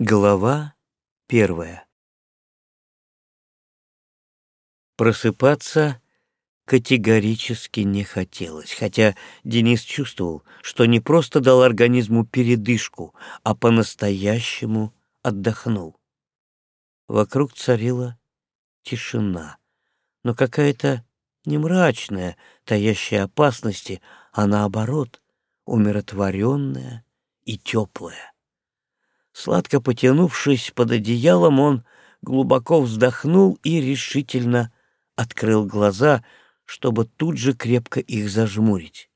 Глава первая Просыпаться категорически не хотелось, хотя Денис чувствовал, что не просто дал организму передышку, а по-настоящему отдохнул. Вокруг царила тишина, но какая-то не мрачная, таящая опасности, а наоборот, умиротворенная и теплая. Сладко потянувшись под одеялом, он глубоко вздохнул и решительно открыл глаза, чтобы тут же крепко их зажмурить.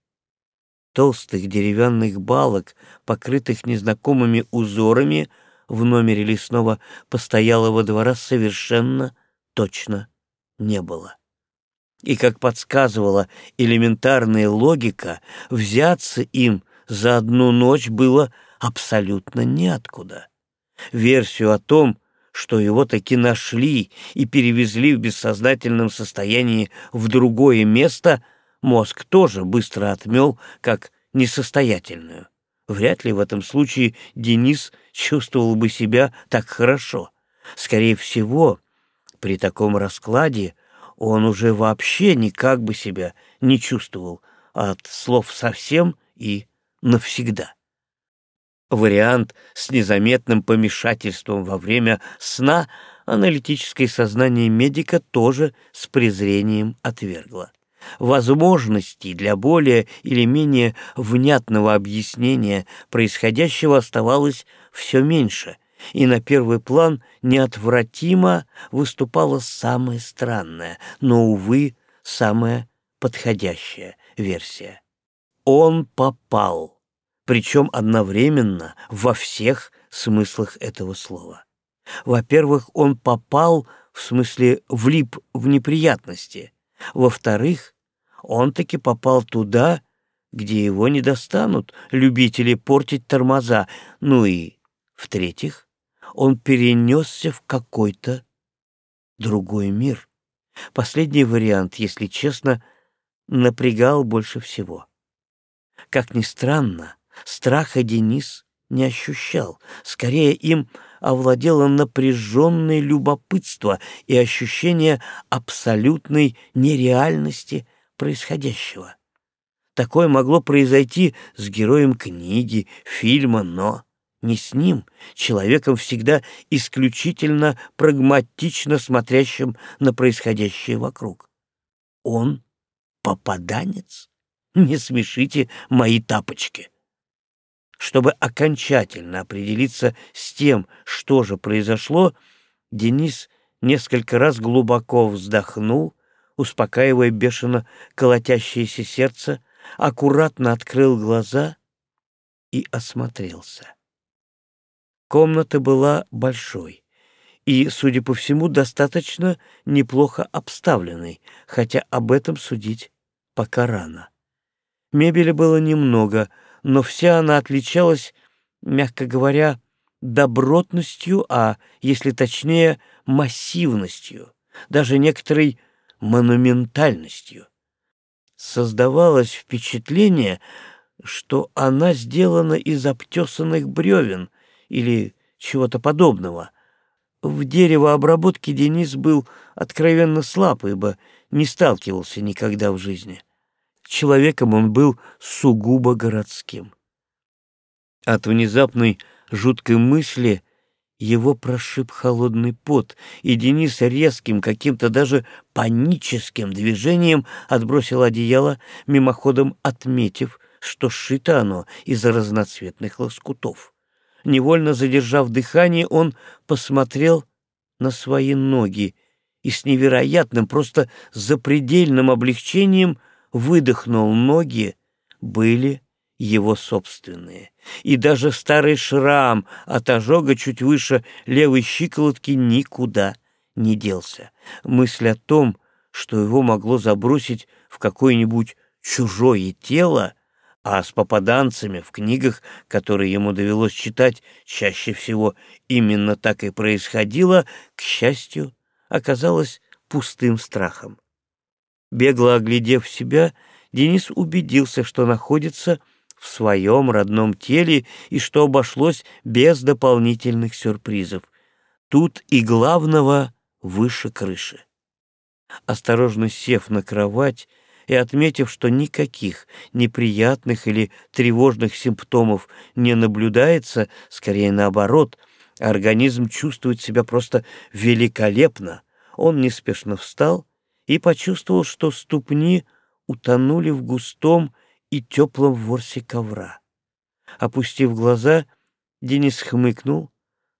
Толстых деревянных балок, покрытых незнакомыми узорами, в номере лесного постоялого двора совершенно точно не было. И, как подсказывала элементарная логика, взяться им за одну ночь было абсолютно неоткуда. Версию о том, что его таки нашли и перевезли в бессознательном состоянии в другое место, мозг тоже быстро отмел как несостоятельную. Вряд ли в этом случае Денис чувствовал бы себя так хорошо. Скорее всего, при таком раскладе он уже вообще никак бы себя не чувствовал от слов совсем и навсегда. Вариант с незаметным помешательством во время сна аналитическое сознание медика тоже с презрением отвергло. Возможностей для более или менее внятного объяснения происходящего оставалось все меньше, и на первый план неотвратимо выступала самая странная, но, увы, самая подходящая версия. Он попал причем одновременно во всех смыслах этого слова. Во-первых, он попал, в смысле влип в неприятности. Во-вторых, он таки попал туда, где его не достанут любители портить тормоза. Ну и, в-третьих, он перенесся в какой-то другой мир. Последний вариант, если честно, напрягал больше всего. Как ни странно, Страха Денис не ощущал. Скорее, им овладело напряженное любопытство и ощущение абсолютной нереальности происходящего. Такое могло произойти с героем книги, фильма, но не с ним, человеком всегда исключительно прагматично смотрящим на происходящее вокруг. Он попаданец? Не смешите мои тапочки. Чтобы окончательно определиться с тем, что же произошло, Денис несколько раз глубоко вздохнул, успокаивая бешено колотящееся сердце, аккуратно открыл глаза и осмотрелся. Комната была большой и, судя по всему, достаточно неплохо обставленной, хотя об этом судить пока рано. Мебели было немного — но вся она отличалась, мягко говоря, добротностью, а, если точнее, массивностью, даже некоторой монументальностью. Создавалось впечатление, что она сделана из обтесанных бревен или чего-то подобного. В деревообработке Денис был откровенно слаб, ибо не сталкивался никогда в жизни. Человеком он был сугубо городским. От внезапной жуткой мысли его прошиб холодный пот, и Денис резким, каким-то даже паническим движением отбросил одеяло, мимоходом отметив, что сшито оно из разноцветных лоскутов. Невольно задержав дыхание, он посмотрел на свои ноги и с невероятным, просто запредельным облегчением — выдохнул ноги, были его собственные. И даже старый шрам от ожога чуть выше левой щиколотки никуда не делся. Мысль о том, что его могло забросить в какое-нибудь чужое тело, а с попаданцами в книгах, которые ему довелось читать, чаще всего именно так и происходило, к счастью, оказалось пустым страхом. Бегло оглядев себя, Денис убедился, что находится в своем родном теле и что обошлось без дополнительных сюрпризов. Тут и главного выше крыши. Осторожно сев на кровать и отметив, что никаких неприятных или тревожных симптомов не наблюдается, скорее наоборот, организм чувствует себя просто великолепно, он неспешно встал и почувствовал, что ступни утонули в густом и теплом ворсе ковра. Опустив глаза, Денис хмыкнул,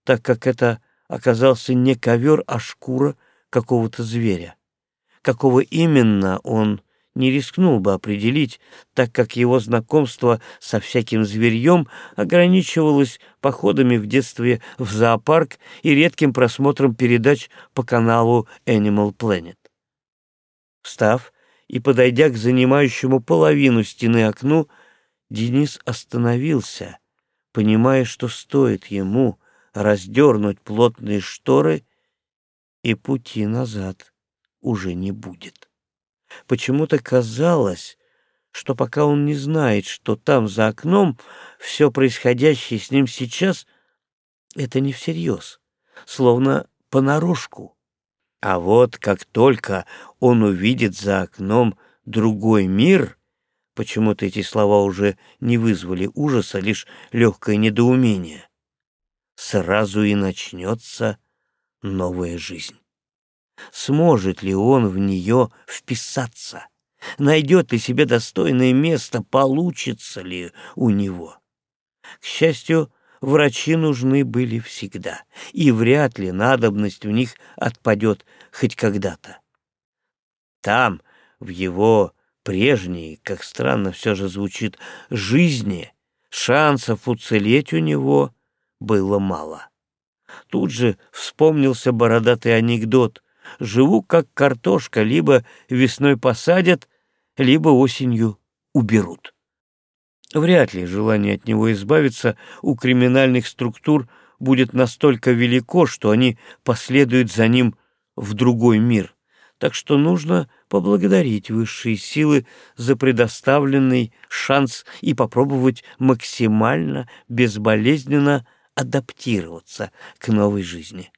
так как это оказался не ковер, а шкура какого-то зверя. Какого именно он не рискнул бы определить, так как его знакомство со всяким зверьем ограничивалось походами в детстве в зоопарк и редким просмотром передач по каналу Animal Planet. Встав и подойдя к занимающему половину стены окну, Денис остановился, понимая, что стоит ему раздернуть плотные шторы, и пути назад уже не будет. Почему-то казалось, что пока он не знает, что там за окном, все происходящее с ним сейчас — это не всерьез, словно понарошку. А вот как только он увидит за окном другой мир, почему-то эти слова уже не вызвали ужаса, лишь легкое недоумение, сразу и начнется новая жизнь. Сможет ли он в нее вписаться? Найдет ли себе достойное место? Получится ли у него? К счастью, врачи нужны были всегда, и вряд ли надобность в них отпадет хоть когда-то. Там, в его прежней, как странно все же звучит, жизни, шансов уцелеть у него было мало. Тут же вспомнился бородатый анекдот живу как картошка, либо весной посадят, либо осенью уберут. Вряд ли желание от него избавиться у криминальных структур будет настолько велико, что они последуют за ним в другой мир. Так что нужно поблагодарить высшие силы за предоставленный шанс и попробовать максимально безболезненно адаптироваться к новой жизни.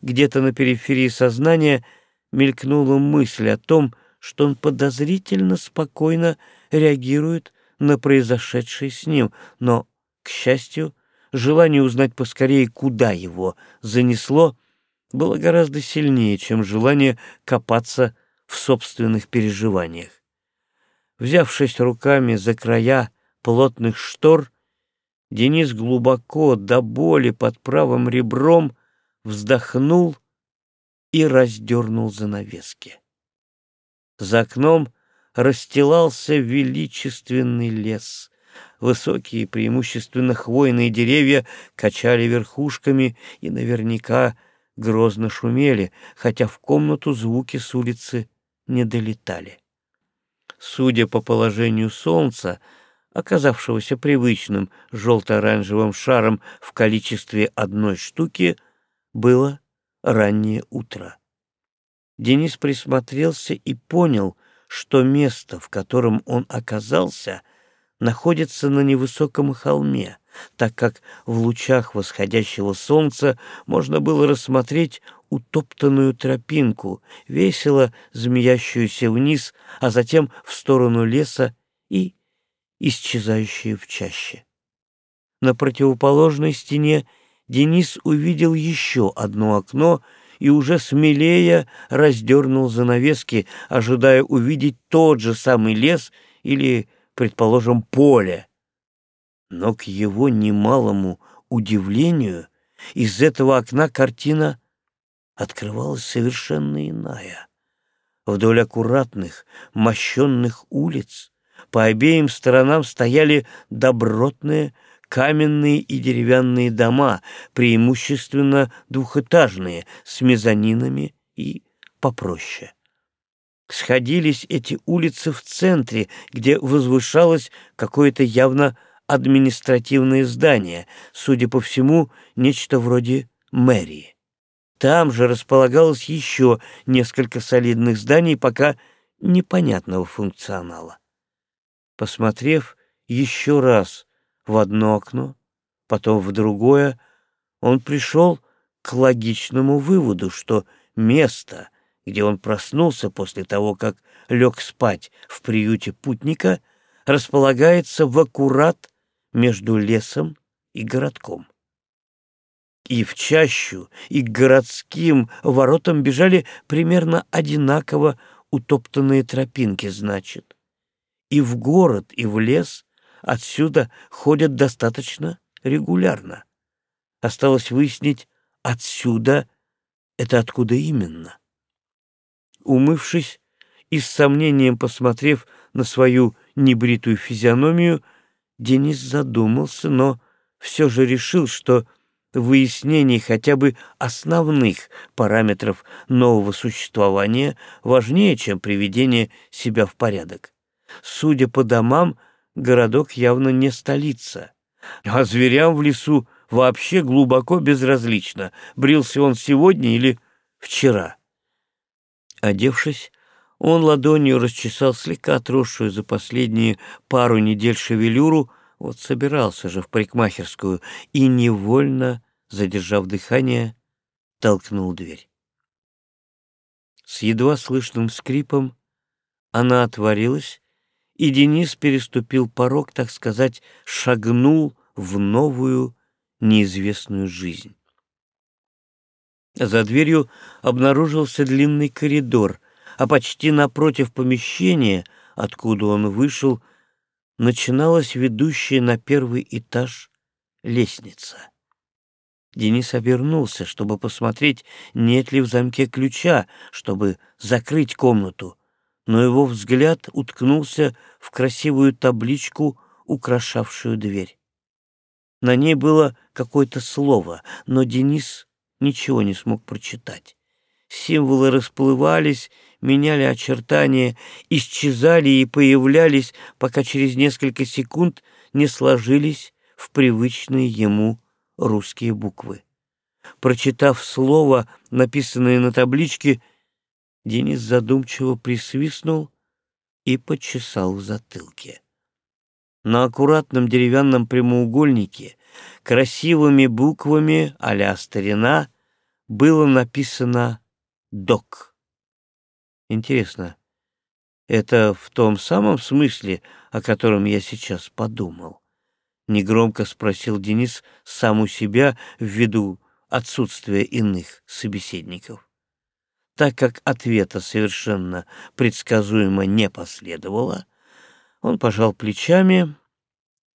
Где-то на периферии сознания мелькнула мысль о том, что он подозрительно спокойно реагирует на произошедшее с ним, но, к счастью, желание узнать поскорее, куда его занесло, было гораздо сильнее, чем желание копаться в собственных переживаниях. Взявшись руками за края плотных штор, Денис глубоко, до боли под правым ребром, вздохнул и раздернул занавески. За окном расстилался величественный лес. Высокие, преимущественно хвойные деревья качали верхушками и наверняка грозно шумели, хотя в комнату звуки с улицы не долетали. Судя по положению солнца, оказавшегося привычным желто-оранжевым шаром в количестве одной штуки — было раннее утро. Денис присмотрелся и понял, что место, в котором он оказался, находится на невысоком холме, так как в лучах восходящего солнца можно было рассмотреть утоптанную тропинку, весело змеящуюся вниз, а затем в сторону леса и исчезающую в чаще. На противоположной стене Денис увидел еще одно окно и уже смелее раздернул занавески, ожидая увидеть тот же самый лес или, предположим, поле. Но к его немалому удивлению из этого окна картина открывалась совершенно иная. Вдоль аккуратных, мощенных улиц по обеим сторонам стояли добротные, каменные и деревянные дома, преимущественно двухэтажные, с мезонинами и попроще. Сходились эти улицы в центре, где возвышалось какое-то явно административное здание, судя по всему, нечто вроде мэрии. Там же располагалось еще несколько солидных зданий, пока непонятного функционала. Посмотрев еще раз в одно окно, потом в другое, он пришел к логичному выводу, что место, где он проснулся после того, как лег спать в приюте путника, располагается в аккурат между лесом и городком. И в чащу, и к городским воротам бежали примерно одинаково утоптанные тропинки, значит. И в город, и в лес отсюда ходят достаточно регулярно. Осталось выяснить, отсюда это откуда именно. Умывшись и с сомнением посмотрев на свою небритую физиономию, Денис задумался, но все же решил, что выяснение хотя бы основных параметров нового существования важнее, чем приведение себя в порядок. Судя по домам, городок явно не столица. А зверям в лесу вообще глубоко безразлично, брился он сегодня или вчера. Одевшись, он ладонью расчесал слегка отросшую за последние пару недель шевелюру, вот собирался же в парикмахерскую, и невольно, задержав дыхание, толкнул дверь. С едва слышным скрипом она отворилась, и Денис переступил порог, так сказать, шагнул в новую неизвестную жизнь. За дверью обнаружился длинный коридор, а почти напротив помещения, откуда он вышел, начиналась ведущая на первый этаж лестница. Денис обернулся, чтобы посмотреть, нет ли в замке ключа, чтобы закрыть комнату, но его взгляд уткнулся в красивую табличку, украшавшую дверь. На ней было какое-то слово, но Денис ничего не смог прочитать. Символы расплывались, меняли очертания, исчезали и появлялись, пока через несколько секунд не сложились в привычные ему русские буквы. Прочитав слово, написанное на табличке, Денис задумчиво присвистнул и почесал в затылке. На аккуратном деревянном прямоугольнике красивыми буквами а старина было написано «ДОК». Интересно, это в том самом смысле, о котором я сейчас подумал? Негромко спросил Денис сам у себя ввиду отсутствия иных собеседников. Так как ответа совершенно предсказуемо не последовало, он пожал плечами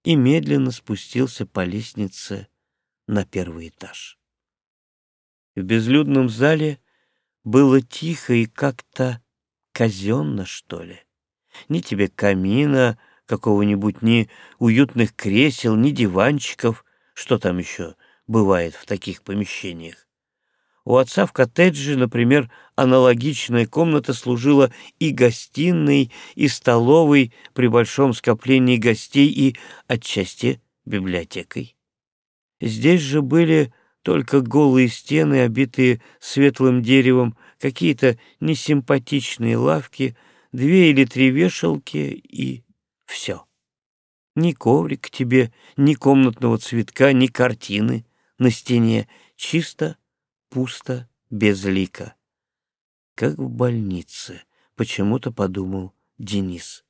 и медленно спустился по лестнице на первый этаж. В безлюдном зале было тихо и как-то казенно, что ли. Ни тебе камина, какого-нибудь, ни уютных кресел, ни диванчиков, что там еще бывает в таких помещениях. У отца в коттедже, например, аналогичная комната служила и гостиной, и столовой при большом скоплении гостей и, отчасти, библиотекой. Здесь же были только голые стены, обитые светлым деревом, какие-то несимпатичные лавки, две или три вешалки и все. Ни коврик тебе, ни комнатного цветка, ни картины на стене, чисто пусто, безлико. Как в больнице, почему-то подумал Денис.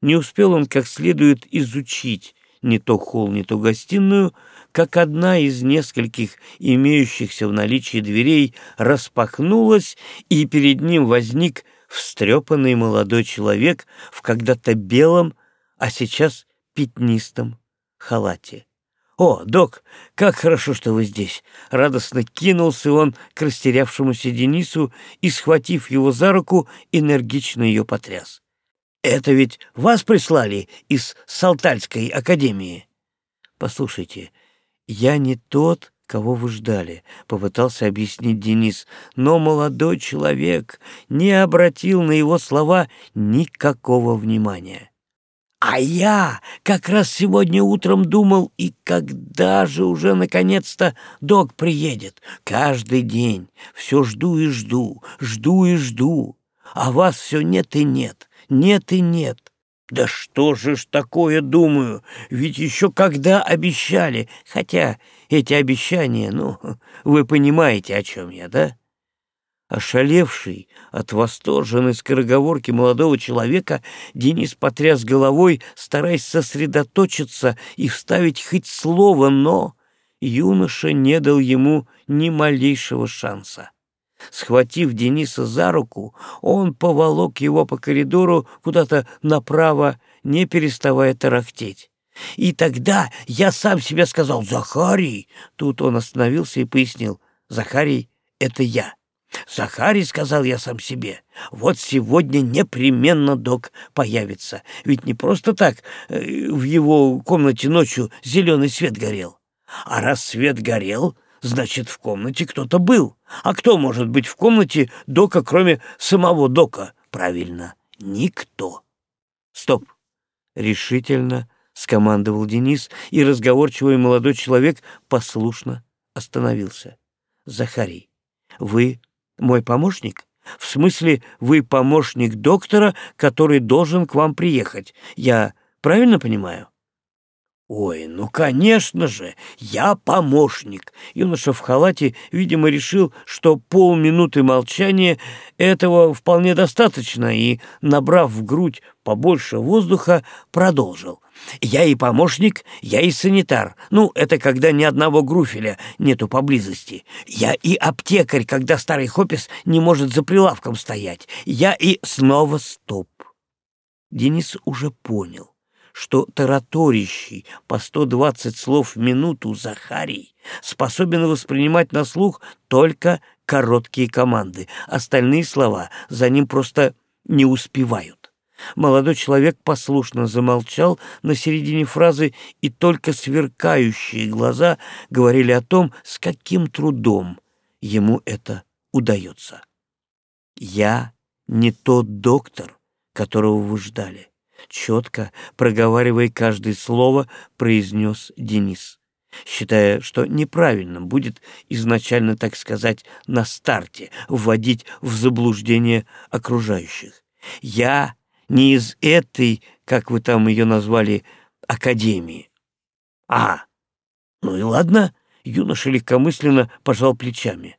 Не успел он как следует изучить не то холл, не то гостиную, как одна из нескольких имеющихся в наличии дверей распахнулась, и перед ним возник встрепанный молодой человек в когда-то белом, а сейчас пятнистом халате. «О, док, как хорошо, что вы здесь!» Радостно кинулся он к растерявшемуся Денису и, схватив его за руку, энергично ее потряс. «Это ведь вас прислали из Салтальской академии?» «Послушайте, я не тот, кого вы ждали», — попытался объяснить Денис, но молодой человек не обратил на его слова никакого внимания. А я как раз сегодня утром думал, и когда же уже наконец-то док приедет? Каждый день все жду и жду, жду и жду, а вас все нет и нет, нет и нет. Да что же ж такое, думаю, ведь еще когда обещали, хотя эти обещания, ну, вы понимаете, о чем я, да? Ошалевший от восторженной скороговорки молодого человека, Денис потряс головой, стараясь сосредоточиться и вставить хоть слово, но юноша не дал ему ни малейшего шанса. Схватив Дениса за руку, он поволок его по коридору куда-то направо, не переставая тарахтеть. И тогда я сам себе сказал «Захарий!» Тут он остановился и пояснил «Захарий — это я». «Захарий», — сказал я сам себе, — «вот сегодня непременно док появится. Ведь не просто так э, в его комнате ночью зеленый свет горел. А раз свет горел, значит, в комнате кто-то был. А кто может быть в комнате дока, кроме самого дока? Правильно, никто». «Стоп!» — решительно скомандовал Денис, и разговорчивый молодой человек послушно остановился. «Захарий, вы мой помощник? В смысле, вы помощник доктора, который должен к вам приехать. Я правильно понимаю? Ой, ну, конечно же, я помощник. Юноша в халате, видимо, решил, что полминуты молчания этого вполне достаточно, и, набрав в грудь побольше воздуха, продолжил. Я и помощник, я и санитар. Ну, это когда ни одного груфеля нету поблизости. Я и аптекарь, когда старый хопис не может за прилавком стоять. Я и снова стоп. Денис уже понял, что тараторящий по 120 слов в минуту Захарий способен воспринимать на слух только короткие команды. Остальные слова за ним просто не успевают. Молодой человек послушно замолчал на середине фразы, и только сверкающие глаза говорили о том, с каким трудом ему это удается. «Я не тот доктор, которого вы ждали», — четко, проговаривая каждое слово, произнес Денис, считая, что неправильно будет изначально, так сказать, на старте вводить в заблуждение окружающих. «Я не из этой, как вы там ее назвали, академии. А, ну и ладно, юноша легкомысленно пожал плечами.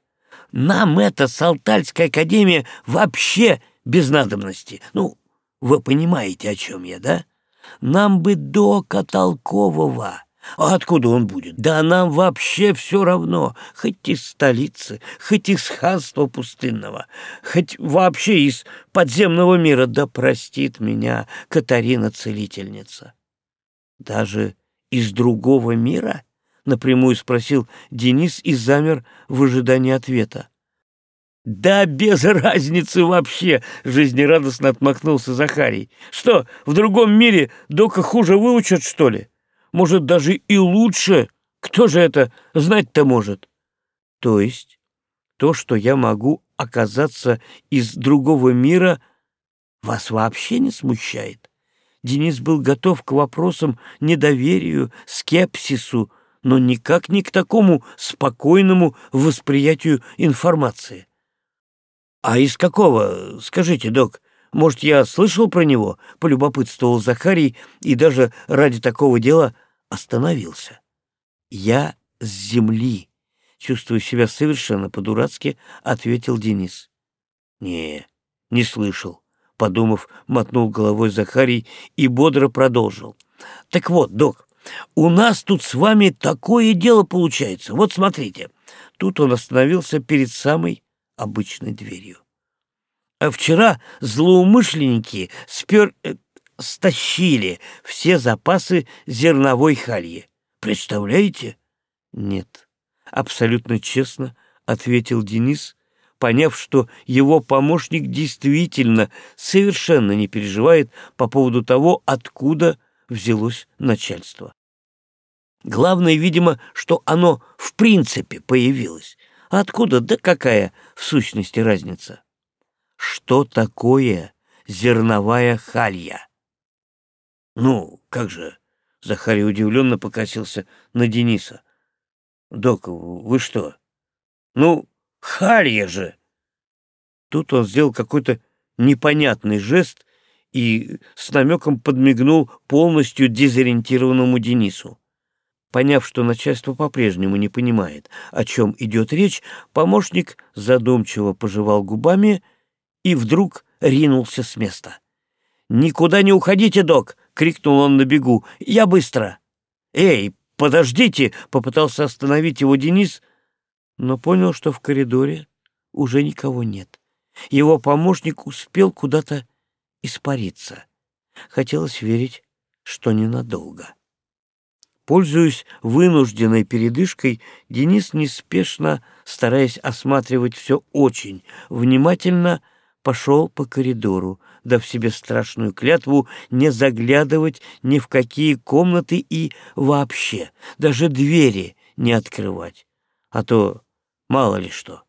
Нам эта Салтальская академия вообще без надобности. Ну, вы понимаете, о чем я, да? Нам бы дока толкового. А откуда он будет? Да нам вообще все равно, хоть из столицы, хоть из ханства пустынного, хоть вообще из подземного мира, да простит меня Катарина-целительница. Даже из другого мира? Напрямую спросил Денис и замер в ожидании ответа. «Да без разницы вообще!» — жизнерадостно отмахнулся Захарий. «Что, в другом мире дока хуже выучат, что ли?» Может, даже и лучше. Кто же это знать-то может? То есть то, что я могу оказаться из другого мира, вас вообще не смущает? Денис был готов к вопросам недоверию, скепсису, но никак не к такому спокойному восприятию информации. «А из какого, скажите, док, может, я слышал про него?» — полюбопытствовал Захарий и даже ради такого дела остановился. «Я с земли», — чувствую себя совершенно по-дурацки, — ответил Денис. «Не, не слышал», — подумав, мотнул головой Захарий и бодро продолжил. «Так вот, док, у нас тут с вами такое дело получается. Вот смотрите». Тут он остановился перед самой обычной дверью. А вчера злоумышленники спер... Э, стащили все запасы зерновой хальи. Представляете? Нет. Абсолютно честно ответил Денис, поняв, что его помощник действительно совершенно не переживает по поводу того, откуда взялось начальство. Главное, видимо, что оно в принципе появилось. А откуда, да какая в сущности разница? Что такое зерновая халья? «Ну, как же?» — Захарий удивленно покосился на Дениса. «Док, вы что? Ну, Харья же!» Тут он сделал какой-то непонятный жест, и с намеком подмигнул полностью дезориентированному Денису. Поняв, что начальство по-прежнему не понимает, о чем идет речь, помощник задумчиво пожевал губами и вдруг ринулся с места. «Никуда не уходите, док!» — крикнул он на бегу. «Я быстро!» «Эй, подождите!» — попытался остановить его Денис, но понял, что в коридоре уже никого нет. Его помощник успел куда-то испариться. Хотелось верить, что ненадолго. Пользуясь вынужденной передышкой, Денис неспешно, стараясь осматривать все очень внимательно, пошел по коридору, дав себе страшную клятву не заглядывать ни в какие комнаты и вообще, даже двери не открывать, а то мало ли что.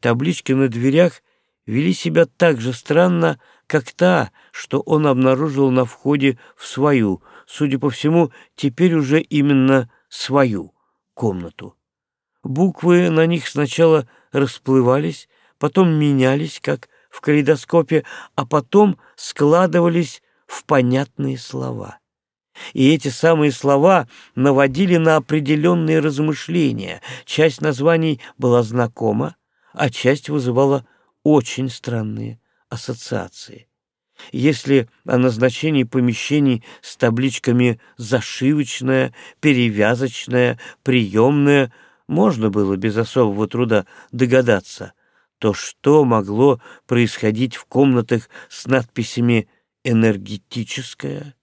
Таблички на дверях вели себя так же странно, как та, что он обнаружил на входе в свою, судя по всему, теперь уже именно свою комнату. Буквы на них сначала расплывались, потом менялись, как в калейдоскопе, а потом складывались в понятные слова. И эти самые слова наводили на определенные размышления. Часть названий была знакома, а часть вызывала очень странные ассоциации. Если о назначении помещений с табличками «зашивочная», «перевязочная», «приемная» можно было без особого труда догадаться, то что могло происходить в комнатах с надписями «энергетическая»,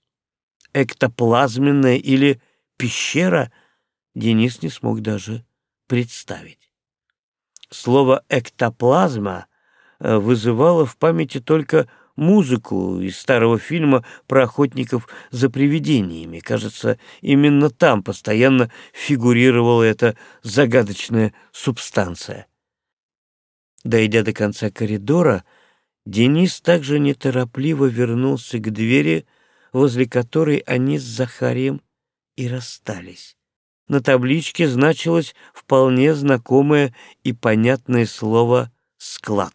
«эктоплазменная» или «пещера» Денис не смог даже представить. Слово «эктоплазма» вызывало в памяти только музыку из старого фильма про охотников за привидениями. Кажется, именно там постоянно фигурировала эта загадочная субстанция. Дойдя до конца коридора, Денис также неторопливо вернулся к двери, возле которой они с Захарием и расстались. На табличке значилось вполне знакомое и понятное слово «склад».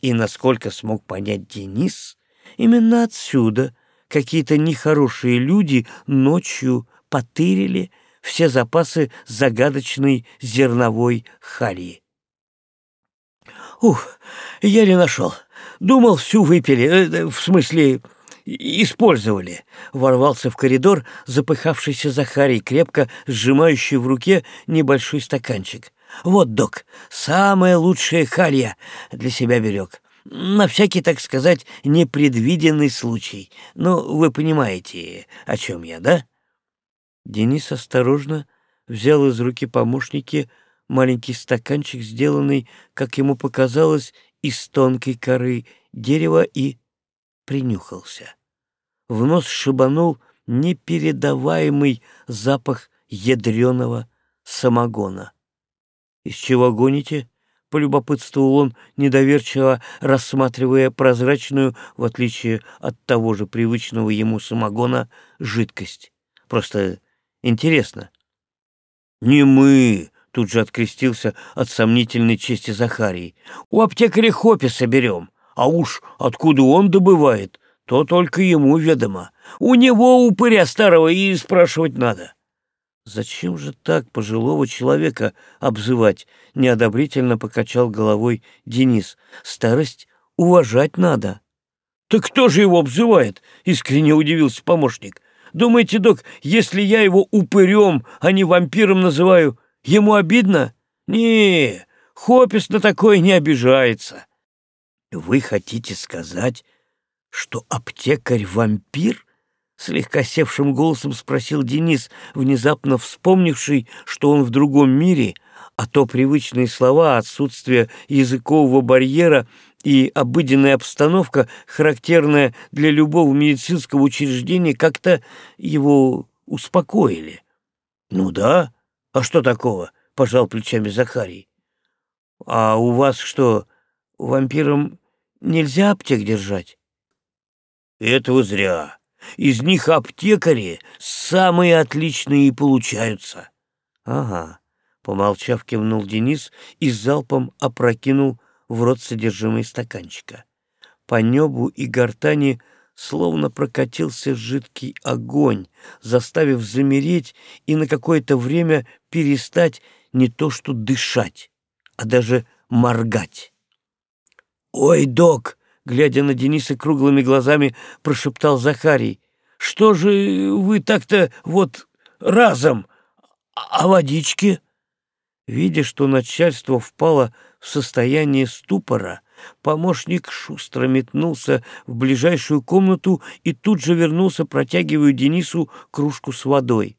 И, насколько смог понять Денис, именно отсюда какие-то нехорошие люди ночью потырили все запасы загадочной зерновой хальи. «Ух, я не нашел. Думал, всю выпили, э, в смысле, использовали», — ворвался в коридор запыхавшийся Захарий, крепко сжимающий в руке небольшой стаканчик. Вот, док, самое лучшее халья для себя берег. На всякий, так сказать, непредвиденный случай. Ну, вы понимаете, о чем я, да? Денис осторожно взял из руки помощники маленький стаканчик, сделанный, как ему показалось, из тонкой коры дерева и принюхался. В нос шибанул непередаваемый запах ядреного самогона. «Из чего гоните?» — полюбопытствовал он, недоверчиво рассматривая прозрачную, в отличие от того же привычного ему самогона, жидкость. «Просто интересно». «Не мы!» — тут же открестился от сомнительной чести Захарий. «У аптекаря Хописа берем, а уж откуда он добывает, то только ему ведомо. У него упыря старого и спрашивать надо». Зачем же так пожилого человека обзывать? Неодобрительно покачал головой Денис. Старость уважать надо. Так кто же его обзывает? Искренне удивился помощник. Думаете, док, если я его упырем, а не вампиром называю, ему обидно? Не, Хопис на такое не обижается. Вы хотите сказать, что аптекарь вампир? слегка севшим голосом спросил Денис, внезапно вспомнивший, что он в другом мире, а то привычные слова, отсутствие языкового барьера и обыденная обстановка, характерная для любого медицинского учреждения, как-то его успокоили. «Ну да, а что такого?» — пожал плечами Захарий. «А у вас что, вампирам нельзя аптек держать?» «Этого зря. Из них аптекари самые отличные и получаются. Ага, помолчав, кивнул Денис и залпом опрокинул в рот содержимое стаканчика. По небу и гортани словно прокатился жидкий огонь, заставив замереть и на какое-то время перестать не то что дышать, а даже моргать. «Ой, док!» — глядя на Дениса круглыми глазами, прошептал Захарий. «Что же вы так-то вот разом? А водички?» Видя, что начальство впало в состояние ступора, помощник шустро метнулся в ближайшую комнату и тут же вернулся, протягивая Денису кружку с водой.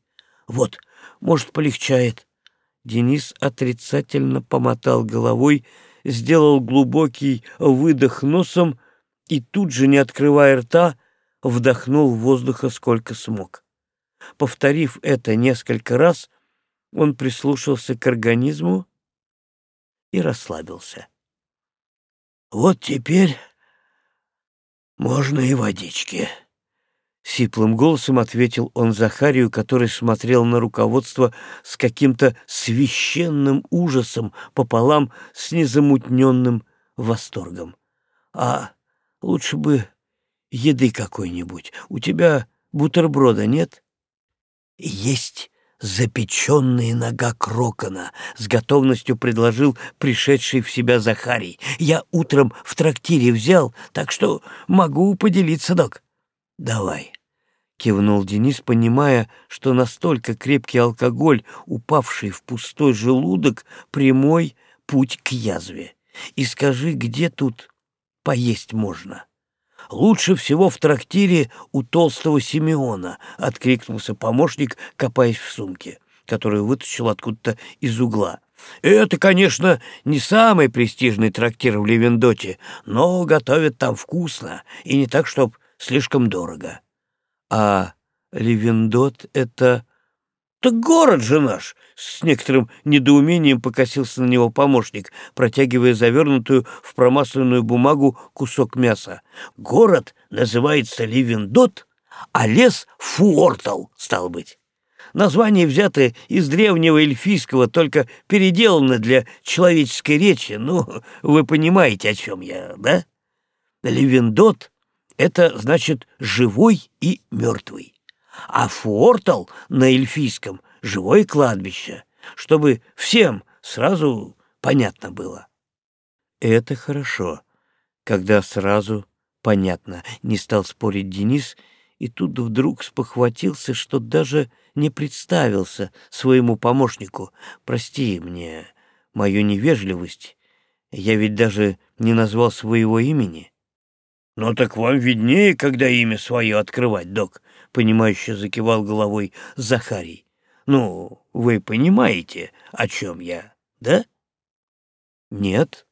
«Вот, может, полегчает». Денис отрицательно помотал головой, сделал глубокий выдох носом и тут же, не открывая рта, вдохнул воздуха сколько смог. Повторив это несколько раз, он прислушался к организму и расслабился. «Вот теперь можно и водички», — сиплым голосом ответил он Захарию, который смотрел на руководство с каким-то священным ужасом пополам с незамутненным восторгом. «А лучше бы еды какой-нибудь. У тебя бутерброда нет?» «Есть», запеченная нога крокона, с готовностью предложил пришедший в себя Захарий. Я утром в трактире взял, так что могу поделиться, док. Давай. Кивнул Денис, понимая, что настолько крепкий алкоголь, упавший в пустой желудок, прямой путь к язве. И скажи, где тут поесть можно? Лучше всего в трактире у толстого Симеона, — откликнулся помощник, копаясь в сумке, которую вытащил откуда-то из угла. Это, конечно, не самый престижный трактир в Левендоте, но готовят там вкусно и не так, чтоб слишком дорого. А Левендот — это «Так город же наш!» — с некоторым недоумением покосился на него помощник, протягивая завернутую в промасленную бумагу кусок мяса. «Город называется Ливендот, а лес — Фуортал, стал быть. Название взято из древнего эльфийского, только переделано для человеческой речи. Ну, вы понимаете, о чем я, да? Ливендот — это значит «живой и мертвый» а Фуортал на эльфийском — живое кладбище, чтобы всем сразу понятно было. Это хорошо, когда сразу понятно, не стал спорить Денис, и тут вдруг спохватился, что даже не представился своему помощнику. Прости мне мою невежливость, я ведь даже не назвал своего имени. «Ну так вам виднее, когда имя свое открывать, док», — понимающе закивал головой Захарий. «Ну, вы понимаете, о чем я, да?» «Нет,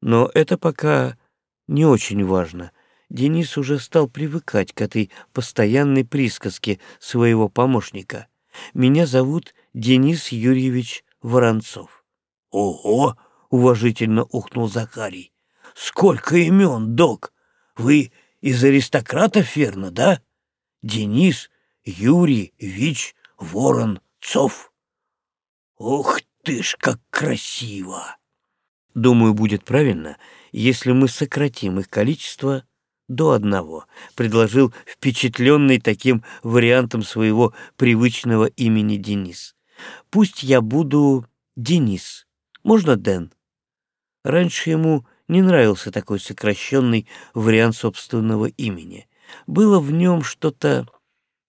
но это пока не очень важно». Денис уже стал привыкать к этой постоянной присказке своего помощника. «Меня зовут Денис Юрьевич Воронцов». «Ого!» — уважительно ухнул Захарий. «Сколько имен, док! Вы из аристократов, верно, да? Денис Юрий Вич Воронцов. Ух ты ж, как красиво! Думаю, будет правильно, если мы сократим их количество до одного, предложил впечатленный таким вариантом своего привычного имени Денис. Пусть я буду Денис. Можно Дэн? Раньше ему не нравился такой сокращенный вариант собственного имени. Было в нем что-то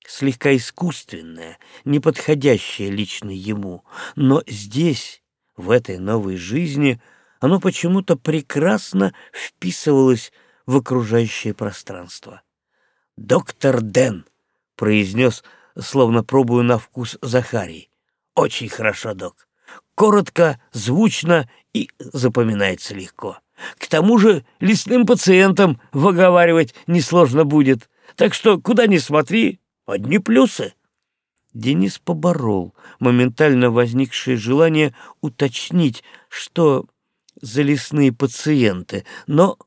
слегка искусственное, неподходящее лично ему, но здесь, в этой новой жизни, оно почему-то прекрасно вписывалось в окружающее пространство. «Доктор Дэн», — произнес, словно пробуя на вкус Захарий. «Очень хорошо, док. Коротко, звучно и запоминается легко. К тому же лесным пациентам выговаривать несложно будет. Так что куда ни смотри, одни плюсы. Денис поборол моментально возникшее желание уточнить, что за лесные пациенты, но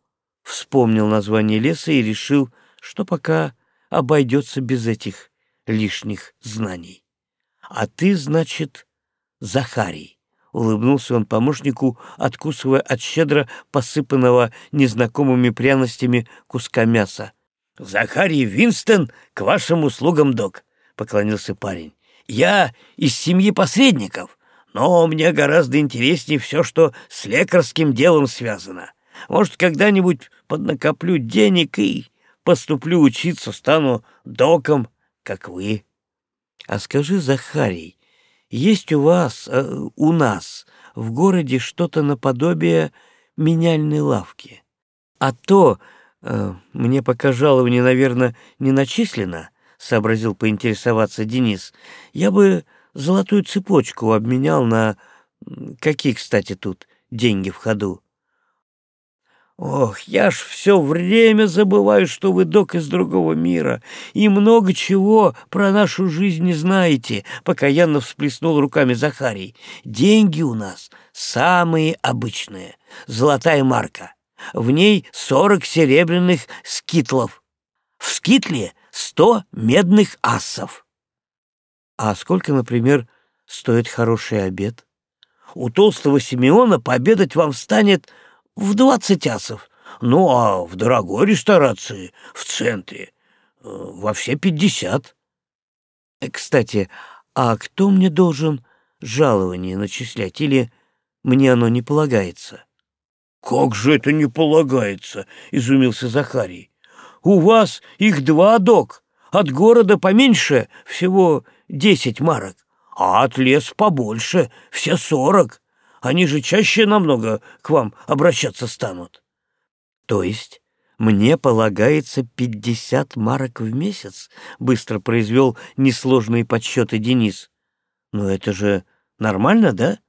вспомнил название леса и решил, что пока обойдется без этих лишних знаний. А ты, значит, Захарий. улыбнулся он помощнику, откусывая от щедро посыпанного незнакомыми пряностями куска мяса. «Захарий Винстон к вашим услугам, док», — поклонился парень. «Я из семьи посредников, но мне гораздо интереснее все, что с лекарским делом связано. Может, когда-нибудь поднакоплю денег и поступлю учиться, стану доком, как вы». «А скажи, Захарий, есть у вас, э, у нас в городе что-то наподобие меняльной лавки? А то, мне пока жалование, наверное, не начислено, — сообразил поинтересоваться Денис, — я бы золотую цепочку обменял на... Какие, кстати, тут деньги в ходу? Ох, я ж все время забываю, что вы док из другого мира, и много чего про нашу жизнь не знаете, покаянно всплеснул руками Захарий. Деньги у нас самые обычные. Золотая марка. В ней сорок серебряных скитлов. В скитле сто медных ассов. А сколько, например, стоит хороший обед? У толстого Симеона пообедать вам станет в двадцать асов. Ну, а в дорогой ресторации, в центре, э, во все пятьдесят. Э, кстати, а кто мне должен жалование начислять, или мне оно не полагается? «Как же это не полагается?» — изумился Захарий. «У вас их два, док. От города поменьше всего десять марок, а от лес побольше, все сорок. Они же чаще намного к вам обращаться станут. То есть мне полагается пятьдесят марок в месяц? Быстро произвел несложные подсчеты Денис. Но это же нормально, да?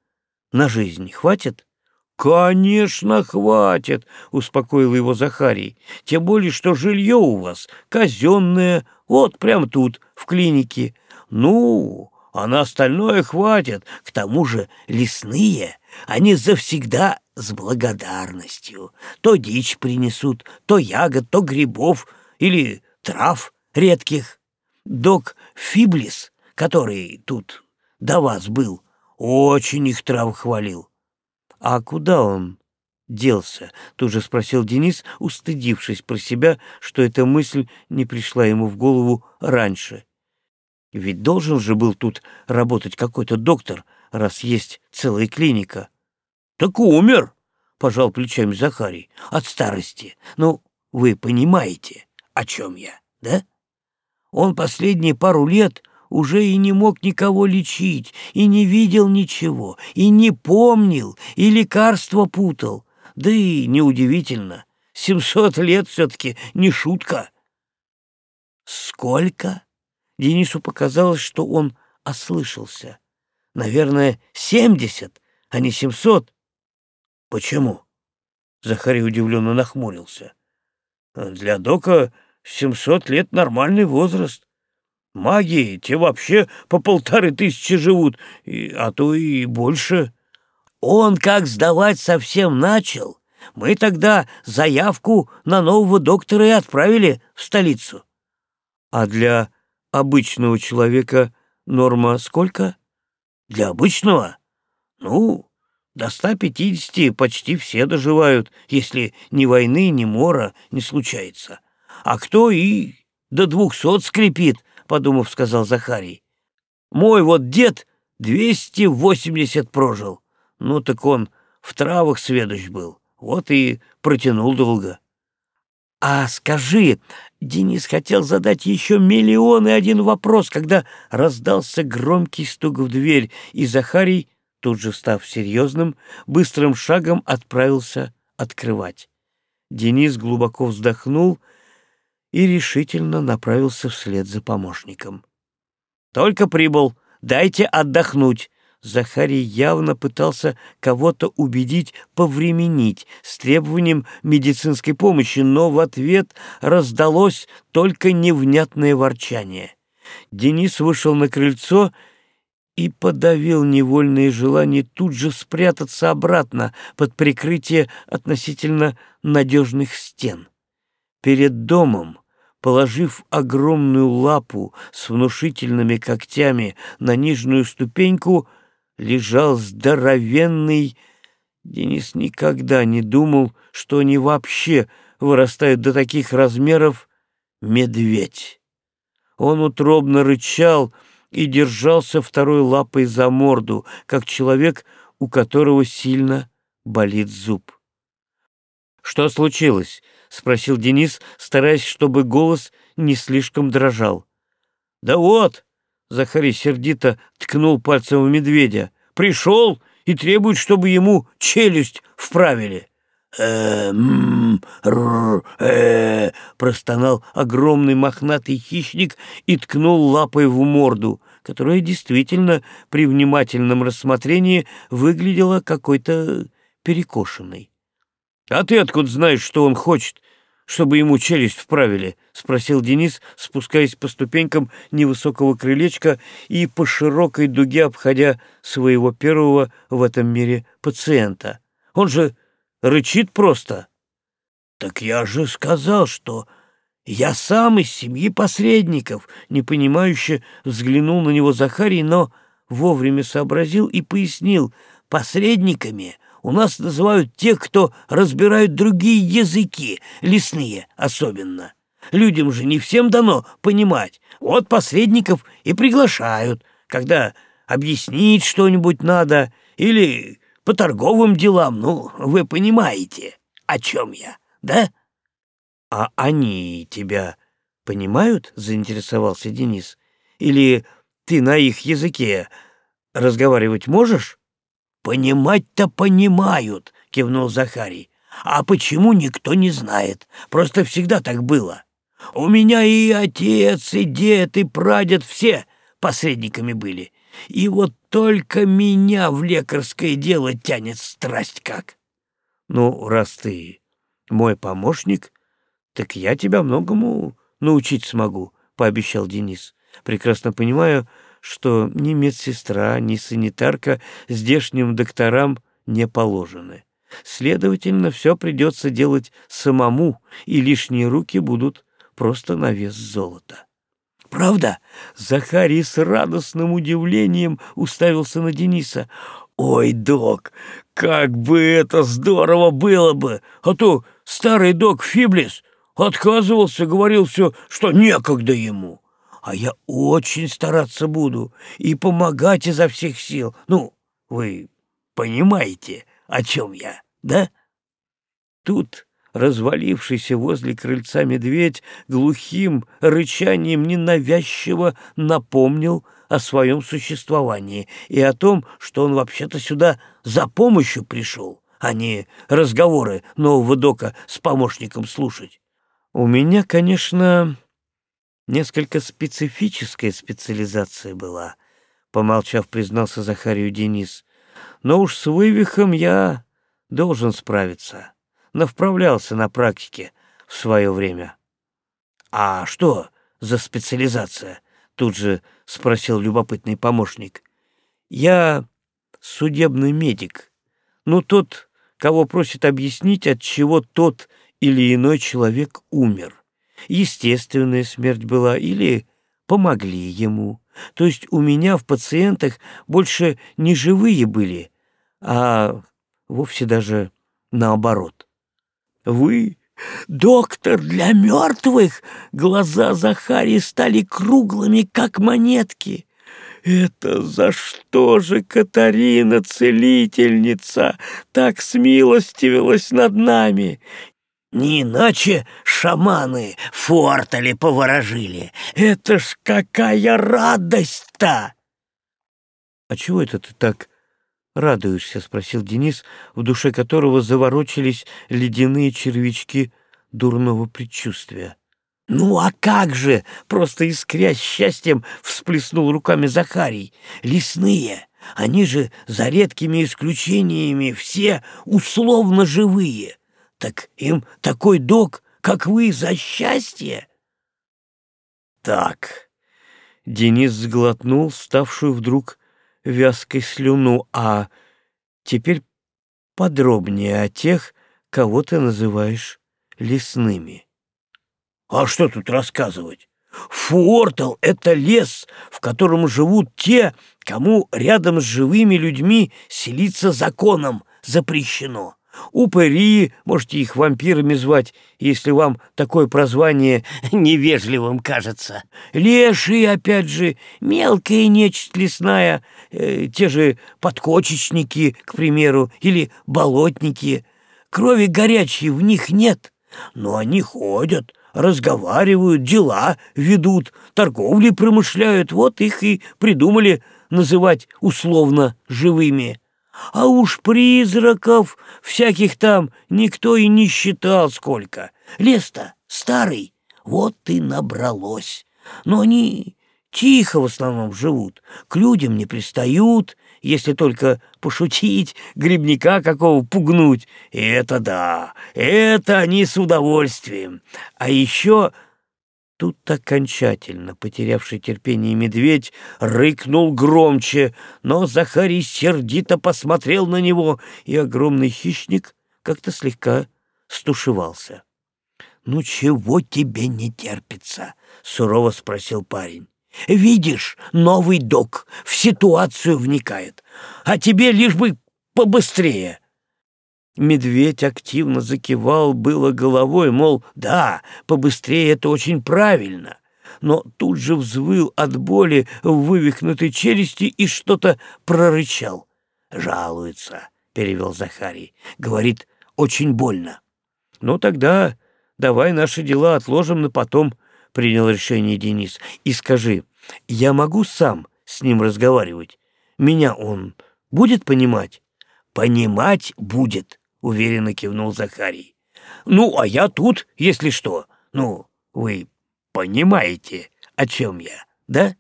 На жизнь хватит? «Конечно, хватит», — успокоил его Захарий. «Тем более, что жилье у вас казенное, вот прямо тут, в клинике. Ну, а на остальное хватит. К тому же лесные, они завсегда с благодарностью. То дичь принесут, то ягод, то грибов или трав редких. Док Фиблис, который тут до вас был, очень их трав хвалил. А куда он делся? Тут же спросил Денис, устыдившись про себя, что эта мысль не пришла ему в голову раньше. Ведь должен же был тут работать какой-то доктор, раз есть целая клиника. — Так умер, — пожал плечами Захарий, — от старости. Ну, вы понимаете, о чем я, да? Он последние пару лет уже и не мог никого лечить, и не видел ничего, и не помнил, и лекарства путал. Да и неудивительно, семьсот лет все-таки не шутка. Сколько? Денису показалось, что он ослышался. Наверное, семьдесят, а не семьсот. Почему? Захарий удивленно нахмурился. Для Дока семьсот лет нормальный возраст. Маги, те вообще по полторы тысячи живут, а то и больше. Он как сдавать совсем начал, мы тогда заявку на нового доктора и отправили в столицу. А для обычного человека норма сколько? Для обычного? Ну, до 150 почти все доживают, если ни войны, ни мора не случается. А кто и до двухсот скрипит, подумав, сказал Захарий. Мой вот дед 280 прожил. Ну так он в травах сведущ был, вот и протянул долго. А скажи, Денис хотел задать еще миллион и один вопрос, когда раздался громкий стук в дверь, и Захарий, тут же став серьезным, быстрым шагом отправился открывать. Денис глубоко вздохнул и решительно направился вслед за помощником. «Только прибыл. Дайте отдохнуть», Захарий явно пытался кого-то убедить повременить с требованием медицинской помощи, но в ответ раздалось только невнятное ворчание. Денис вышел на крыльцо и подавил невольное желание тут же спрятаться обратно под прикрытие относительно надежных стен. Перед домом, положив огромную лапу с внушительными когтями на нижнюю ступеньку, лежал здоровенный... Денис никогда не думал, что они вообще вырастают до таких размеров медведь. Он утробно рычал и держался второй лапой за морду, как человек, у которого сильно болит зуб. «Что случилось?» — спросил Денис, стараясь, чтобы голос не слишком дрожал. «Да вот!» — Захарий сердито ткнул пальцем в медведя. «Пришел и требует, чтобы ему челюсть вправили». «Эм, э, простонал огромный мохнатый хищник и ткнул лапой в морду, которая действительно при внимательном рассмотрении выглядела какой-то перекошенной. «А ты откуда знаешь, что он хочет, чтобы ему челюсть вправили?» — спросил Денис, спускаясь по ступенькам невысокого крылечка и по широкой дуге обходя своего первого в этом мире пациента. «Он же рычит просто». «Так я же сказал, что я сам из семьи посредников», — непонимающе взглянул на него Захарий, но вовремя сообразил и пояснил, «посредниками у нас называют тех, кто разбирают другие языки, лесные особенно. Людям же не всем дано понимать. Вот посредников и приглашают, когда объяснить что-нибудь надо или по торговым делам, ну, вы понимаете, о чем я, да? — А они тебя понимают? — заинтересовался Денис. — Или ты на их языке разговаривать можешь? «Понимать-то понимают», — кивнул Захарий. «А почему, никто не знает. Просто всегда так было. У меня и отец, и дед, и прадед все посредниками были. И вот только меня в лекарское дело тянет страсть как». «Ну, раз ты мой помощник, так я тебя многому научить смогу», — пообещал Денис. «Прекрасно понимаю, что ни медсестра, ни санитарка здешним докторам не положены. Следовательно, все придется делать самому, и лишние руки будут просто на вес золота. «Правда?» — Захарий с радостным удивлением уставился на Дениса. «Ой, док, как бы это здорово было бы! А то старый док Фиблис отказывался, говорил все, что некогда ему а я очень стараться буду и помогать изо всех сил. Ну, вы понимаете, о чем я, да? Тут развалившийся возле крыльца медведь глухим рычанием ненавязчиво напомнил о своем существовании и о том, что он вообще-то сюда за помощью пришел, а не разговоры нового дока с помощником слушать. У меня, конечно, Несколько специфическая специализация была, помолчав, признался Захарию Денис. Но уж с вывихом я должен справиться. Навправлялся на практике в свое время. А что за специализация? Тут же спросил любопытный помощник. Я судебный медик. Ну, тот, кого просит объяснить, от чего тот или иной человек умер естественная смерть была или помогли ему. То есть у меня в пациентах больше не живые были, а вовсе даже наоборот. «Вы доктор для мертвых?» Глаза Захарии стали круглыми, как монетки. «Это за что же Катарина, целительница, так смилостивилась над нами? Не иначе шаманы фортали поворожили. Это ж какая радость-то! — А чего это ты так радуешься? — спросил Денис, в душе которого заворочились ледяные червячки дурного предчувствия. — Ну а как же! — просто искрясь счастьем всплеснул руками Захарий. — Лесные! Они же, за редкими исключениями, все условно живые. Так им такой док, как вы, за счастье? Так. Денис сглотнул ставшую вдруг вязкой слюну, а теперь подробнее о тех, кого ты называешь лесными. А что тут рассказывать? Фуортл — это лес, в котором живут те, кому рядом с живыми людьми селиться законом запрещено. Упыри, можете их вампирами звать, если вам такое прозвание невежливым кажется. Леши, опять же, мелкая нечисть лесная, э, те же подкочечники, к примеру, или болотники. Крови горячей в них нет, но они ходят, разговаривают, дела ведут, торговли промышляют, вот их и придумали называть условно живыми. А уж призраков всяких там никто и не считал сколько. Лес-то старый, вот и набралось. Но они тихо в основном живут, к людям не пристают, если только пошутить, грибника какого пугнуть. Это да, это они с удовольствием. А еще Тут окончательно потерявший терпение медведь рыкнул громче, но Захарий сердито посмотрел на него, и огромный хищник как-то слегка стушевался. «Ну чего тебе не терпится?» — сурово спросил парень. «Видишь, новый док в ситуацию вникает, а тебе лишь бы побыстрее». Медведь активно закивал было головой, мол, да, побыстрее это очень правильно. Но тут же взвыл от боли в вывихнутой челюсти и что-то прорычал. «Жалуется», — перевел Захарий. «Говорит, очень больно». «Ну тогда давай наши дела отложим на потом», — принял решение Денис. «И скажи, я могу сам с ним разговаривать? Меня он будет понимать?» «Понимать будет», — уверенно кивнул Захарий. «Ну, а я тут, если что. Ну, вы понимаете, о чем я, да?»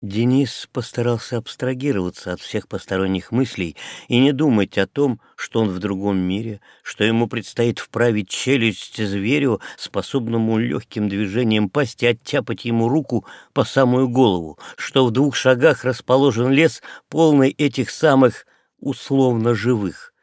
Денис постарался абстрагироваться от всех посторонних мыслей и не думать о том, что он в другом мире, что ему предстоит вправить челюсть зверю, способному легким движением пасти оттяпать ему руку по самую голову, что в двух шагах расположен лес, полный этих самых условно живых.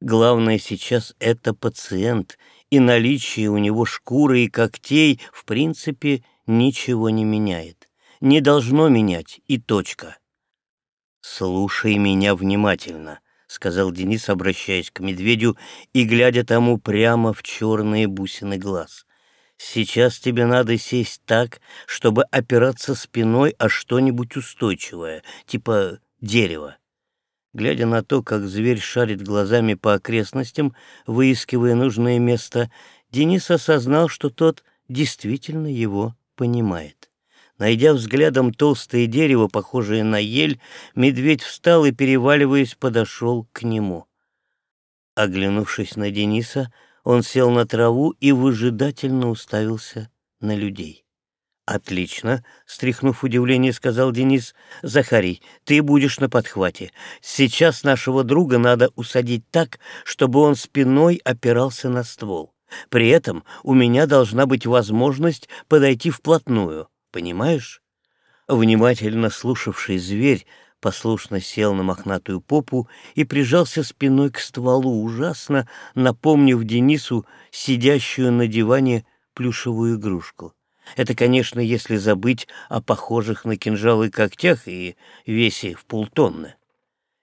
Главное сейчас — это пациент, и наличие у него шкуры и когтей в принципе ничего не меняет. Не должно менять, и точка. «Слушай меня внимательно», — сказал Денис, обращаясь к медведю и глядя тому прямо в черные бусины глаз. «Сейчас тебе надо сесть так, чтобы опираться спиной о что-нибудь устойчивое, типа дерево. Глядя на то, как зверь шарит глазами по окрестностям, выискивая нужное место, Денис осознал, что тот действительно его понимает. Найдя взглядом толстое дерево, похожее на ель, медведь встал и, переваливаясь, подошел к нему. Оглянувшись на Дениса, он сел на траву и выжидательно уставился на людей. «Отлично», — стряхнув удивление, сказал Денис. «Захарий, ты будешь на подхвате. Сейчас нашего друга надо усадить так, чтобы он спиной опирался на ствол. При этом у меня должна быть возможность подойти вплотную. Понимаешь?» Внимательно слушавший зверь послушно сел на мохнатую попу и прижался спиной к стволу, ужасно напомнив Денису сидящую на диване плюшевую игрушку. Это, конечно, если забыть о похожих на кинжалы когтях и весе в полтонны.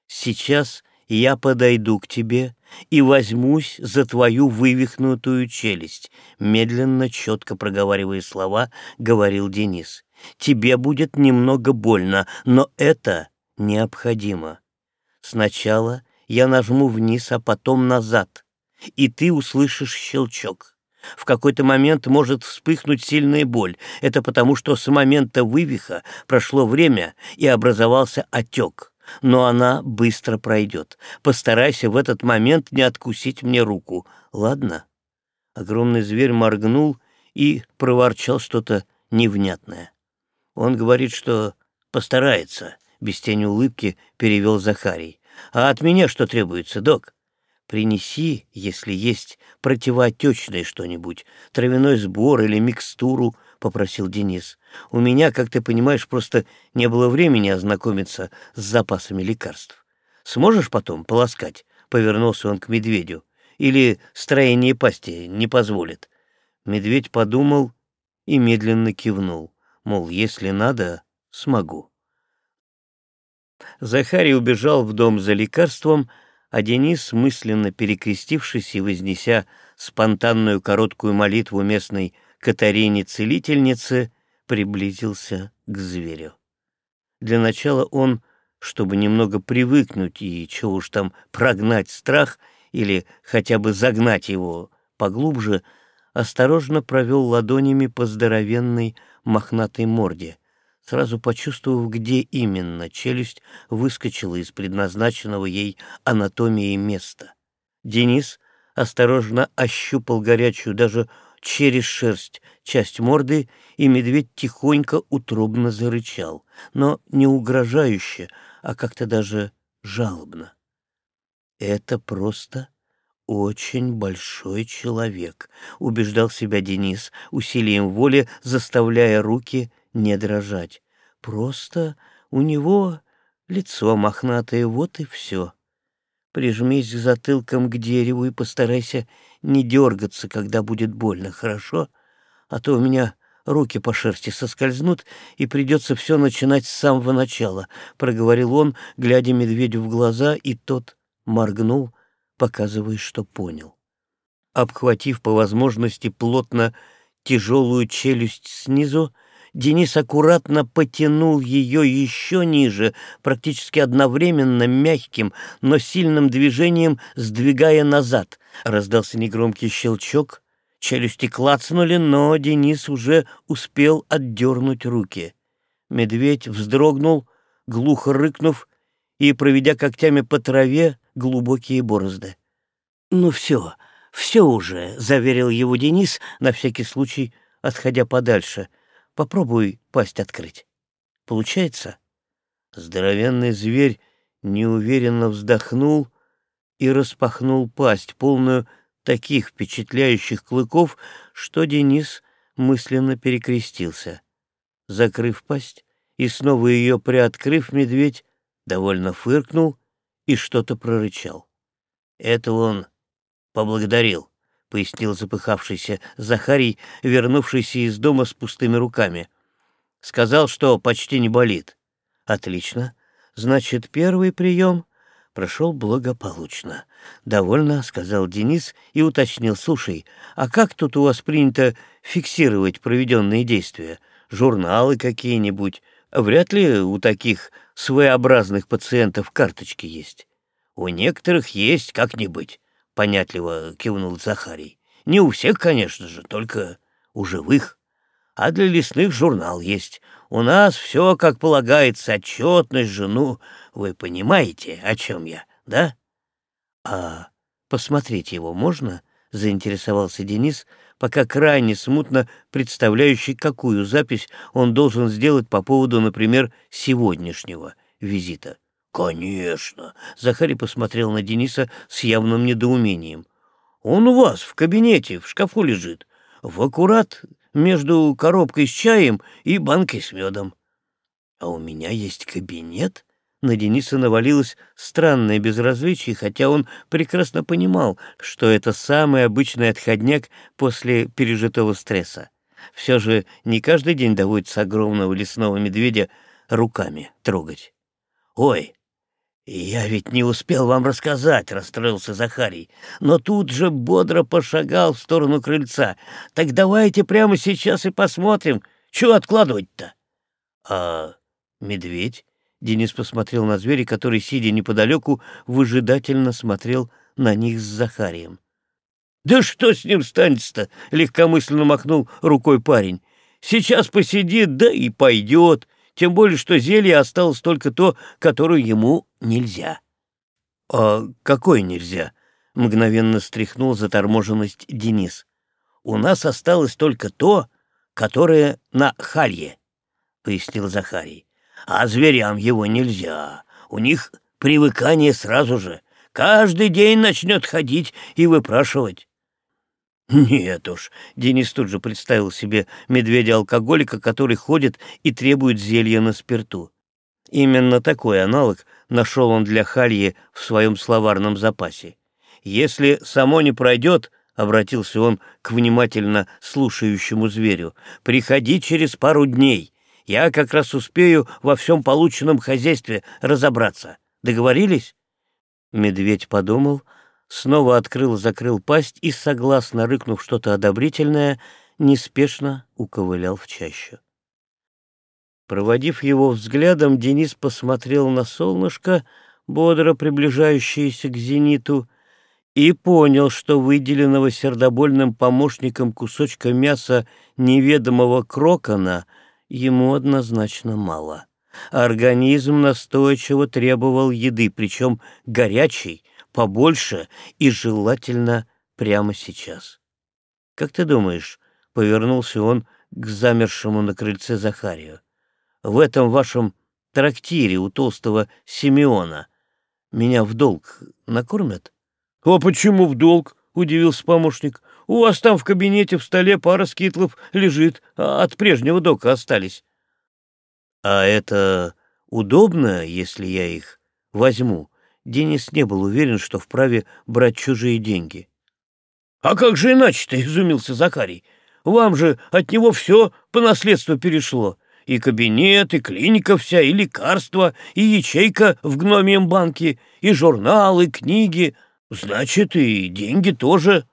Сейчас я подойду к тебе и возьмусь за твою вывихнутую челюсть, медленно, четко проговаривая слова, говорил Денис. Тебе будет немного больно, но это необходимо. Сначала я нажму вниз, а потом назад, и ты услышишь щелчок. В какой-то момент может вспыхнуть сильная боль. Это потому, что с момента вывиха прошло время и образовался отек. Но она быстро пройдет. Постарайся в этот момент не откусить мне руку. Ладно?» Огромный зверь моргнул и проворчал что-то невнятное. Он говорит, что постарается, без тени улыбки перевел Захарий. «А от меня что требуется, док?» Принеси, если есть противоотечное что-нибудь, травяной сбор или микстуру, — попросил Денис. У меня, как ты понимаешь, просто не было времени ознакомиться с запасами лекарств. Сможешь потом полоскать? — повернулся он к медведю. Или строение пасти не позволит? Медведь подумал и медленно кивнул, мол, если надо, смогу. Захарий убежал в дом за лекарством, а Денис, мысленно перекрестившись и вознеся спонтанную короткую молитву местной Катарине-целительнице, приблизился к зверю. Для начала он, чтобы немного привыкнуть и, чего уж там, прогнать страх или хотя бы загнать его поглубже, осторожно провел ладонями по здоровенной мохнатой морде, сразу почувствовав, где именно челюсть выскочила из предназначенного ей анатомии места. Денис осторожно ощупал горячую даже через шерсть часть морды, и медведь тихонько утробно зарычал, но не угрожающе, а как-то даже жалобно. Это просто очень большой человек, убеждал себя Денис, усилием воли заставляя руки не дрожать. Просто у него лицо мохнатое, вот и все. Прижмись затылком к дереву и постарайся не дергаться, когда будет больно, хорошо? А то у меня руки по шерсти соскользнут, и придется все начинать с самого начала», — проговорил он, глядя медведю в глаза, и тот моргнул, показывая, что понял. Обхватив по возможности плотно тяжелую челюсть снизу, Денис аккуратно потянул ее еще ниже, практически одновременно мягким, но сильным движением сдвигая назад. Раздался негромкий щелчок, челюсти клацнули, но Денис уже успел отдернуть руки. Медведь вздрогнул, глухо рыкнув и, проведя когтями по траве, глубокие борозды. «Ну все, все уже», — заверил его Денис, на всякий случай отходя подальше — Попробуй пасть открыть. Получается? Здоровенный зверь неуверенно вздохнул и распахнул пасть, полную таких впечатляющих клыков, что Денис мысленно перекрестился. Закрыв пасть и снова ее приоткрыв, медведь довольно фыркнул и что-то прорычал. Это он поблагодарил пояснил запыхавшийся Захарий, вернувшийся из дома с пустыми руками. Сказал, что почти не болит. Отлично. Значит, первый прием прошел благополучно. Довольно, сказал Денис и уточнил. Слушай, а как тут у вас принято фиксировать проведенные действия? Журналы какие-нибудь? Вряд ли у таких своеобразных пациентов карточки есть. У некоторых есть как-нибудь. — понятливо кивнул Захарий. «Не у всех, конечно же, только у живых. А для лесных журнал есть. У нас все, как полагается, отчетность, жену. Вы понимаете, о чем я, да?» «А посмотреть его можно?» — заинтересовался Денис, пока крайне смутно представляющий, какую запись он должен сделать по поводу, например, сегодняшнего визита. «Конечно!» — Захарий посмотрел на Дениса с явным недоумением. «Он у вас в кабинете, в шкафу лежит, в аккурат между коробкой с чаем и банкой с медом». «А у меня есть кабинет?» На Дениса навалилось странное безразличие, хотя он прекрасно понимал, что это самый обычный отходняк после пережитого стресса. Все же не каждый день доводится огромного лесного медведя руками трогать. «Ой, «Я ведь не успел вам рассказать», — расстроился Захарий, но тут же бодро пошагал в сторону крыльца. «Так давайте прямо сейчас и посмотрим, чего откладывать-то?» «А медведь?» — Денис посмотрел на зверя, который, сидя неподалеку, выжидательно смотрел на них с Захарием. «Да что с ним станется-то?» — легкомысленно махнул рукой парень. «Сейчас посидит, да и пойдет тем более что зелье осталось только то, которое ему нельзя. — А какое нельзя? — мгновенно стряхнул заторможенность Денис. — У нас осталось только то, которое на халье, — пояснил Захарий. — А зверям его нельзя. У них привыкание сразу же. Каждый день начнет ходить и выпрашивать. Нет уж, Денис тут же представил себе медведя-алкоголика, который ходит и требует зелья на спирту. Именно такой аналог нашел он для Хальи в своем словарном запасе. «Если само не пройдет», — обратился он к внимательно слушающему зверю, — «приходи через пару дней. Я как раз успею во всем полученном хозяйстве разобраться. Договорились?» Медведь подумал, снова открыл-закрыл пасть и, согласно рыкнув что-то одобрительное, неспешно уковылял в чащу. Проводив его взглядом, Денис посмотрел на солнышко, бодро приближающееся к зениту, и понял, что выделенного сердобольным помощником кусочка мяса неведомого крокона ему однозначно мало. Организм настойчиво требовал еды, причем горячей, побольше и желательно прямо сейчас. «Как ты думаешь?» — повернулся он к замершему на крыльце Захарию. «В этом вашем трактире у толстого Симеона меня в долг накормят?» — А почему в долг? — удивился помощник. — У вас там в кабинете в столе пара скитлов лежит, а от прежнего дока остались. — А это удобно, если я их возьму? Денис не был уверен, что вправе брать чужие деньги. — А как же иначе-то? — изумился Закарий. — Вам же от него все по наследству перешло. И кабинет, и клиника вся, и лекарства, и ячейка в гномием банке, и журналы, книги — Значит, и деньги тоже.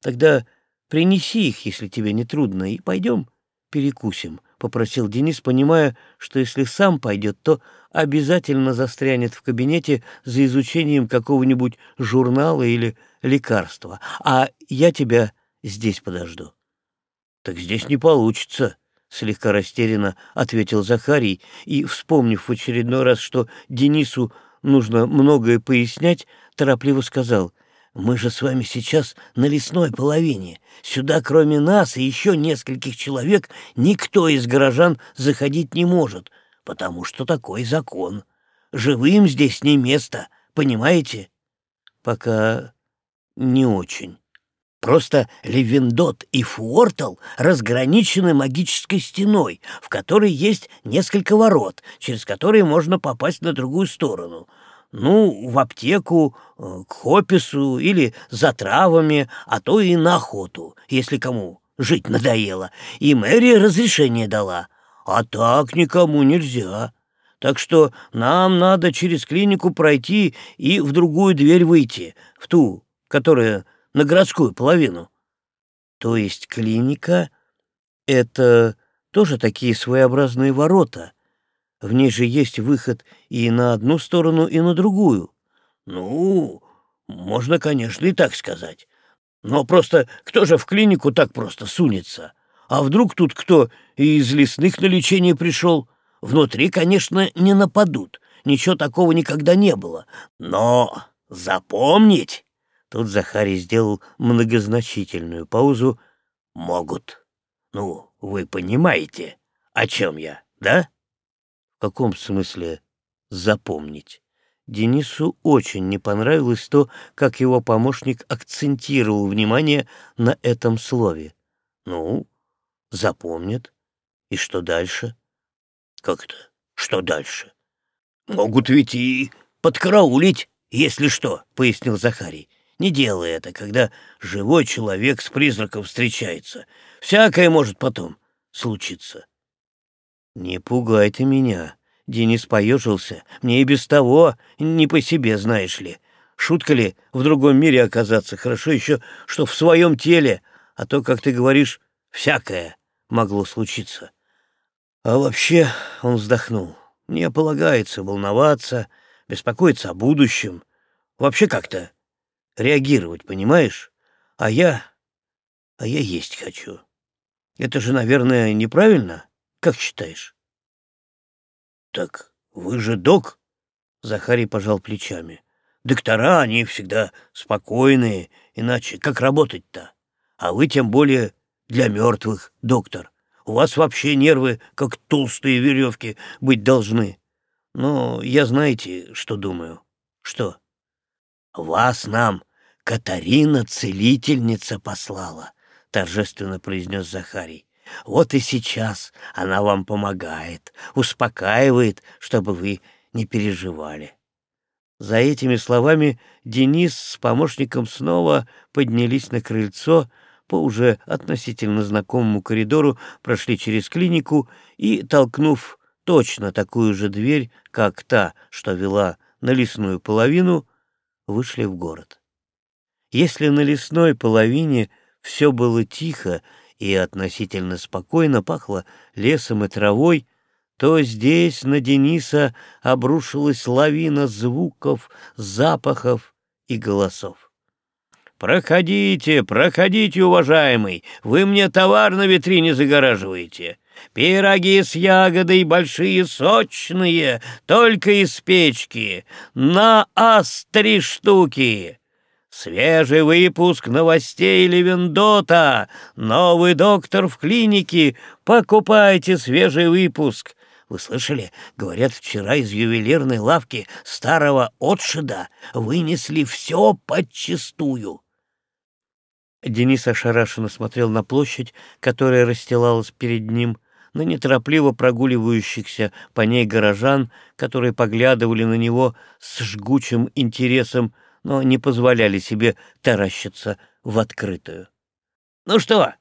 Тогда принеси их, если тебе не трудно, и пойдем перекусим, — попросил Денис, понимая, что если сам пойдет, то обязательно застрянет в кабинете за изучением какого-нибудь журнала или лекарства, а я тебя здесь подожду. — Так здесь не получится, — слегка растерянно ответил Захарий, и, вспомнив в очередной раз, что Денису нужно многое пояснять, торопливо сказал, «Мы же с вами сейчас на лесной половине. Сюда, кроме нас и еще нескольких человек, никто из горожан заходить не может, потому что такой закон. Живым здесь не место, понимаете?» «Пока не очень». Просто Левендот и Фуортл разграничены магической стеной, в которой есть несколько ворот, через которые можно попасть на другую сторону. Ну, в аптеку, э, к хопису или за травами, а то и на охоту, если кому жить надоело. И мэрия разрешение дала. А так никому нельзя. Так что нам надо через клинику пройти и в другую дверь выйти, в ту, которая на городскую половину. То есть клиника — это тоже такие своеобразные ворота. В ней же есть выход и на одну сторону, и на другую. Ну, можно, конечно, и так сказать. Но просто кто же в клинику так просто сунется? А вдруг тут кто из лесных на лечение пришел? Внутри, конечно, не нападут. Ничего такого никогда не было. Но запомнить Тут Захарий сделал многозначительную паузу. «Могут. Ну, вы понимаете, о чем я, да?» «В каком смысле запомнить?» Денису очень не понравилось то, как его помощник акцентировал внимание на этом слове. «Ну, запомнят. И что дальше?» «Как-то? Что дальше?» «Могут ведь и подкараулить, если что», — пояснил Захарий. Не делай это, когда живой человек с призраком встречается. Всякое может потом случиться. Не пугай ты меня. Денис поежился. Мне и без того не по себе, знаешь ли. Шутка ли в другом мире оказаться? Хорошо еще, что в своем теле, а то, как ты говоришь, всякое могло случиться. А вообще, он вздохнул, мне полагается волноваться, беспокоиться о будущем. Вообще как-то реагировать, понимаешь? А я... а я есть хочу. Это же, наверное, неправильно? Как считаешь? Так вы же док? Захарий пожал плечами. Доктора, они всегда спокойные, иначе как работать-то? А вы тем более для мертвых, доктор. У вас вообще нервы, как толстые веревки, быть должны. Но я знаете, что думаю? Что? Вас нам Катарина-целительница послала, торжественно произнес Захарий. Вот и сейчас она вам помогает, успокаивает, чтобы вы не переживали. За этими словами Денис с помощником снова поднялись на крыльцо, по уже относительно знакомому коридору прошли через клинику и, толкнув точно такую же дверь, как та, что вела на лесную половину, вышли в город. Если на лесной половине все было тихо и относительно спокойно пахло лесом и травой, то здесь на Дениса обрушилась лавина звуков, запахов и голосов. «Проходите, проходите, уважаемый, вы мне товар на витрине загораживаете. Пироги с ягодой большие, сочные, только из печки, на ас три штуки». Свежий выпуск новостей Левендота. Новый доктор в клинике. Покупайте свежий выпуск. Вы слышали? Говорят, вчера из ювелирной лавки старого отшида вынесли все подчистую. Денис ошарашенно смотрел на площадь, которая расстилалась перед ним, на неторопливо прогуливающихся по ней горожан, которые поглядывали на него с жгучим интересом, но не позволяли себе таращиться в открытую. «Ну что,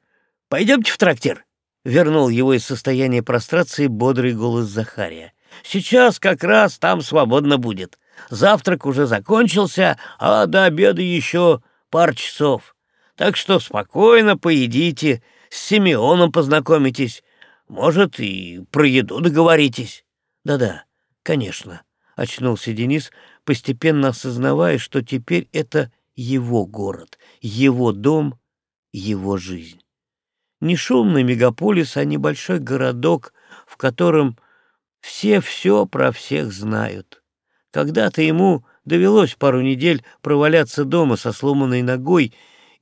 пойдемте в трактир?» — вернул его из состояния прострации бодрый голос Захария. «Сейчас как раз там свободно будет. Завтрак уже закончился, а до обеда еще пар часов. Так что спокойно поедите, с Симеоном познакомитесь, может, и про еду договоритесь». «Да-да, конечно», — очнулся Денис, постепенно осознавая, что теперь это его город, его дом, его жизнь. Не шумный мегаполис, а небольшой городок, в котором все все про всех знают. Когда-то ему довелось пару недель проваляться дома со сломанной ногой,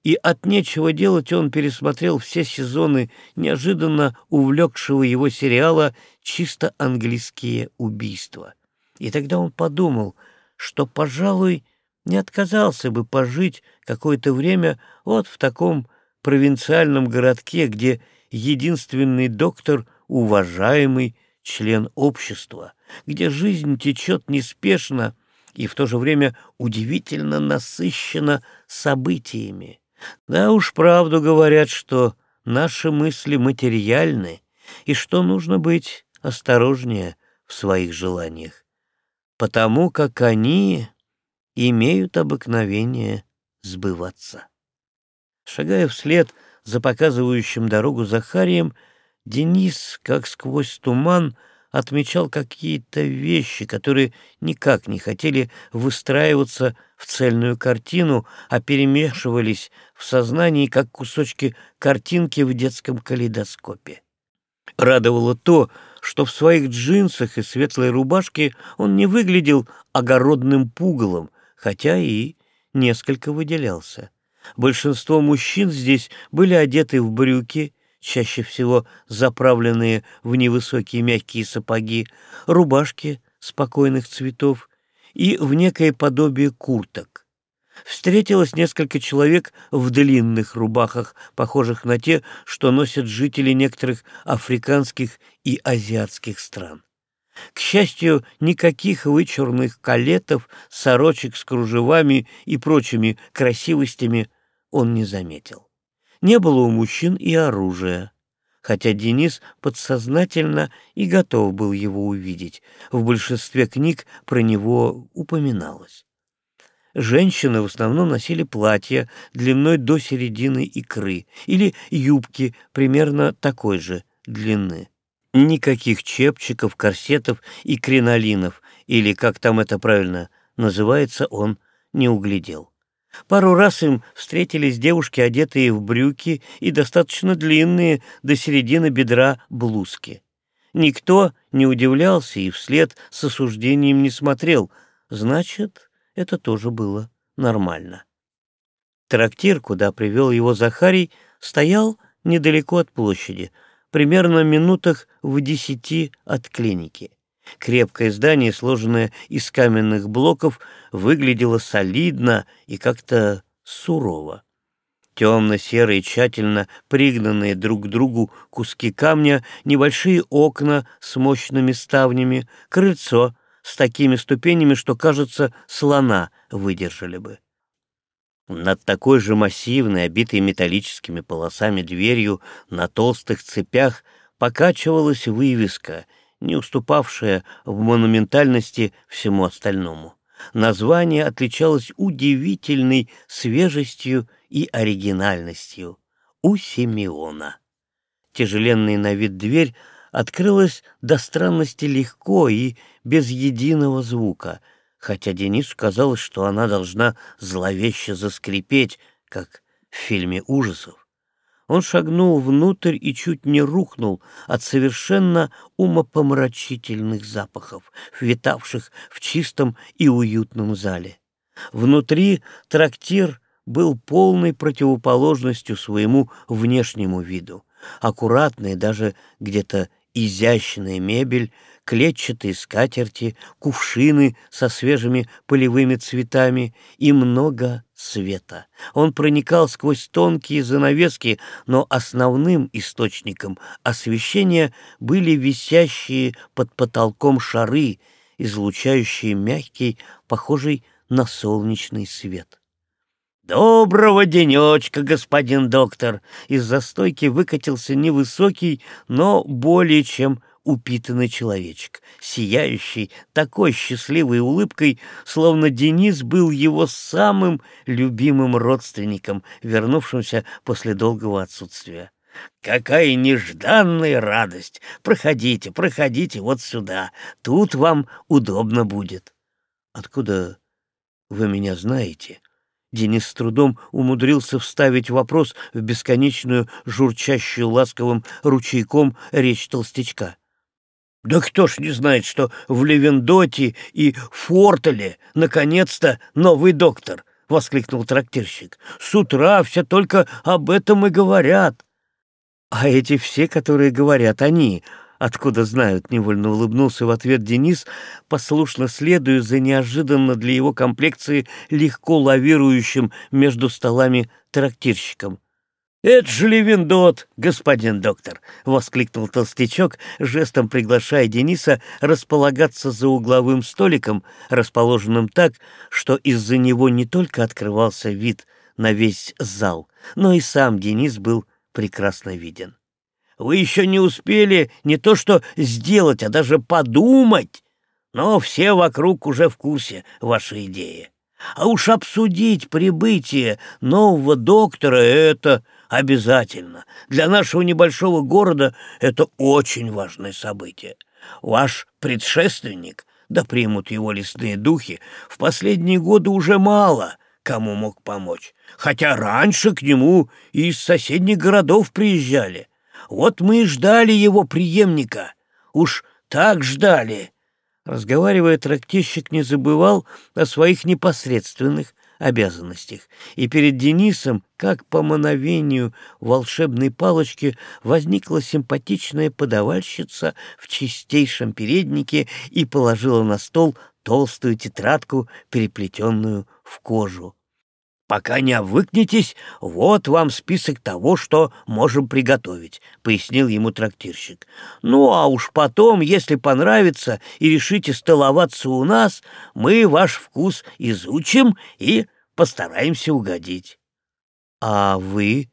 и от нечего делать он пересмотрел все сезоны неожиданно увлекшего его сериала «Чисто английские убийства». И тогда он подумал — что, пожалуй, не отказался бы пожить какое-то время вот в таком провинциальном городке, где единственный доктор — уважаемый член общества, где жизнь течет неспешно и в то же время удивительно насыщена событиями. Да уж правду говорят, что наши мысли материальны и что нужно быть осторожнее в своих желаниях потому как они имеют обыкновение сбываться. Шагая вслед за показывающим дорогу Захарием, Денис, как сквозь туман, отмечал какие-то вещи, которые никак не хотели выстраиваться в цельную картину, а перемешивались в сознании, как кусочки картинки в детском калейдоскопе. Радовало то, что в своих джинсах и светлой рубашке он не выглядел огородным пугалом, хотя и несколько выделялся. Большинство мужчин здесь были одеты в брюки, чаще всего заправленные в невысокие мягкие сапоги, рубашки спокойных цветов и в некое подобие курток встретилось несколько человек в длинных рубахах, похожих на те, что носят жители некоторых африканских и азиатских стран. К счастью, никаких вычурных калетов, сорочек с кружевами и прочими красивостями он не заметил. Не было у мужчин и оружия, хотя Денис подсознательно и готов был его увидеть. В большинстве книг про него упоминалось. Женщины в основном носили платья длиной до середины икры или юбки примерно такой же длины. Никаких чепчиков, корсетов и кринолинов, или как там это правильно называется, он не углядел. Пару раз им встретились девушки, одетые в брюки и достаточно длинные до середины бедра блузки. Никто не удивлялся и вслед с осуждением не смотрел. Значит, это тоже было нормально. Трактир, куда привел его Захарий, стоял недалеко от площади, примерно минутах в десяти от клиники. Крепкое здание, сложенное из каменных блоков, выглядело солидно и как-то сурово. Темно-серые, тщательно пригнанные друг к другу куски камня, небольшие окна с мощными ставнями, крыльцо с такими ступенями, что, кажется, слона выдержали бы. Над такой же массивной, обитой металлическими полосами дверью на толстых цепях покачивалась вывеска, не уступавшая в монументальности всему остальному. Название отличалось удивительной свежестью и оригинальностью. У Симеона. Тяжеленная на вид дверь открылась до странности легко и без единого звука — хотя Денису казалось, что она должна зловеще заскрипеть, как в фильме ужасов. Он шагнул внутрь и чуть не рухнул от совершенно умопомрачительных запахов, витавших в чистом и уютном зале. Внутри трактир был полной противоположностью своему внешнему виду. Аккуратная, даже где-то изящная мебель клетчатые скатерти, кувшины со свежими полевыми цветами и много света. Он проникал сквозь тонкие занавески, но основным источником освещения были висящие под потолком шары, излучающие мягкий, похожий на солнечный свет. «Доброго денечка, господин доктор!» Из застойки выкатился невысокий, но более чем упитанный человечек, сияющий такой счастливой улыбкой, словно Денис был его самым любимым родственником, вернувшимся после долгого отсутствия. «Какая нежданная радость! Проходите, проходите вот сюда, тут вам удобно будет». «Откуда вы меня знаете?» Денис с трудом умудрился вставить вопрос в бесконечную, журчащую ласковым ручейком речь толстячка. Да кто ж не знает, что в Левендоте и Фортеле наконец-то новый доктор, — воскликнул трактирщик. С утра все только об этом и говорят. А эти все, которые говорят, они, откуда знают, невольно улыбнулся в ответ Денис, послушно следуя за неожиданно для его комплекции легко лавирующим между столами трактирщиком. «Это же Левиндот, господин доктор!» — воскликнул толстячок, жестом приглашая Дениса располагаться за угловым столиком, расположенным так, что из-за него не только открывался вид на весь зал, но и сам Денис был прекрасно виден. «Вы еще не успели не то что сделать, а даже подумать, но все вокруг уже в курсе вашей идеи. А уж обсудить прибытие нового доктора — это Обязательно. Для нашего небольшого города это очень важное событие. Ваш предшественник, да примут его лесные духи, в последние годы уже мало кому мог помочь. Хотя раньше к нему и из соседних городов приезжали. Вот мы и ждали его преемника. Уж так ждали. Разговаривая, трактирщик не забывал о своих непосредственных обязанностях, и перед Денисом, как по мановению волшебной палочки, возникла симпатичная подавальщица в чистейшем переднике и положила на стол толстую тетрадку, переплетенную в кожу. «Пока не обвыкнетесь, вот вам список того, что можем приготовить», — пояснил ему трактирщик. «Ну, а уж потом, если понравится и решите столоваться у нас, мы ваш вкус изучим и постараемся угодить». «А вы?»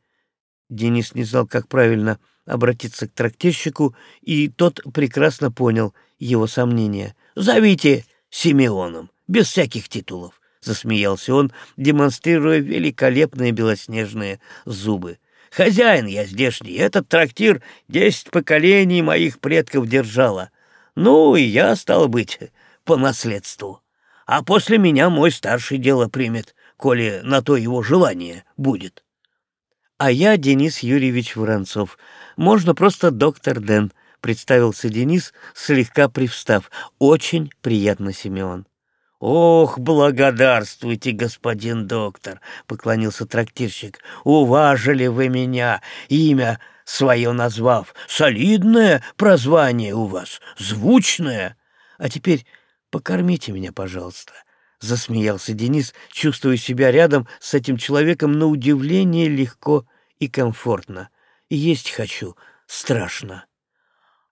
Денис не знал, как правильно обратиться к трактирщику, и тот прекрасно понял его сомнения. «Зовите Симеоном, без всяких титулов. — засмеялся он, демонстрируя великолепные белоснежные зубы. «Хозяин я здешний, этот трактир десять поколений моих предков держала. Ну, и я, стал быть, по наследству. А после меня мой старший дело примет, коли на то его желание будет». «А я Денис Юрьевич Воронцов. Можно просто доктор Дэн», — представился Денис, слегка привстав. «Очень приятно, Симеон». «Ох, благодарствуйте, господин доктор!» — поклонился трактирщик. «Уважили вы меня, имя свое назвав. Солидное прозвание у вас, звучное. А теперь покормите меня, пожалуйста». Засмеялся Денис, чувствуя себя рядом с этим человеком на удивление легко и комфортно. «Есть хочу, страшно».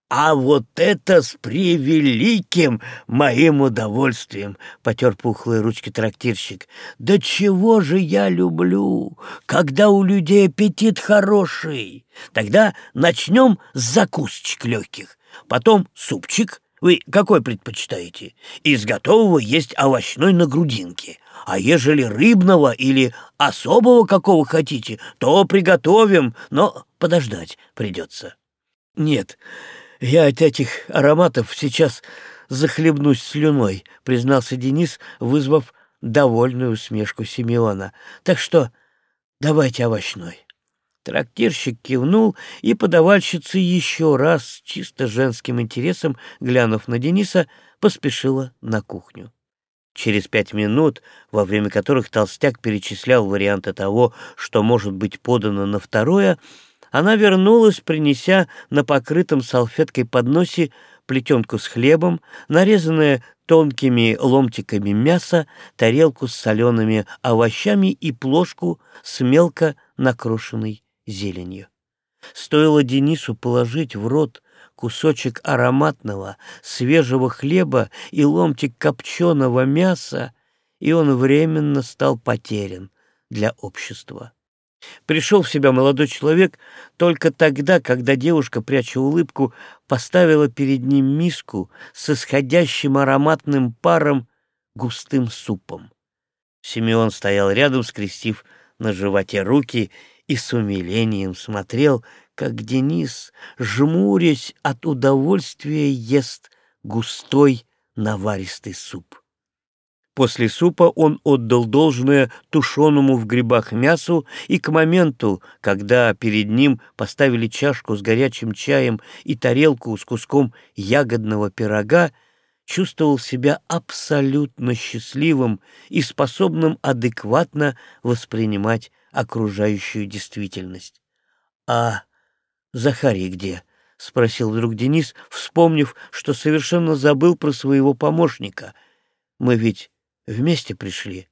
А вот это с превеликим моим удовольствием, — потер пухлые ручки трактирщик. Да чего же я люблю, когда у людей аппетит хороший. Тогда начнем с закусочек легких, потом супчик. Вы какой предпочитаете? Из готового есть овощной на грудинке. А ежели рыбного или особого какого хотите, то приготовим, но подождать придется. Нет, «Я от этих ароматов сейчас захлебнусь слюной», — признался Денис, вызвав довольную усмешку Симеона. «Так что давайте овощной». Трактирщик кивнул, и подавальщица еще раз, чисто женским интересом, глянув на Дениса, поспешила на кухню. Через пять минут, во время которых толстяк перечислял варианты того, что может быть подано на второе, она вернулась, принеся на покрытом салфеткой подносе плетенку с хлебом, нарезанное тонкими ломтиками мяса, тарелку с солеными овощами и плошку с мелко накрошенной зеленью. Стоило Денису положить в рот кусочек ароматного, свежего хлеба и ломтик копченого мяса, и он временно стал потерян для общества. Пришел в себя молодой человек только тогда, когда девушка, пряча улыбку, поставила перед ним миску с исходящим ароматным паром густым супом. Симеон стоял рядом, скрестив на животе руки, и с умилением смотрел, как Денис, жмурясь от удовольствия, ест густой наваристый суп. После супа он отдал должное тушеному в грибах мясу, и к моменту, когда перед ним поставили чашку с горячим чаем и тарелку с куском ягодного пирога, чувствовал себя абсолютно счастливым и способным адекватно воспринимать окружающую действительность. «А Захарий где?» — спросил вдруг Денис, вспомнив, что совершенно забыл про своего помощника. «Мы ведь Вместе пришли.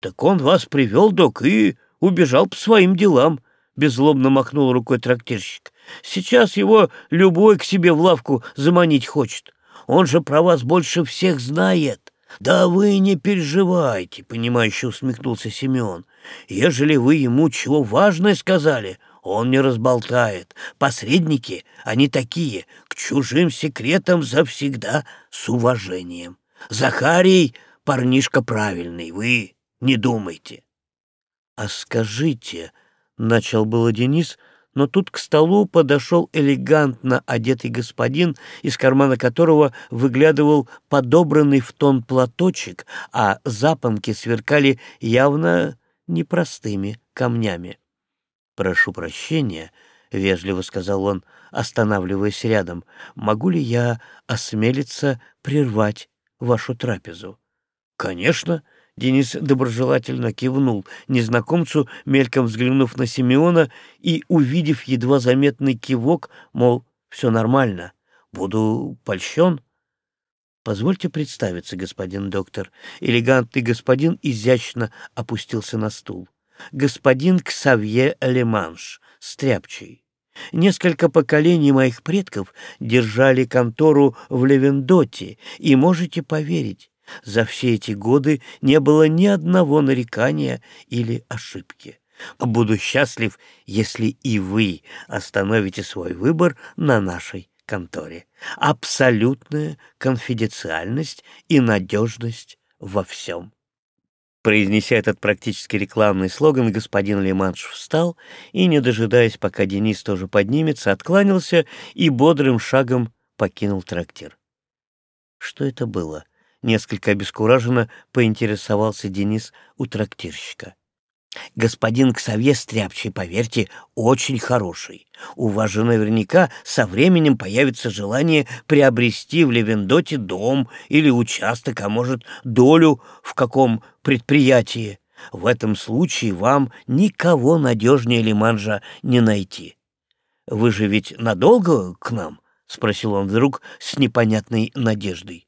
Так он вас привел, док, и убежал по своим делам, — беззлобно махнул рукой трактирщик. Сейчас его любой к себе в лавку заманить хочет. Он же про вас больше всех знает. Да вы не переживайте, — понимающе усмехнулся Семен. Ежели вы ему чего важное сказали, он не разболтает. Посредники, они такие, к чужим секретам завсегда с уважением. Захарий парнишка правильный, вы не думайте. — А скажите, — начал было Денис, но тут к столу подошел элегантно одетый господин, из кармана которого выглядывал подобранный в тон платочек, а запонки сверкали явно непростыми камнями. — Прошу прощения, — вежливо сказал он, останавливаясь рядом, — могу ли я осмелиться прервать вашу трапезу? «Конечно», — Денис доброжелательно кивнул незнакомцу, мельком взглянув на Симеона и увидев едва заметный кивок, мол, все нормально, буду польщен. «Позвольте представиться, господин доктор». Элегантный господин изящно опустился на стул. «Господин Ксавье Леманш, стряпчий. Несколько поколений моих предков держали контору в Левендоте, и можете поверить, за все эти годы не было ни одного нарекания или ошибки. Буду счастлив, если и вы остановите свой выбор на нашей конторе. Абсолютная конфиденциальность и надежность во всем. Произнеся этот практически рекламный слоган, господин Леманш встал и, не дожидаясь, пока Денис тоже поднимется, откланялся и бодрым шагом покинул трактир. Что это было? Несколько обескураженно поинтересовался Денис у трактирщика. «Господин Ксавье Стряпчий, поверьте, очень хороший. У вас же наверняка со временем появится желание приобрести в Левендоте дом или участок, а может, долю в каком предприятии. В этом случае вам никого надежнее Лиманжа не найти. Вы же ведь надолго к нам?» — спросил он вдруг с непонятной надеждой.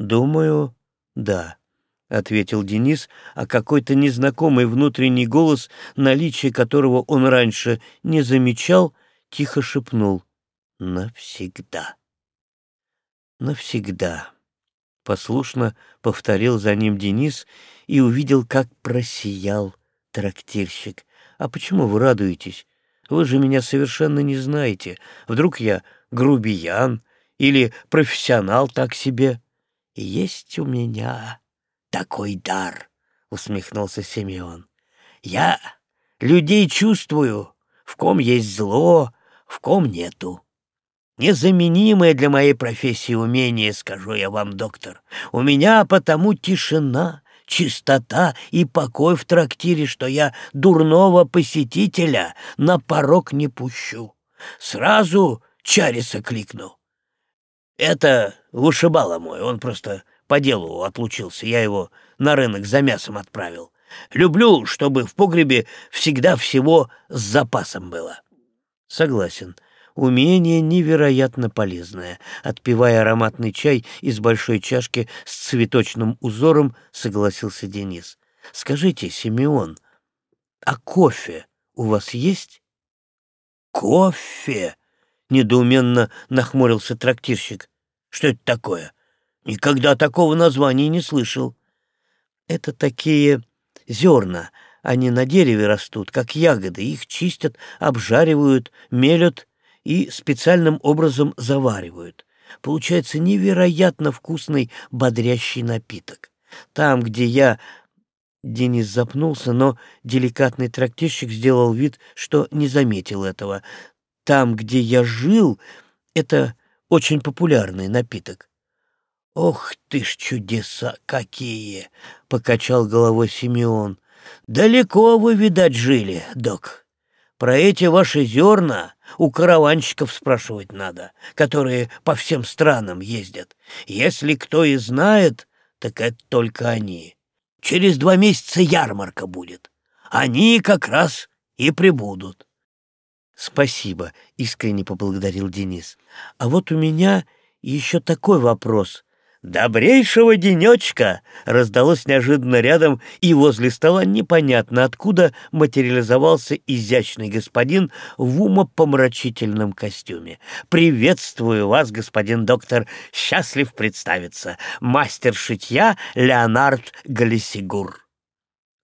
«Думаю, да», — ответил Денис, а какой-то незнакомый внутренний голос, наличие которого он раньше не замечал, тихо шепнул. навсегда. Навсегда. Послушно повторил за ним Денис и увидел, как просиял трактирщик. «А почему вы радуетесь? Вы же меня совершенно не знаете. Вдруг я грубиян или профессионал так себе?» «Есть у меня такой дар», — усмехнулся Симеон. «Я людей чувствую, в ком есть зло, в ком нету. Незаменимое для моей профессии умение, скажу я вам, доктор. У меня потому тишина, чистота и покой в трактире, что я дурного посетителя на порог не пущу. Сразу Чариса кликну. Это вышибало мой, он просто по делу отлучился, я его на рынок за мясом отправил. Люблю, чтобы в погребе всегда всего с запасом было. Согласен. Умение невероятно полезное. Отпивая ароматный чай из большой чашки с цветочным узором, согласился Денис. Скажите, Симеон, а кофе у вас есть? Кофе? Недоуменно нахмурился трактирщик. Что это такое? Никогда такого названия не слышал. Это такие зерна. Они на дереве растут, как ягоды. Их чистят, обжаривают, мелют и специальным образом заваривают. Получается невероятно вкусный бодрящий напиток. Там, где я... Денис запнулся, но деликатный трактирщик сделал вид, что не заметил этого. Там, где я жил, это очень популярный напиток. «Ох ты ж чудеса какие!» — покачал головой Симеон. «Далеко вы, видать, жили, док. Про эти ваши зерна у караванщиков спрашивать надо, которые по всем странам ездят. Если кто и знает, так это только они. Через два месяца ярмарка будет. Они как раз и прибудут. Спасибо, искренне поблагодарил Денис. А вот у меня еще такой вопрос. «Добрейшего денечка!» раздалось неожиданно рядом, и возле стола непонятно откуда материализовался изящный господин в умопомрачительном костюме. «Приветствую вас, господин доктор! Счастлив представиться! Мастер шитья Леонард Галисигур!»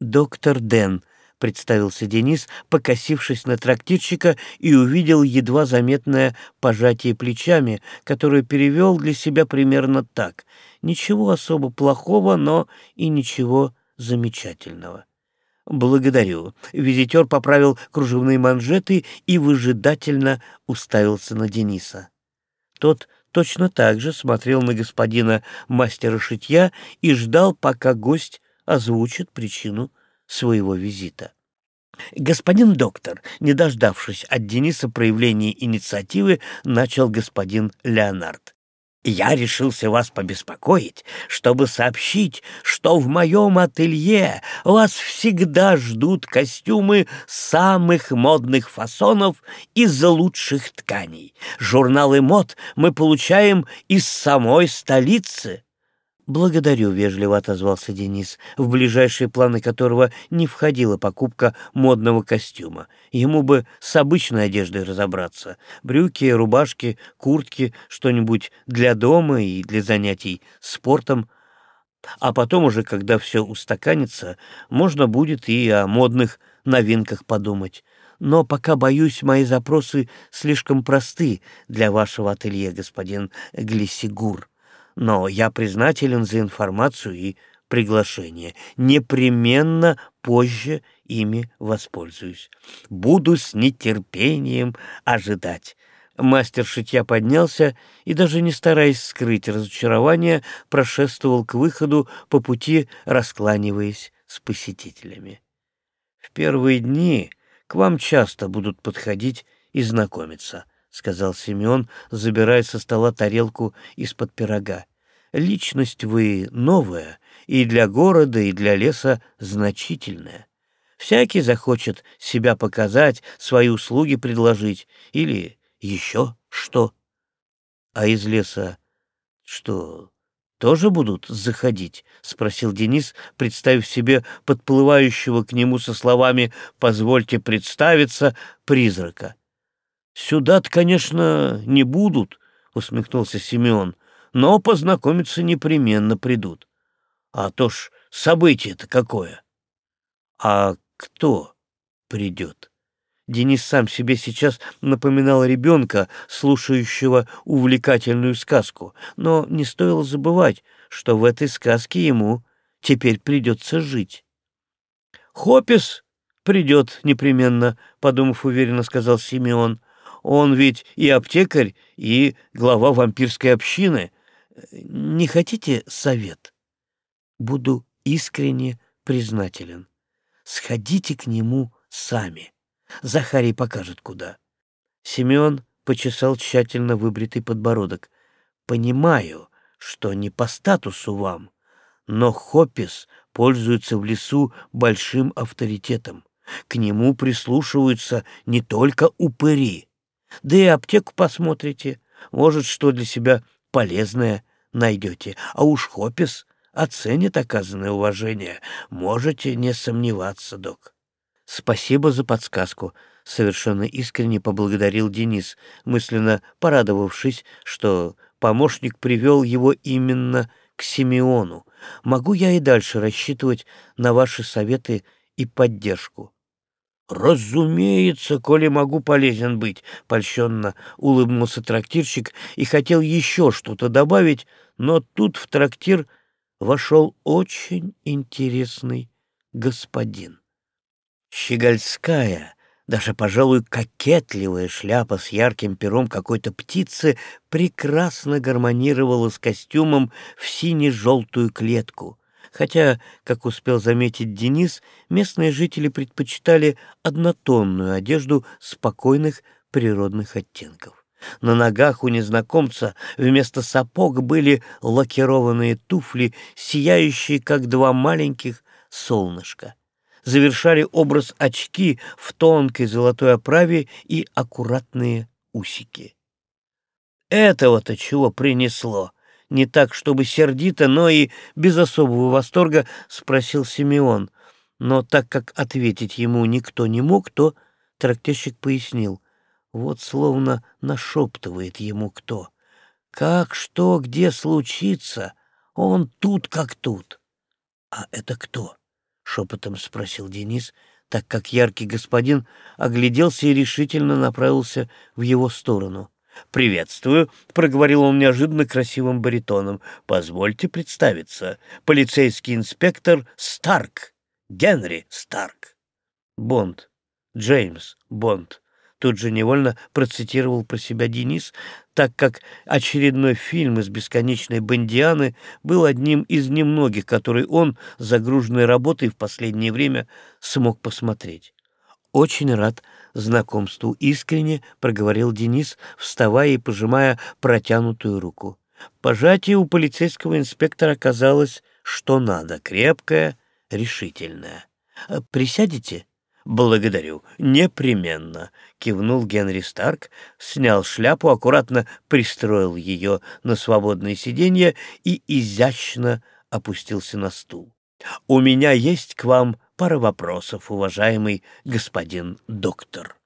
«Доктор Дэн», — представился Денис, покосившись на трактирщика и увидел едва заметное пожатие плечами, которое перевел для себя примерно так. Ничего особо плохого, но и ничего замечательного. «Благодарю». Визитер поправил кружевные манжеты и выжидательно уставился на Дениса. Тот точно так же смотрел на господина мастера шитья и ждал, пока гость озвучит причину своего визита. «Господин доктор», не дождавшись от Дениса проявления инициативы, начал господин Леонард. «Я решился вас побеспокоить, чтобы сообщить, что в моем ателье вас всегда ждут костюмы самых модных фасонов из лучших тканей. Журналы мод мы получаем из самой столицы». «Благодарю», — вежливо отозвался Денис, в ближайшие планы которого не входила покупка модного костюма. Ему бы с обычной одеждой разобраться. Брюки, рубашки, куртки, что-нибудь для дома и для занятий спортом. А потом уже, когда все устаканится, можно будет и о модных новинках подумать. Но пока, боюсь, мои запросы слишком просты для вашего ателье, господин Глиссигур но я признателен за информацию и приглашение. Непременно позже ими воспользуюсь. Буду с нетерпением ожидать. Мастер шитья поднялся и, даже не стараясь скрыть разочарование, прошествовал к выходу по пути, раскланиваясь с посетителями. В первые дни к вам часто будут подходить и знакомиться —— сказал Семен, забирая со стола тарелку из-под пирога. «Личность вы новая, и для города, и для леса значительная. Всякий захочет себя показать, свои услуги предложить или еще что. А из леса что, тоже будут заходить?» — спросил Денис, представив себе подплывающего к нему со словами «позвольте представиться» призрака. Сюда-то, конечно, не будут, усмехнулся Симеон, но познакомиться непременно придут. А то ж событие-то какое. А кто придет? Денис сам себе сейчас напоминал ребенка, слушающего увлекательную сказку, но не стоило забывать, что в этой сказке ему теперь придется жить. «Хопис придет непременно», — подумав уверенно, сказал Симеон. «Он ведь и аптекарь, и глава вампирской общины. Не хотите совет? Буду искренне признателен. Сходите к нему сами». Захарий покажет, куда. Семен почесал тщательно выбритый подбородок. Понимаю, что не по статусу вам, но Хопис пользуется в лесу большим авторитетом. К нему прислушиваются не только упыри. Да и аптеку посмотрите, может, что для себя полезное найдете. А уж Хопис оценит оказанное уважение, можете не сомневаться, док. «Спасибо за подсказку», — совершенно искренне поблагодарил Денис, мысленно порадовавшись, что помощник привел его именно к Симеону. «Могу я и дальше рассчитывать на ваши советы и поддержку?» «Разумеется, коли могу полезен быть», — польщенно улыбнулся трактирщик и хотел еще что-то добавить, но тут в трактир вошел очень интересный господин. Щегольская, даже, пожалуй, кокетливая шляпа с ярким пером какой-то птицы прекрасно гармонировала с костюмом в сине-желтую клетку. Хотя, как успел заметить Денис, местные жители предпочитали однотонную одежду спокойных природных оттенков. На ногах у незнакомца вместо сапог были лакированные туфли, сияющие, как два маленьких солнышка завершали образ очки в тонкой золотой оправе и аккуратные усики. Этого-то чего принесло? Не так, чтобы сердито, но и без особого восторга спросил Симеон. Но так как ответить ему никто не мог, то трактирщик пояснил. Вот словно нашептывает ему кто. Как, что, где случится, он тут как тут. А это кто? — шепотом спросил Денис, так как яркий господин огляделся и решительно направился в его сторону. «Приветствую», — проговорил он неожиданно красивым баритоном. «Позвольте представиться. Полицейский инспектор Старк, Генри Старк». «Бонд. Джеймс Бонд», Тут же невольно процитировал про себя Денис, так как очередной фильм из «Бесконечной Бондианы» был одним из немногих, который он, загруженной работой в последнее время, смог посмотреть. «Очень рад знакомству», — искренне проговорил Денис, вставая и пожимая протянутую руку. Пожатие у полицейского инспектора оказалось, что надо, крепкое, решительное. «Присядете?» «Благодарю, непременно», — кивнул Генри Старк, снял шляпу, аккуратно пристроил ее на свободное сиденье и изящно опустился на стул. «У меня есть к вам пара вопросов, уважаемый господин доктор».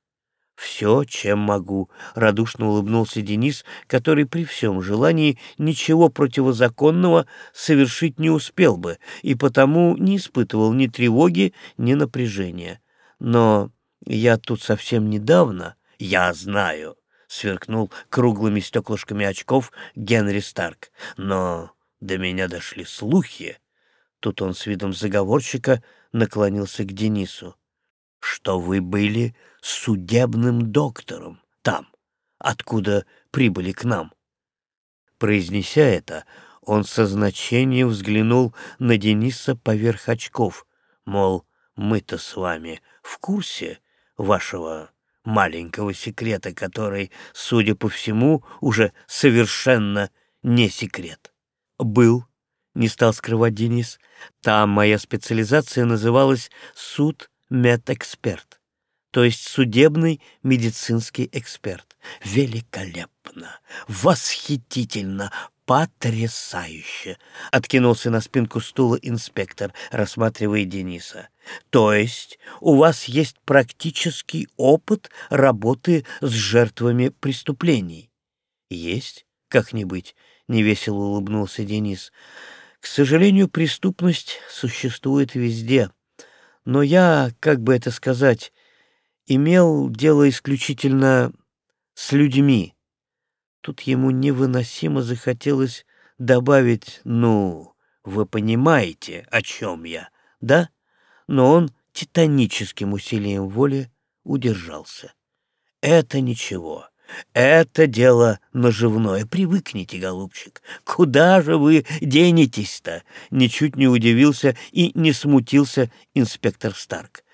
«Все, чем могу», — радушно улыбнулся Денис, который при всем желании ничего противозаконного совершить не успел бы и потому не испытывал ни тревоги, ни напряжения. Но я тут совсем недавно, я знаю, сверкнул круглыми стеклышками очков Генри Старк. Но до меня дошли слухи. Тут он с видом заговорщика наклонился к Денису. Что вы были судебным доктором там, откуда прибыли к нам. Произнеся это, он со значением взглянул на Дениса поверх очков, мол, мы-то с вами в курсе вашего маленького секрета, который, судя по всему, уже совершенно не секрет. Был, не стал скрывать Денис. Там моя специализация называлась суд-медэксперт, то есть судебный медицинский эксперт. Великолепно, восхитительно, «Потрясающе!» — откинулся на спинку стула инспектор, рассматривая Дениса. «То есть у вас есть практический опыт работы с жертвами преступлений?» «Есть, как-нибудь», — невесело улыбнулся Денис. «К сожалению, преступность существует везде. Но я, как бы это сказать, имел дело исключительно с людьми». Тут ему невыносимо захотелось добавить «ну, вы понимаете, о чем я, да?» Но он титаническим усилием воли удержался. «Это ничего. Это дело наживное. Привыкните, голубчик. Куда же вы денетесь-то?» Ничуть не удивился и не смутился инспектор Старк.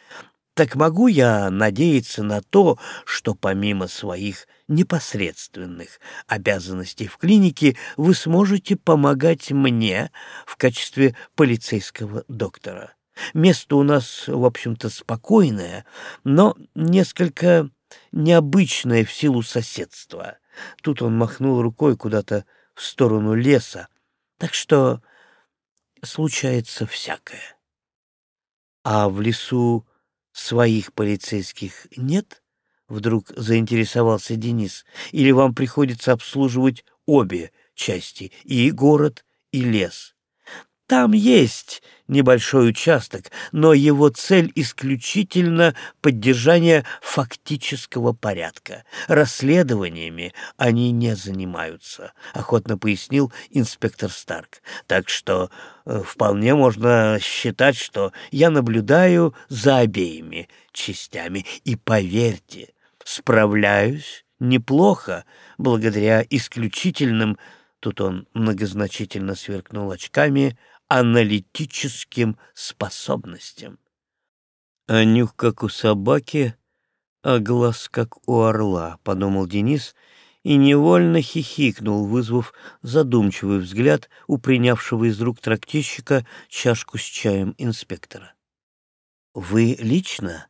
«Так могу я надеяться на то, что помимо своих непосредственных обязанностей в клинике вы сможете помогать мне в качестве полицейского доктора. Место у нас, в общем-то, спокойное, но несколько необычное в силу соседства. Тут он махнул рукой куда-то в сторону леса, так что случается всякое. А в лесу своих полицейских нет? Вдруг заинтересовался Денис. Или вам приходится обслуживать обе части, и город, и лес? Там есть небольшой участок, но его цель исключительно поддержание фактического порядка. Расследованиями они не занимаются, охотно пояснил инспектор Старк. Так что э, вполне можно считать, что я наблюдаю за обеими частями. И поверьте, справляюсь неплохо благодаря исключительным, тут он многозначительно сверкнул очками, аналитическим способностям. А нюх, как у собаки, а глаз, как у орла, — подумал Денис и невольно хихикнул, вызвав задумчивый взгляд у принявшего из рук трактирщика чашку с чаем инспектора. — Вы лично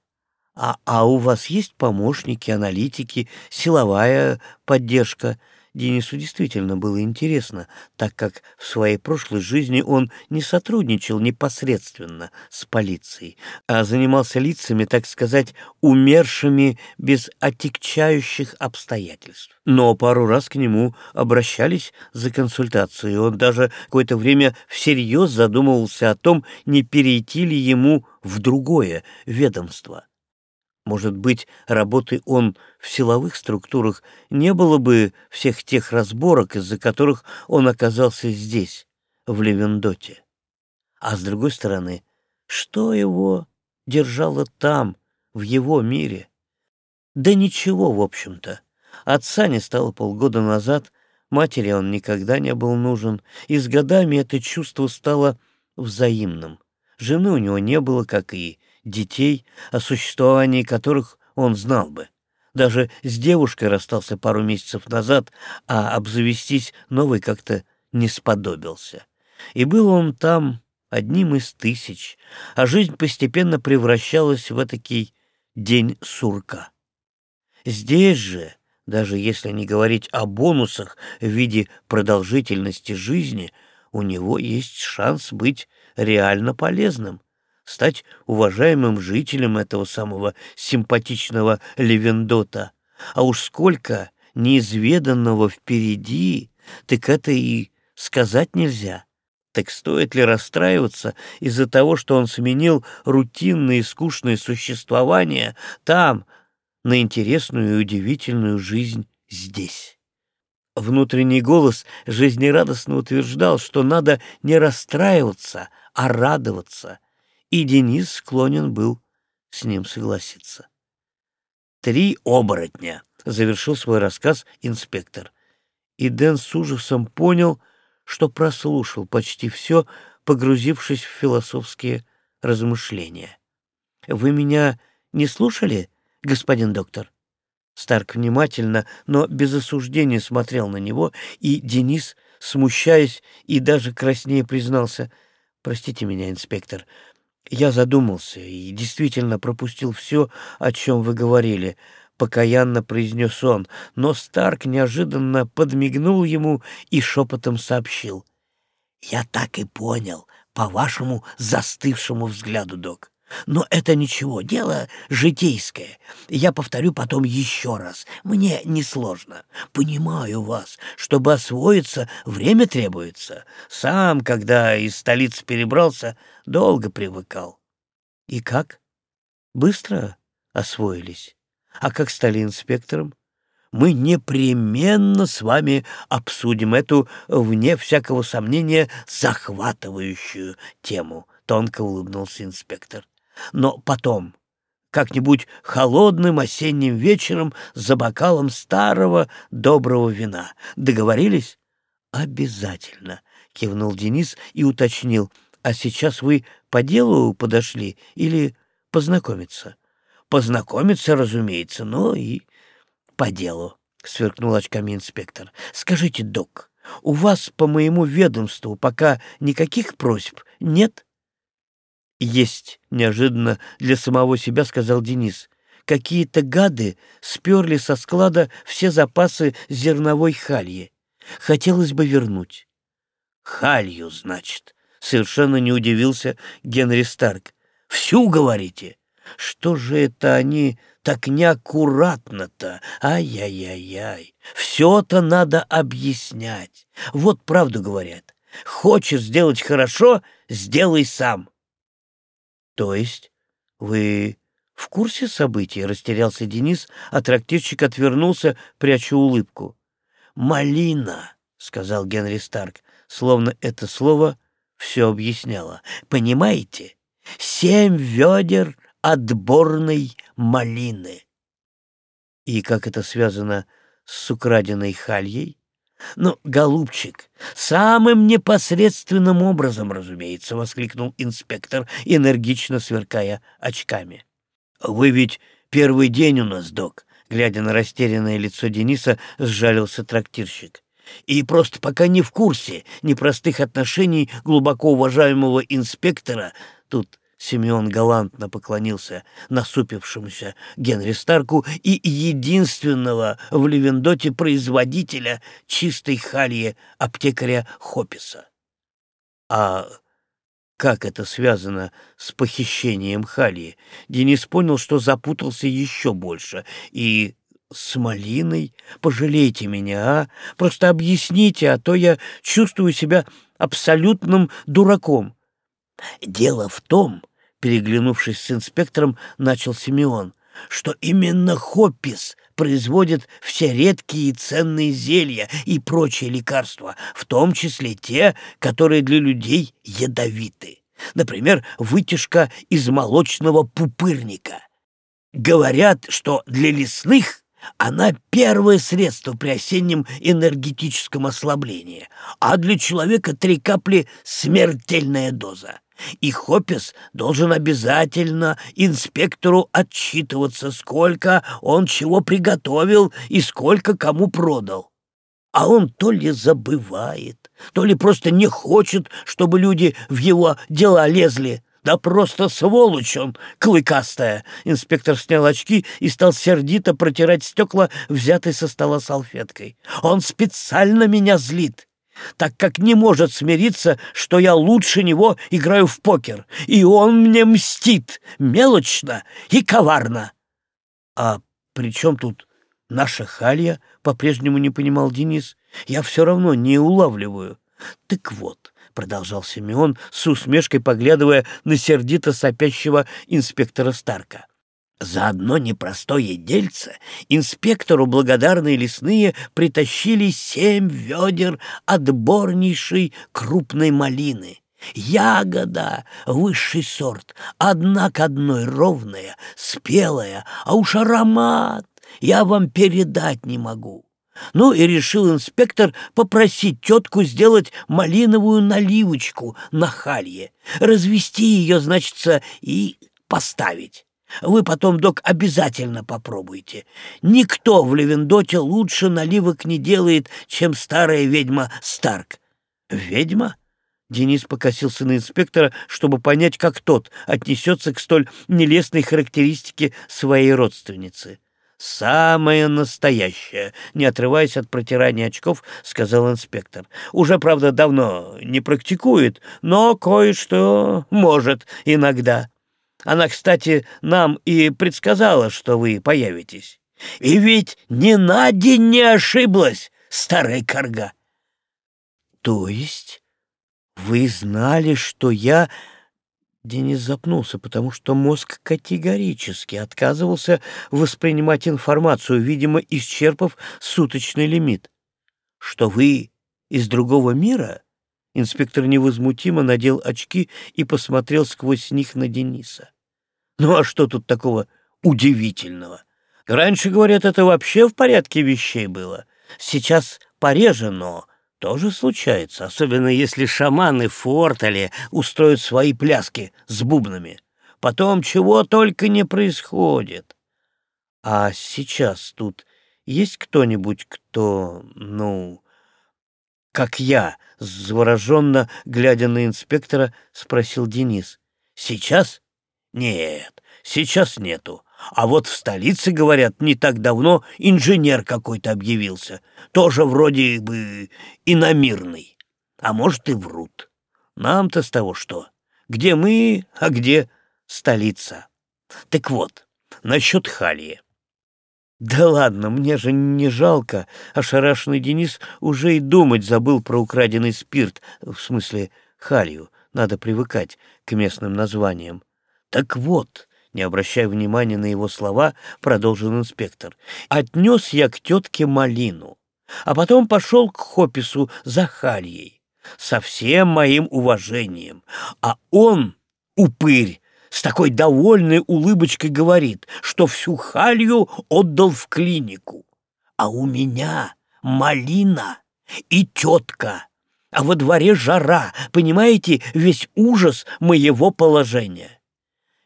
а, а у вас есть помощники, аналитики, силовая поддержка? Денису действительно было интересно, так как в своей прошлой жизни он не сотрудничал непосредственно с полицией, а занимался лицами, так сказать, умершими без отягчающих обстоятельств. Но пару раз к нему обращались за консультацией, и он даже какое-то время всерьез задумывался о том, не перейти ли ему в другое ведомство. Может быть, работы он в силовых структурах не было бы всех тех разборок, из-за которых он оказался здесь, в Левендоте. А с другой стороны, что его держало там, в его мире? Да ничего, в общем-то. Отца не стало полгода назад, матери он никогда не был нужен, и с годами это чувство стало взаимным. Жены у него не было, как и детей, о существовании которых он знал бы. Даже с девушкой расстался пару месяцев назад, а обзавестись новой как-то не сподобился. И был он там одним из тысяч, а жизнь постепенно превращалась в этакий день сурка. Здесь же, даже если не говорить о бонусах в виде продолжительности жизни, у него есть шанс быть реально полезным, стать уважаемым жителем этого самого симпатичного Левендота. А уж сколько неизведанного впереди, так это и сказать нельзя. Так стоит ли расстраиваться из-за того, что он сменил рутинное и скучное существование там, на интересную и удивительную жизнь здесь? Внутренний голос жизнерадостно утверждал, что надо не расстраиваться, а радоваться — и Денис склонен был с ним согласиться. «Три оборотня», — завершил свой рассказ инспектор. И Дэн с ужасом понял, что прослушал почти все, погрузившись в философские размышления. «Вы меня не слушали, господин доктор?» Старк внимательно, но без осуждения смотрел на него, и Денис, смущаясь и даже краснее, признался, «Простите меня, инспектор, я задумался и действительно пропустил все, о чем вы говорили. — покаянно произнес он, но Старк неожиданно подмигнул ему и шепотом сообщил. «Я так и понял, по вашему застывшему взгляду, док. Но это ничего, дело житейское. Я повторю потом еще раз. Мне несложно. Понимаю вас. Чтобы освоиться, время требуется. Сам, когда из столицы перебрался, долго привыкал. И как? Быстро освоились? А как стали инспектором? Мы непременно с вами обсудим эту, вне всякого сомнения, захватывающую тему, — тонко улыбнулся инспектор но потом, как-нибудь холодным осенним вечером за бокалом старого доброго вина. Договорились? Обязательно, кивнул Денис и уточнил. А сейчас вы по делу подошли или познакомиться? Познакомиться, разумеется, но и по делу, сверкнул очками инспектор. Скажите, док, у вас по моему ведомству пока никаких просьб нет? «Есть», — неожиданно для самого себя сказал Денис. «Какие-то гады сперли со склада все запасы зерновой хальи. Хотелось бы вернуть». «Халью, значит», — совершенно не удивился Генри Старк. «Всю, говорите? Что же это они так неаккуратно-то? Ай-яй-яй-яй! Все-то надо объяснять. Вот правду говорят. Хочешь сделать хорошо — сделай сам». «То есть вы в курсе событий?» — растерялся Денис, а трактирщик отвернулся, пряча улыбку. «Малина», — сказал Генри Старк, словно это слово все объясняло. «Понимаете? Семь ведер отборной малины». «И как это связано с украденной хальей?» «Ну, голубчик, самым непосредственным образом, разумеется», — воскликнул инспектор, энергично сверкая очками. «Вы ведь первый день у нас, док», — глядя на растерянное лицо Дениса, сжалился трактирщик. «И просто пока не в курсе непростых отношений глубоко уважаемого инспектора, тут Симеон галантно поклонился насупившемуся Генри Старку и единственного в Левендоте производителя чистой хальи аптекаря Хописа. А как это связано с похищением хальи? Денис понял, что запутался еще больше, и с малиной пожалейте меня, а? Просто объясните, а то я чувствую себя абсолютным дураком. Дело в том, переглянувшись с инспектором, начал Симеон, что именно Хоппис производит все редкие и ценные зелья и прочие лекарства, в том числе те, которые для людей ядовиты. Например, вытяжка из молочного пупырника. Говорят, что для лесных она первое средство при осеннем энергетическом ослаблении, а для человека три капли — смертельная доза. И Хоппис должен обязательно инспектору отчитываться, сколько он чего приготовил и сколько кому продал. А он то ли забывает, то ли просто не хочет, чтобы люди в его дела лезли. Да просто сволочь он, клыкастая. Инспектор снял очки и стал сердито протирать стекла, взятой со стола салфеткой. Он специально меня злит так как не может смириться, что я лучше него играю в покер, и он мне мстит мелочно и коварно. А при чем тут наша Халья, по-прежнему не понимал Денис, я все равно не улавливаю. Так вот, продолжал Симеон с усмешкой, поглядывая на сердито сопящего инспектора Старка. За одно непростое дельце инспектору благодарные лесные притащили семь ведер отборнейшей крупной малины. Ягода — высший сорт, одна к одной ровная, спелая, а уж аромат я вам передать не могу. Ну и решил инспектор попросить тетку сделать малиновую наливочку на халье, развести ее, значится, и поставить. Вы потом, док, обязательно попробуйте. Никто в Левендоте лучше наливок не делает, чем старая ведьма Старк. Ведьма? Денис покосился на инспектора, чтобы понять, как тот отнесется к столь нелестной характеристике своей родственницы. «Самое настоящее», — не отрываясь от протирания очков, сказал инспектор. «Уже, правда, давно не практикует, но кое-что может иногда. Она, кстати, нам и предсказала, что вы появитесь. И ведь ни на день не ошиблась, старая корга». «То есть вы знали, что я...» Денис запнулся, потому что мозг категорически отказывался воспринимать информацию, видимо, исчерпав суточный лимит. «Что вы из другого мира?» Инспектор невозмутимо надел очки и посмотрел сквозь них на Дениса. «Ну а что тут такого удивительного? Раньше, говорят, это вообще в порядке вещей было. Сейчас пореже, но тоже случается, особенно если шаманы в Фортале устроят свои пляски с бубнами. Потом чего только не происходит. А сейчас тут есть кто-нибудь, кто, ну, как я, завороженно глядя на инспектора, спросил Денис. Сейчас? Нет, сейчас нету. А вот в столице, говорят, не так давно инженер какой-то объявился. Тоже вроде бы иномирный. А может и врут. Нам-то с того что? Где мы, а где столица? Так вот, насчет Халии. «Да ладно, мне же не жалко!» Ошарашенный Денис уже и думать забыл про украденный спирт, в смысле халью. Надо привыкать к местным названиям. «Так вот, не обращая внимания на его слова, продолжил инспектор. «Отнес я к тетке малину, а потом пошел к Хопису за Хальей, со всем моим уважением. А он, упырь, с такой довольной улыбочкой говорит, что всю Халью отдал в клинику. А у меня малина и тетка, а во дворе жара, понимаете, весь ужас моего положения.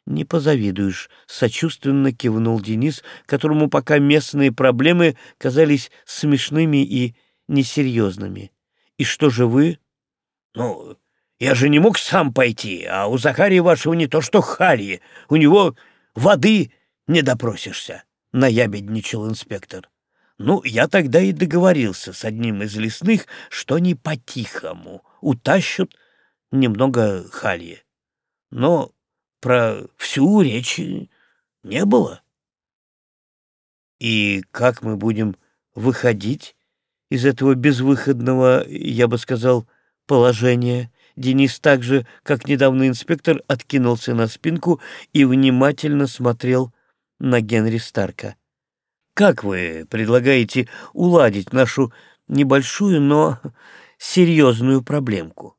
«Не позавидуешь», — сочувственно кивнул Денис, которому пока местные проблемы казались смешными и несерьезными. «И что же вы?» «Ну, я же не мог сам пойти, а у Захария вашего не то что хальи, у него воды не допросишься», — наябедничал инспектор. «Ну, я тогда и договорился с одним из лесных, что не по-тихому утащат немного хальи. Но про всю речи не было. И как мы будем выходить из этого безвыходного, я бы сказал, положения? Денис так же, как недавно инспектор, откинулся на спинку и внимательно смотрел на Генри Старка. «Как вы предлагаете уладить нашу небольшую, но серьезную проблемку?»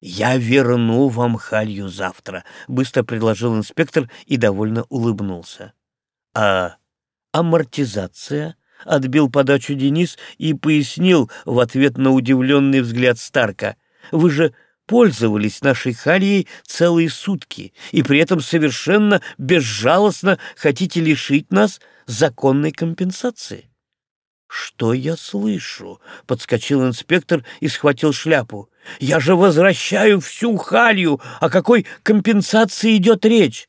«Я верну вам халью завтра», — быстро предложил инспектор и довольно улыбнулся. «А амортизация?» — отбил подачу Денис и пояснил в ответ на удивленный взгляд Старка. «Вы же пользовались нашей хальей целые сутки и при этом совершенно безжалостно хотите лишить нас законной компенсации». «Что я слышу?» — подскочил инспектор и схватил шляпу. «Я же возвращаю всю халью! О какой компенсации идет речь?»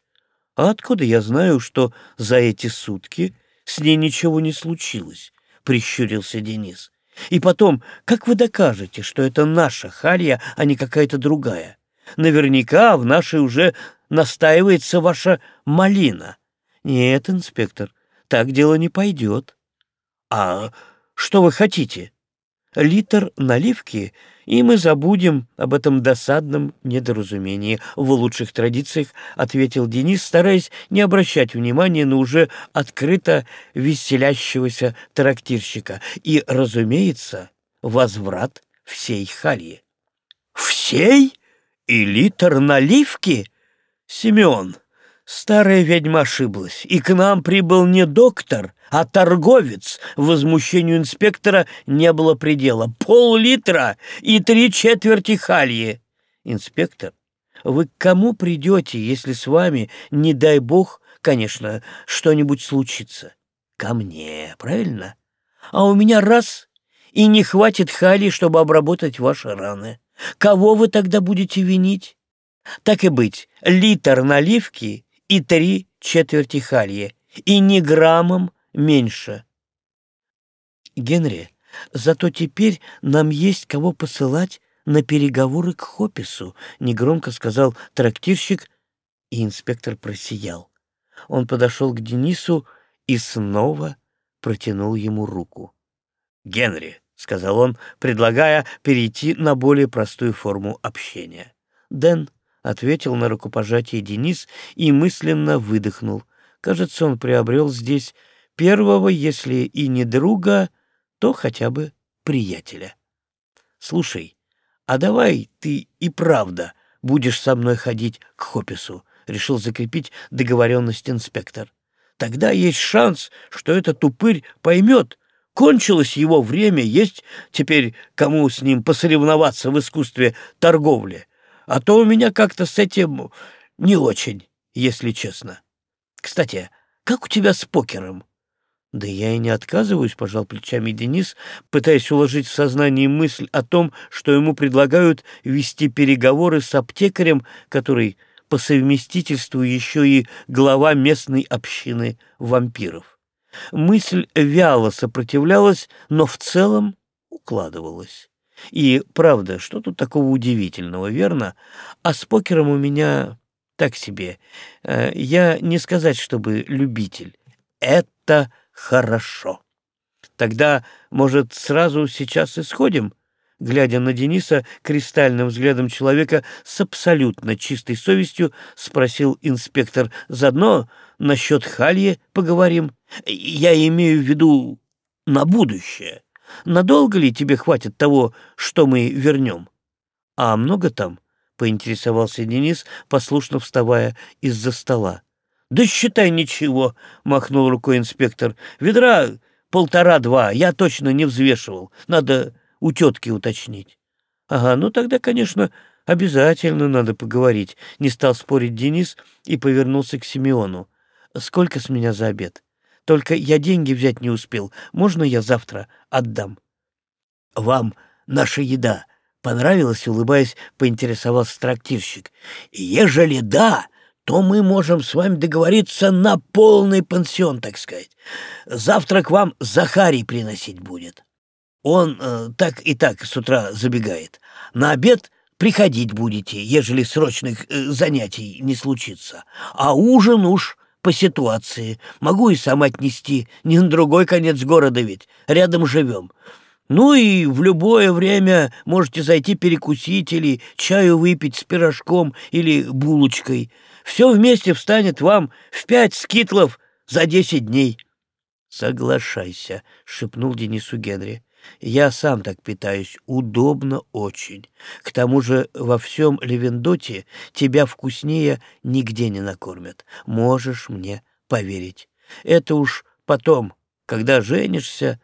«А откуда я знаю, что за эти сутки с ней ничего не случилось?» — прищурился Денис. «И потом, как вы докажете, что это наша халья, а не какая-то другая? Наверняка в нашей уже настаивается ваша малина». «Нет, инспектор, так дело не пойдет». «А что вы хотите?» «Литр наливки, и мы забудем об этом досадном недоразумении», — в лучших традициях ответил Денис, стараясь не обращать внимания на уже открыто веселящегося трактирщика. «И, разумеется, возврат всей хальи». «Всей? И литр наливки?» «Семен, старая ведьма ошиблась, и к нам прибыл не доктор, а торговец. Возмущению инспектора не было предела. Пол-литра и три четверти хальи. Инспектор, вы к кому придете, если с вами, не дай бог, конечно, что-нибудь случится? Ко мне, правильно? А у меня раз и не хватит хали, чтобы обработать ваши раны. Кого вы тогда будете винить? Так и быть, литр наливки и три четверти хальи, и ни граммом меньше. Генри, зато теперь нам есть кого посылать на переговоры к Хопису, негромко сказал трактирщик, и инспектор просиял. Он подошел к Денису и снова протянул ему руку. «Генри», — сказал он, предлагая перейти на более простую форму общения. «Дэн», — ответил на рукопожатие Денис и мысленно выдохнул. Кажется, он приобрел здесь первого, если и не друга, то хотя бы приятеля. «Слушай, а давай ты и правда будешь со мной ходить к Хопису», — решил закрепить договоренность инспектор. «Тогда есть шанс, что этот упырь поймет, кончилось его время, есть теперь кому с ним посоревноваться в искусстве торговли. А то у меня как-то с этим не очень, если честно. Кстати, как у тебя с покером?» «Да я и не отказываюсь», — пожал плечами Денис, пытаясь уложить в сознание мысль о том, что ему предлагают вести переговоры с аптекарем, который по совместительству еще и глава местной общины вампиров. Мысль вяло сопротивлялась, но в целом укладывалась. И правда, что тут такого удивительного, верно? А с покером у меня так себе. Э, я не сказать, чтобы любитель. Это Хорошо. Тогда, может, сразу сейчас исходим? Глядя на Дениса кристальным взглядом человека с абсолютно чистой совестью, спросил инспектор. Заодно насчет Халье поговорим. Я имею в виду на будущее. Надолго ли тебе хватит того, что мы вернем? А много там? Поинтересовался Денис, послушно вставая из-за стола. «Да считай ничего», — махнул рукой инспектор. «Ведра полтора-два, я точно не взвешивал. Надо у тетки уточнить». «Ага, ну тогда, конечно, обязательно надо поговорить», — не стал спорить Денис и повернулся к Симеону. «Сколько с меня за обед? Только я деньги взять не успел. Можно я завтра отдам?» «Вам наша еда понравилась?» — улыбаясь, поинтересовался трактирщик. «Ежели да, то мы можем с вами договориться на полный пансион, так сказать. Завтра к вам Захарий приносить будет. Он э, так и так с утра забегает. На обед приходить будете, ежели срочных э, занятий не случится. А ужин уж по ситуации. Могу и сам отнести, не на другой конец города ведь, рядом живем. Ну и в любое время можете зайти перекусить или чаю выпить с пирожком или булочкой. Все вместе встанет вам в пять скитлов за десять дней. — Соглашайся, — шепнул Денису Генри. — Я сам так питаюсь, удобно очень. К тому же во всем Левендоте тебя вкуснее нигде не накормят. Можешь мне поверить. Это уж потом, когда женишься,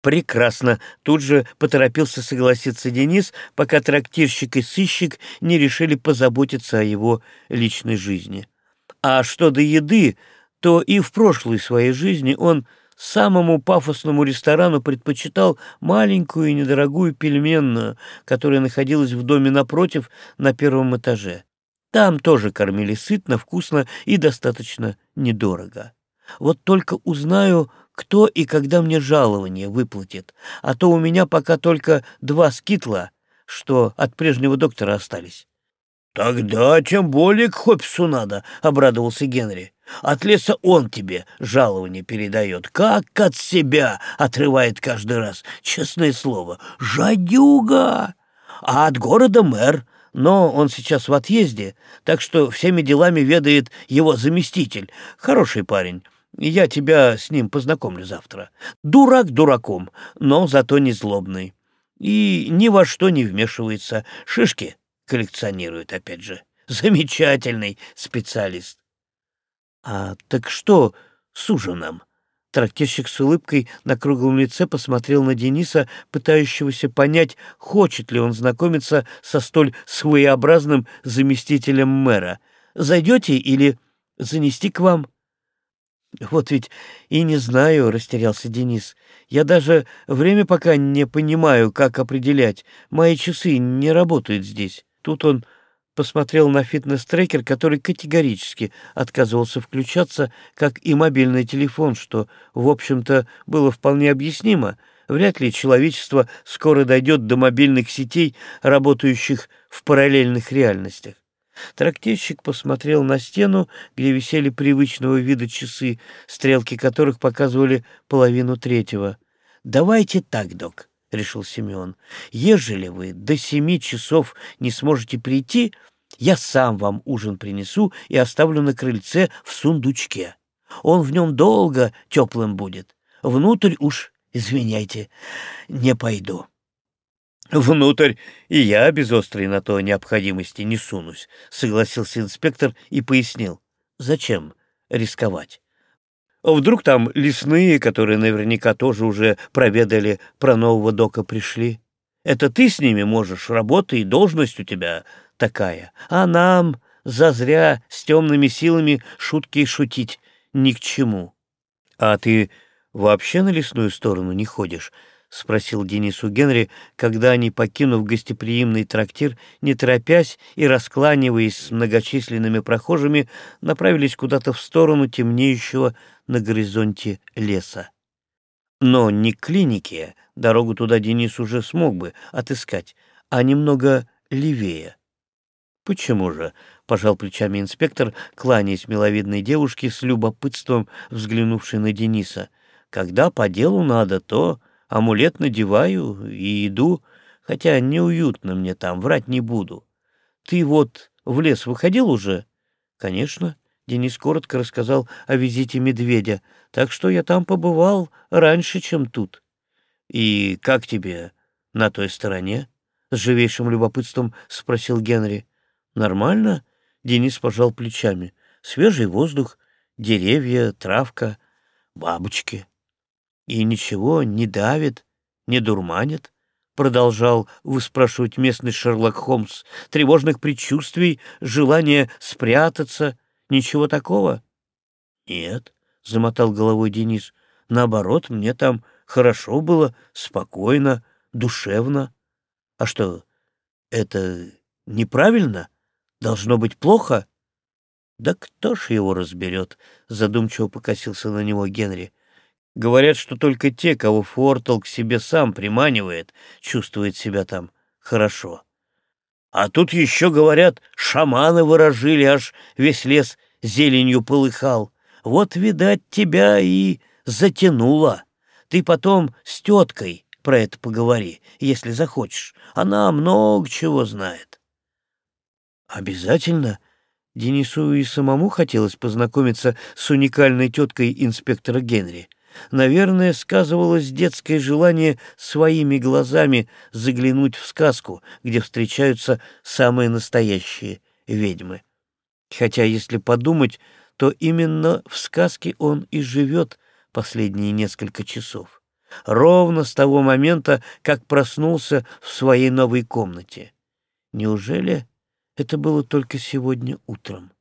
«Прекрасно!» — тут же поторопился согласиться Денис, пока трактирщик и сыщик не решили позаботиться о его личной жизни. А что до еды, то и в прошлой своей жизни он самому пафосному ресторану предпочитал маленькую и недорогую пельменную, которая находилась в доме напротив на первом этаже. Там тоже кормили сытно, вкусно и достаточно недорого. Вот только узнаю, кто и когда мне жалование выплатит, а то у меня пока только два скитла, что от прежнего доктора остались. — Тогда тем более к Хопсу надо, — обрадовался Генри. — От леса он тебе жалование передает. Как от себя отрывает каждый раз, честное слово. Жадюга! А от города мэр, но он сейчас в отъезде, так что всеми делами ведает его заместитель. Хороший парень. Я тебя с ним познакомлю завтра. Дурак дураком, но зато не злобный. И ни во что не вмешивается. Шишки коллекционирует, опять же. Замечательный специалист. А так что с ужином? Трактирщик с улыбкой на круглом лице посмотрел на Дениса, пытающегося понять, хочет ли он знакомиться со столь своеобразным заместителем мэра. «Зайдете или занести к вам?» «Вот ведь и не знаю», — растерялся Денис. «Я даже время пока не понимаю, как определять. Мои часы не работают здесь». Тут он посмотрел на фитнес-трекер, который категорически отказывался включаться, как и мобильный телефон, что, в общем-то, было вполне объяснимо. Вряд ли человечество скоро дойдет до мобильных сетей, работающих в параллельных реальностях. Трактирщик посмотрел на стену, где висели привычного вида часы, стрелки которых показывали половину третьего. «Давайте так, док», — решил Семен. «Ежели вы до семи часов не сможете прийти, я сам вам ужин принесу и оставлю на крыльце в сундучке. Он в нем долго теплым будет. Внутрь уж, извиняйте, не пойду». «Внутрь и я без острой на то необходимости не сунусь», — согласился инспектор и пояснил. «Зачем рисковать? Вдруг там лесные, которые наверняка тоже уже проведали про нового дока, пришли? Это ты с ними можешь, работа и должность у тебя такая, а нам зазря с темными силами шутки шутить ни к чему. А ты вообще на лесную сторону не ходишь?» — спросил Денис у Генри, когда они, покинув гостеприимный трактир, не торопясь и раскланиваясь с многочисленными прохожими, направились куда-то в сторону темнеющего на горизонте леса. Но не к клинике, дорогу туда Денис уже смог бы отыскать, а немного левее. «Почему же?» — пожал плечами инспектор, кланяясь миловидной девушке с любопытством, взглянувшей на Дениса. «Когда по делу надо, то амулет надеваю и иду, хотя неуютно мне там, врать не буду. Ты вот в лес выходил уже? Конечно. Денис коротко рассказал о визите медведя, так что я там побывал раньше, чем тут. И как тебе на той стороне? С живейшим любопытством спросил Генри. Нормально? Денис пожал плечами. Свежий воздух, деревья, травка, бабочки и ничего не давит, не дурманит, продолжал выспрашивать местный Шерлок Холмс, тревожных предчувствий, желания спрятаться, ничего такого? Нет, замотал головой Денис. Наоборот, мне там хорошо было, спокойно, душевно. А что, это неправильно? Должно быть плохо? Да кто ж его разберет? Задумчиво покосился на него Генри. Говорят, что только те, кого Фортл к себе сам приманивает, чувствуют себя там хорошо. А тут еще, говорят, шаманы выражили, аж весь лес зеленью полыхал. Вот, видать, тебя и затянуло. Ты потом с теткой про это поговори, если захочешь. Она много чего знает. Обязательно. Денису и самому хотелось познакомиться с уникальной теткой инспектора Генри наверное, сказывалось детское желание своими глазами заглянуть в сказку, где встречаются самые настоящие ведьмы. Хотя, если подумать, то именно в сказке он и живет последние несколько часов. Ровно с того момента, как проснулся в своей новой комнате. Неужели это было только сегодня утром?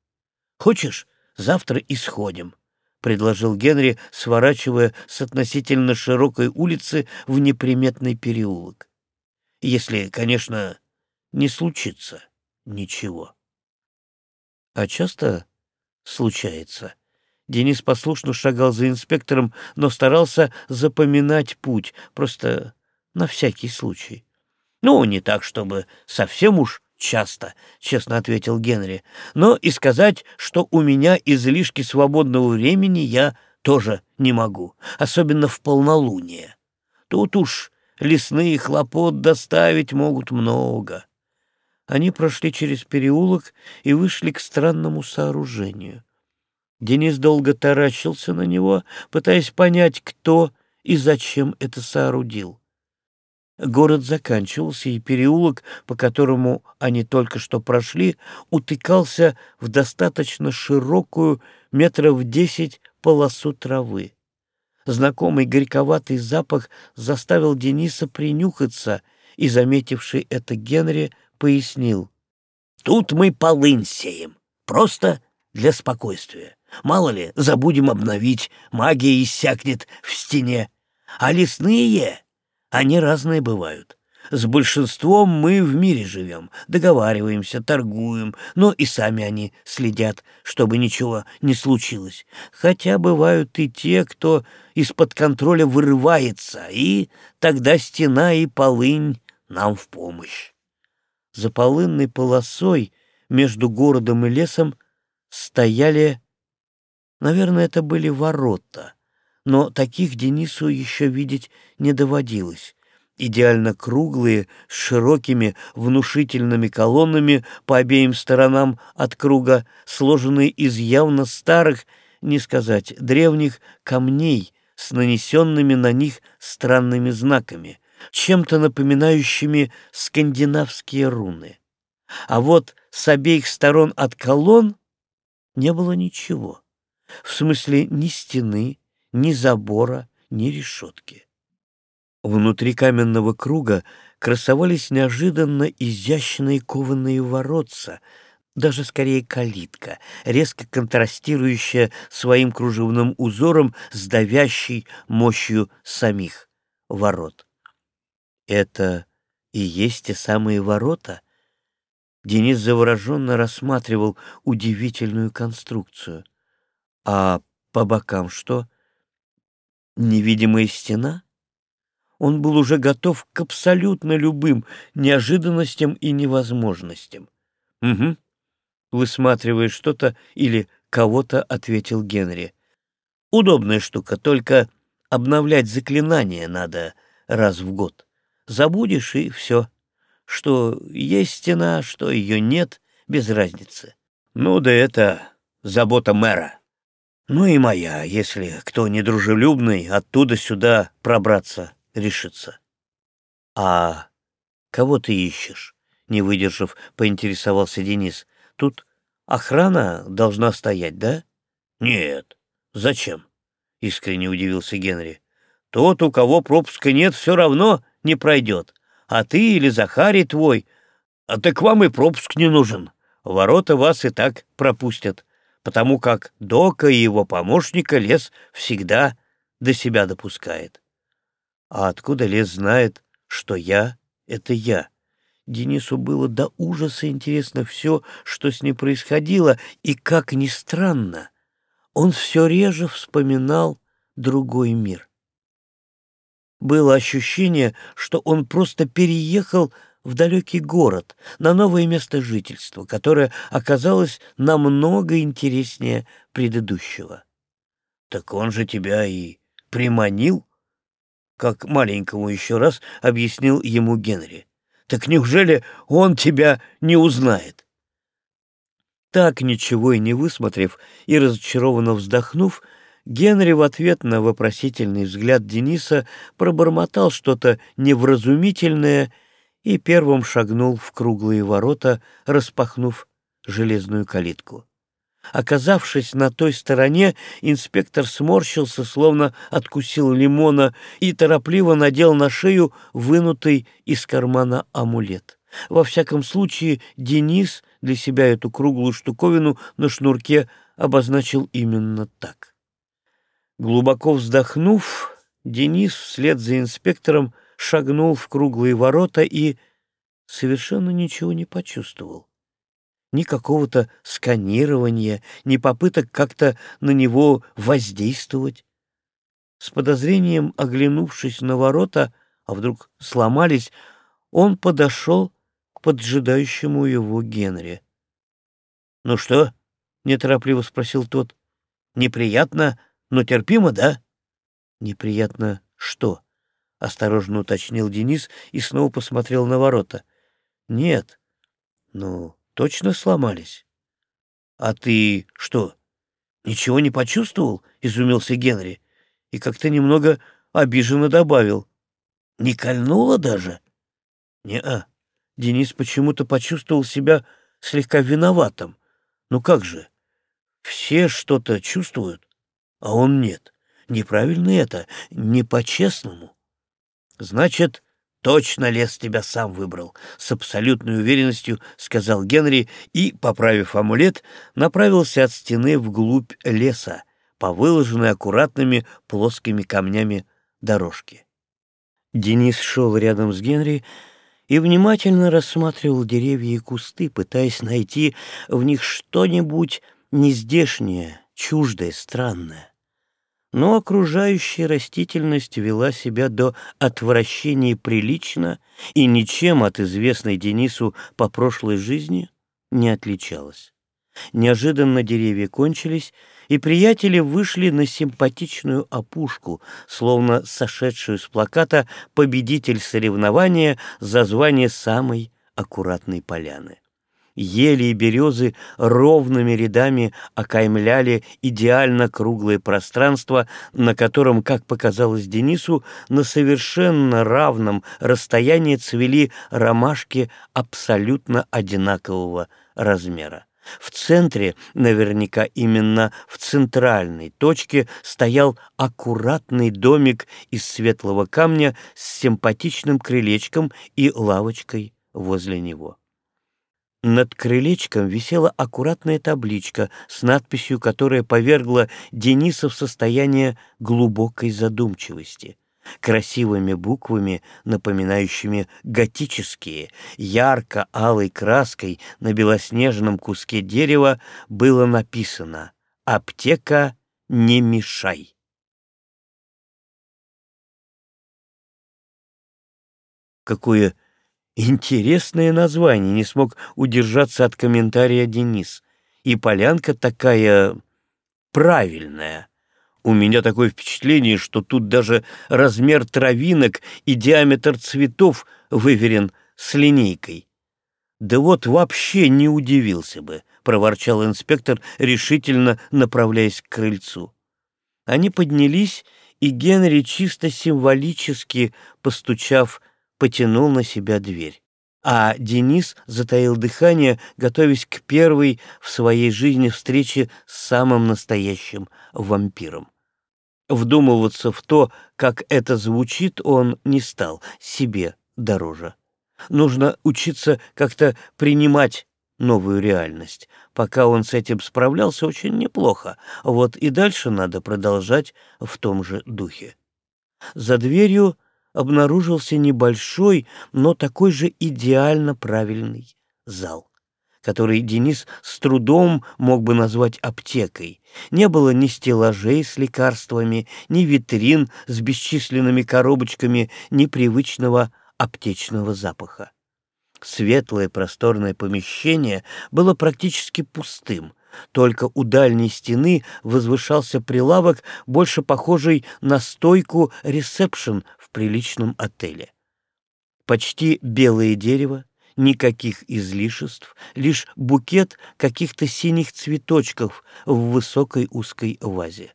Хочешь, завтра исходим? — предложил Генри, сворачивая с относительно широкой улицы в неприметный переулок. «Если, конечно, не случится ничего». «А часто случается?» Денис послушно шагал за инспектором, но старался запоминать путь, просто на всякий случай. Ну, не так, чтобы совсем уж часто, — честно ответил Генри. Но и сказать, что у меня излишки свободного времени, я тоже не могу, особенно в полнолуние. Тут уж лесные хлопот доставить могут много. Они прошли через переулок и вышли к странному сооружению. Денис долго таращился на него, пытаясь понять, кто и зачем это соорудил. Город заканчивался, и переулок, по которому они только что прошли, утыкался в достаточно широкую, метров десять, полосу травы. Знакомый горьковатый запах заставил Дениса принюхаться, и, заметивший это Генри, пояснил. «Тут мы полынь сеем, просто для спокойствия. Мало ли, забудем обновить, магия иссякнет в стене. А лесные они разные бывают. С большинством мы в мире живем, договариваемся, торгуем, но и сами они следят, чтобы ничего не случилось. Хотя бывают и те, кто из-под контроля вырывается, и тогда стена и полынь нам в помощь. За полынной полосой между городом и лесом стояли, наверное, это были ворота, но таких Денису еще видеть не доводилось идеально круглые, с широкими внушительными колоннами по обеим сторонам от круга, сложенные из явно старых, не сказать, древних камней с нанесенными на них странными знаками, чем-то напоминающими скандинавские руны. А вот с обеих сторон от колонн не было ничего. В смысле ни стены, ни забора, ни решетки. Внутри каменного круга красовались неожиданно изящные кованые воротца, даже скорее калитка, резко контрастирующая своим кружевным узором с давящей мощью самих ворот. Это и есть те самые ворота? Денис завороженно рассматривал удивительную конструкцию. А по бокам что? Невидимая стена? он был уже готов к абсолютно любым неожиданностям и невозможностям. «Угу», — высматривая что-то или кого-то, ответил Генри. «Удобная штука, только обновлять заклинания надо раз в год. Забудешь, и все. Что есть стена, что ее нет, без разницы. Ну да это забота мэра. Ну и моя, если кто недружелюбный, оттуда сюда пробраться решится. «А кого ты ищешь?» — не выдержав, поинтересовался Денис. «Тут охрана должна стоять, да?» «Нет. Зачем?» — искренне удивился Генри. «Тот, у кого пропуска нет, все равно не пройдет. А ты или Захарий твой, а так вам и пропуск не нужен. Ворота вас и так пропустят, потому как Дока и его помощника лес всегда до себя допускает. А откуда лес знает, что я — это я? Денису было до ужаса интересно все, что с ним происходило, и, как ни странно, он все реже вспоминал другой мир. Было ощущение, что он просто переехал в далекий город, на новое место жительства, которое оказалось намного интереснее предыдущего. «Так он же тебя и приманил?» как маленькому еще раз объяснил ему Генри. «Так неужели он тебя не узнает?» Так, ничего и не высмотрев и разочарованно вздохнув, Генри в ответ на вопросительный взгляд Дениса пробормотал что-то невразумительное и первым шагнул в круглые ворота, распахнув железную калитку. Оказавшись на той стороне, инспектор сморщился, словно откусил лимона, и торопливо надел на шею вынутый из кармана амулет. Во всяком случае, Денис для себя эту круглую штуковину на шнурке обозначил именно так. Глубоко вздохнув, Денис вслед за инспектором шагнул в круглые ворота и совершенно ничего не почувствовал ни какого-то сканирования, ни попыток как-то на него воздействовать. С подозрением оглянувшись на ворота, а вдруг сломались, он подошел к поджидающему его Генри. «Ну что?» — неторопливо спросил тот. «Неприятно, но терпимо, да?» «Неприятно что?» — осторожно уточнил Денис и снова посмотрел на ворота. «Нет. Ну, точно сломались? — А ты что, ничего не почувствовал? — изумился Генри и как-то немного обиженно добавил. — Не кольнуло даже? — Не-а. Денис почему-то почувствовал себя слегка виноватым. Ну как же? Все что-то чувствуют, а он нет. Неправильно это, не по-честному. Значит, «Точно лес тебя сам выбрал», — с абсолютной уверенностью сказал Генри и, поправив амулет, направился от стены вглубь леса по выложенной аккуратными плоскими камнями дорожке. Денис шел рядом с Генри, и внимательно рассматривал деревья и кусты, пытаясь найти в них что-нибудь нездешнее, чуждое, странное. Но окружающая растительность вела себя до отвращения прилично и ничем от известной Денису по прошлой жизни не отличалась. Неожиданно деревья кончились, и приятели вышли на симпатичную опушку, словно сошедшую с плаката победитель соревнования за звание самой аккуратной поляны. Ели и березы ровными рядами окаймляли идеально круглое пространство, на котором, как показалось Денису, на совершенно равном расстоянии цвели ромашки абсолютно одинакового размера. В центре, наверняка именно в центральной точке, стоял аккуратный домик из светлого камня с симпатичным крылечком и лавочкой возле него. Над крылечком висела аккуратная табличка с надписью, которая повергла Дениса в состояние глубокой задумчивости — красивыми буквами, напоминающими готические, ярко-алой краской на белоснежном куске дерева было написано «Аптека, не мешай». Какое интересное название, не смог удержаться от комментария Денис. И полянка такая правильная. У меня такое впечатление, что тут даже размер травинок и диаметр цветов выверен с линейкой. «Да вот вообще не удивился бы», — проворчал инспектор, решительно направляясь к крыльцу. Они поднялись, и Генри, чисто символически постучав, потянул на себя дверь. А Денис затаил дыхание, готовясь к первой в своей жизни встрече с самым настоящим вампиром. Вдумываться в то, как это звучит, он не стал, себе дороже. Нужно учиться как-то принимать новую реальность. Пока он с этим справлялся очень неплохо, вот и дальше надо продолжать в том же духе. За дверью обнаружился небольшой, но такой же идеально правильный зал который Денис с трудом мог бы назвать аптекой. Не было ни стеллажей с лекарствами, ни витрин с бесчисленными коробочками, ни привычного аптечного запаха. Светлое просторное помещение было практически пустым, только у дальней стены возвышался прилавок, больше похожий на стойку ресепшн в приличном отеле. Почти белое дерево, никаких излишеств, лишь букет каких-то синих цветочков в высокой узкой вазе.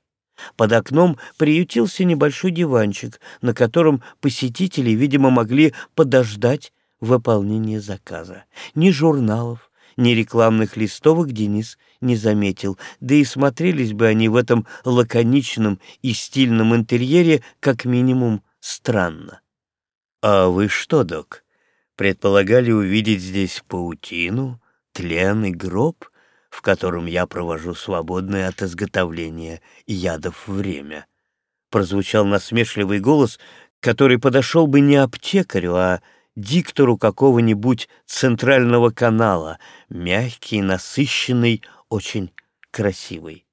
Под окном приютился небольшой диванчик, на котором посетители, видимо, могли подождать выполнения заказа. Ни журналов, ни рекламных листовок Денис не заметил, да и смотрелись бы они в этом лаконичном и стильном интерьере как минимум странно. «А вы что, док, предполагали увидеть здесь паутину, тлен и гроб, в котором я провожу свободное от изготовления ядов время. Прозвучал насмешливый голос, который подошел бы не аптекарю, а диктору какого-нибудь центрального канала, мягкий, насыщенный, очень красивый.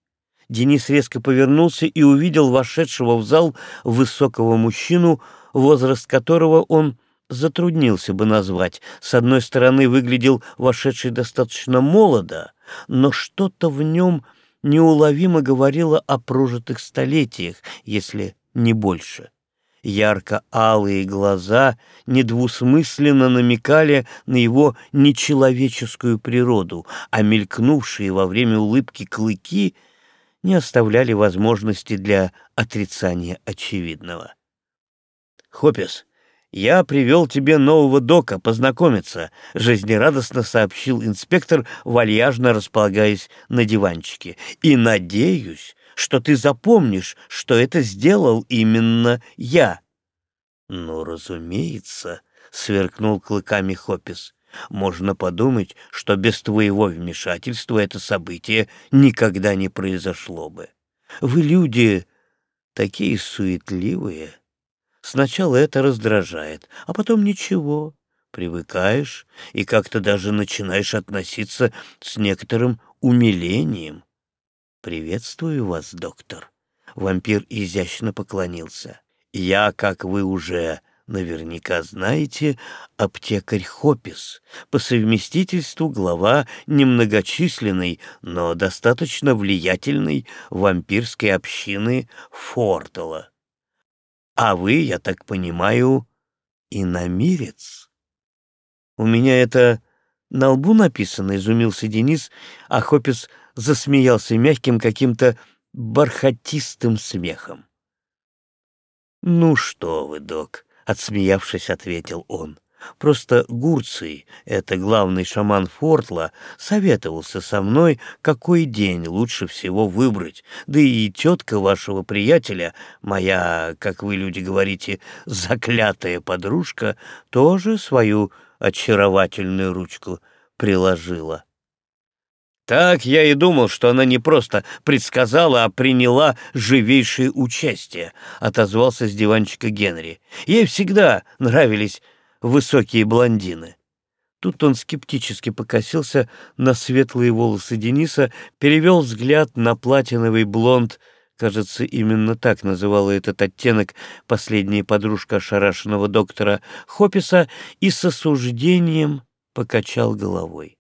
Денис резко повернулся и увидел вошедшего в зал высокого мужчину, возраст которого он затруднился бы назвать. С одной стороны, выглядел вошедший достаточно молодо, но что-то в нем неуловимо говорило о прожитых столетиях, если не больше. Ярко-алые глаза недвусмысленно намекали на его нечеловеческую природу, а мелькнувшие во время улыбки клыки не оставляли возможности для отрицания очевидного. «Хопес, «Я привел тебе нового дока познакомиться», — жизнерадостно сообщил инспектор, вальяжно располагаясь на диванчике. «И надеюсь, что ты запомнишь, что это сделал именно я». «Ну, разумеется», — сверкнул клыками Хопис. «Можно подумать, что без твоего вмешательства это событие никогда не произошло бы. Вы люди такие суетливые». Сначала это раздражает, а потом ничего. привыкаешь и как-то даже начинаешь относиться с некоторым умилением. «Приветствую вас, доктор». Вампир изящно поклонился. «Я, как вы уже наверняка знаете, аптекарь Хопис, по совместительству глава немногочисленной, но достаточно влиятельной вампирской общины Фортала. А вы, я так понимаю, иномирец? У меня это на лбу написано, изумился Денис, а Хопис засмеялся мягким каким-то бархатистым смехом. «Ну что вы, док», — отсмеявшись, ответил он. «Просто Гурций, это главный шаман Фортла, советовался со мной, какой день лучше всего выбрать, да и тетка вашего приятеля, моя, как вы люди говорите, заклятая подружка, тоже свою очаровательную ручку приложила». Так я и думал, что она не просто предсказала, а приняла живейшее участие, отозвался с диванчика Генри. Ей всегда нравились высокие блондины. Тут он скептически покосился на светлые волосы Дениса, перевел взгляд на платиновый блонд, кажется, именно так называла этот оттенок последняя подружка ошарашенного доктора Хописа, и с осуждением покачал головой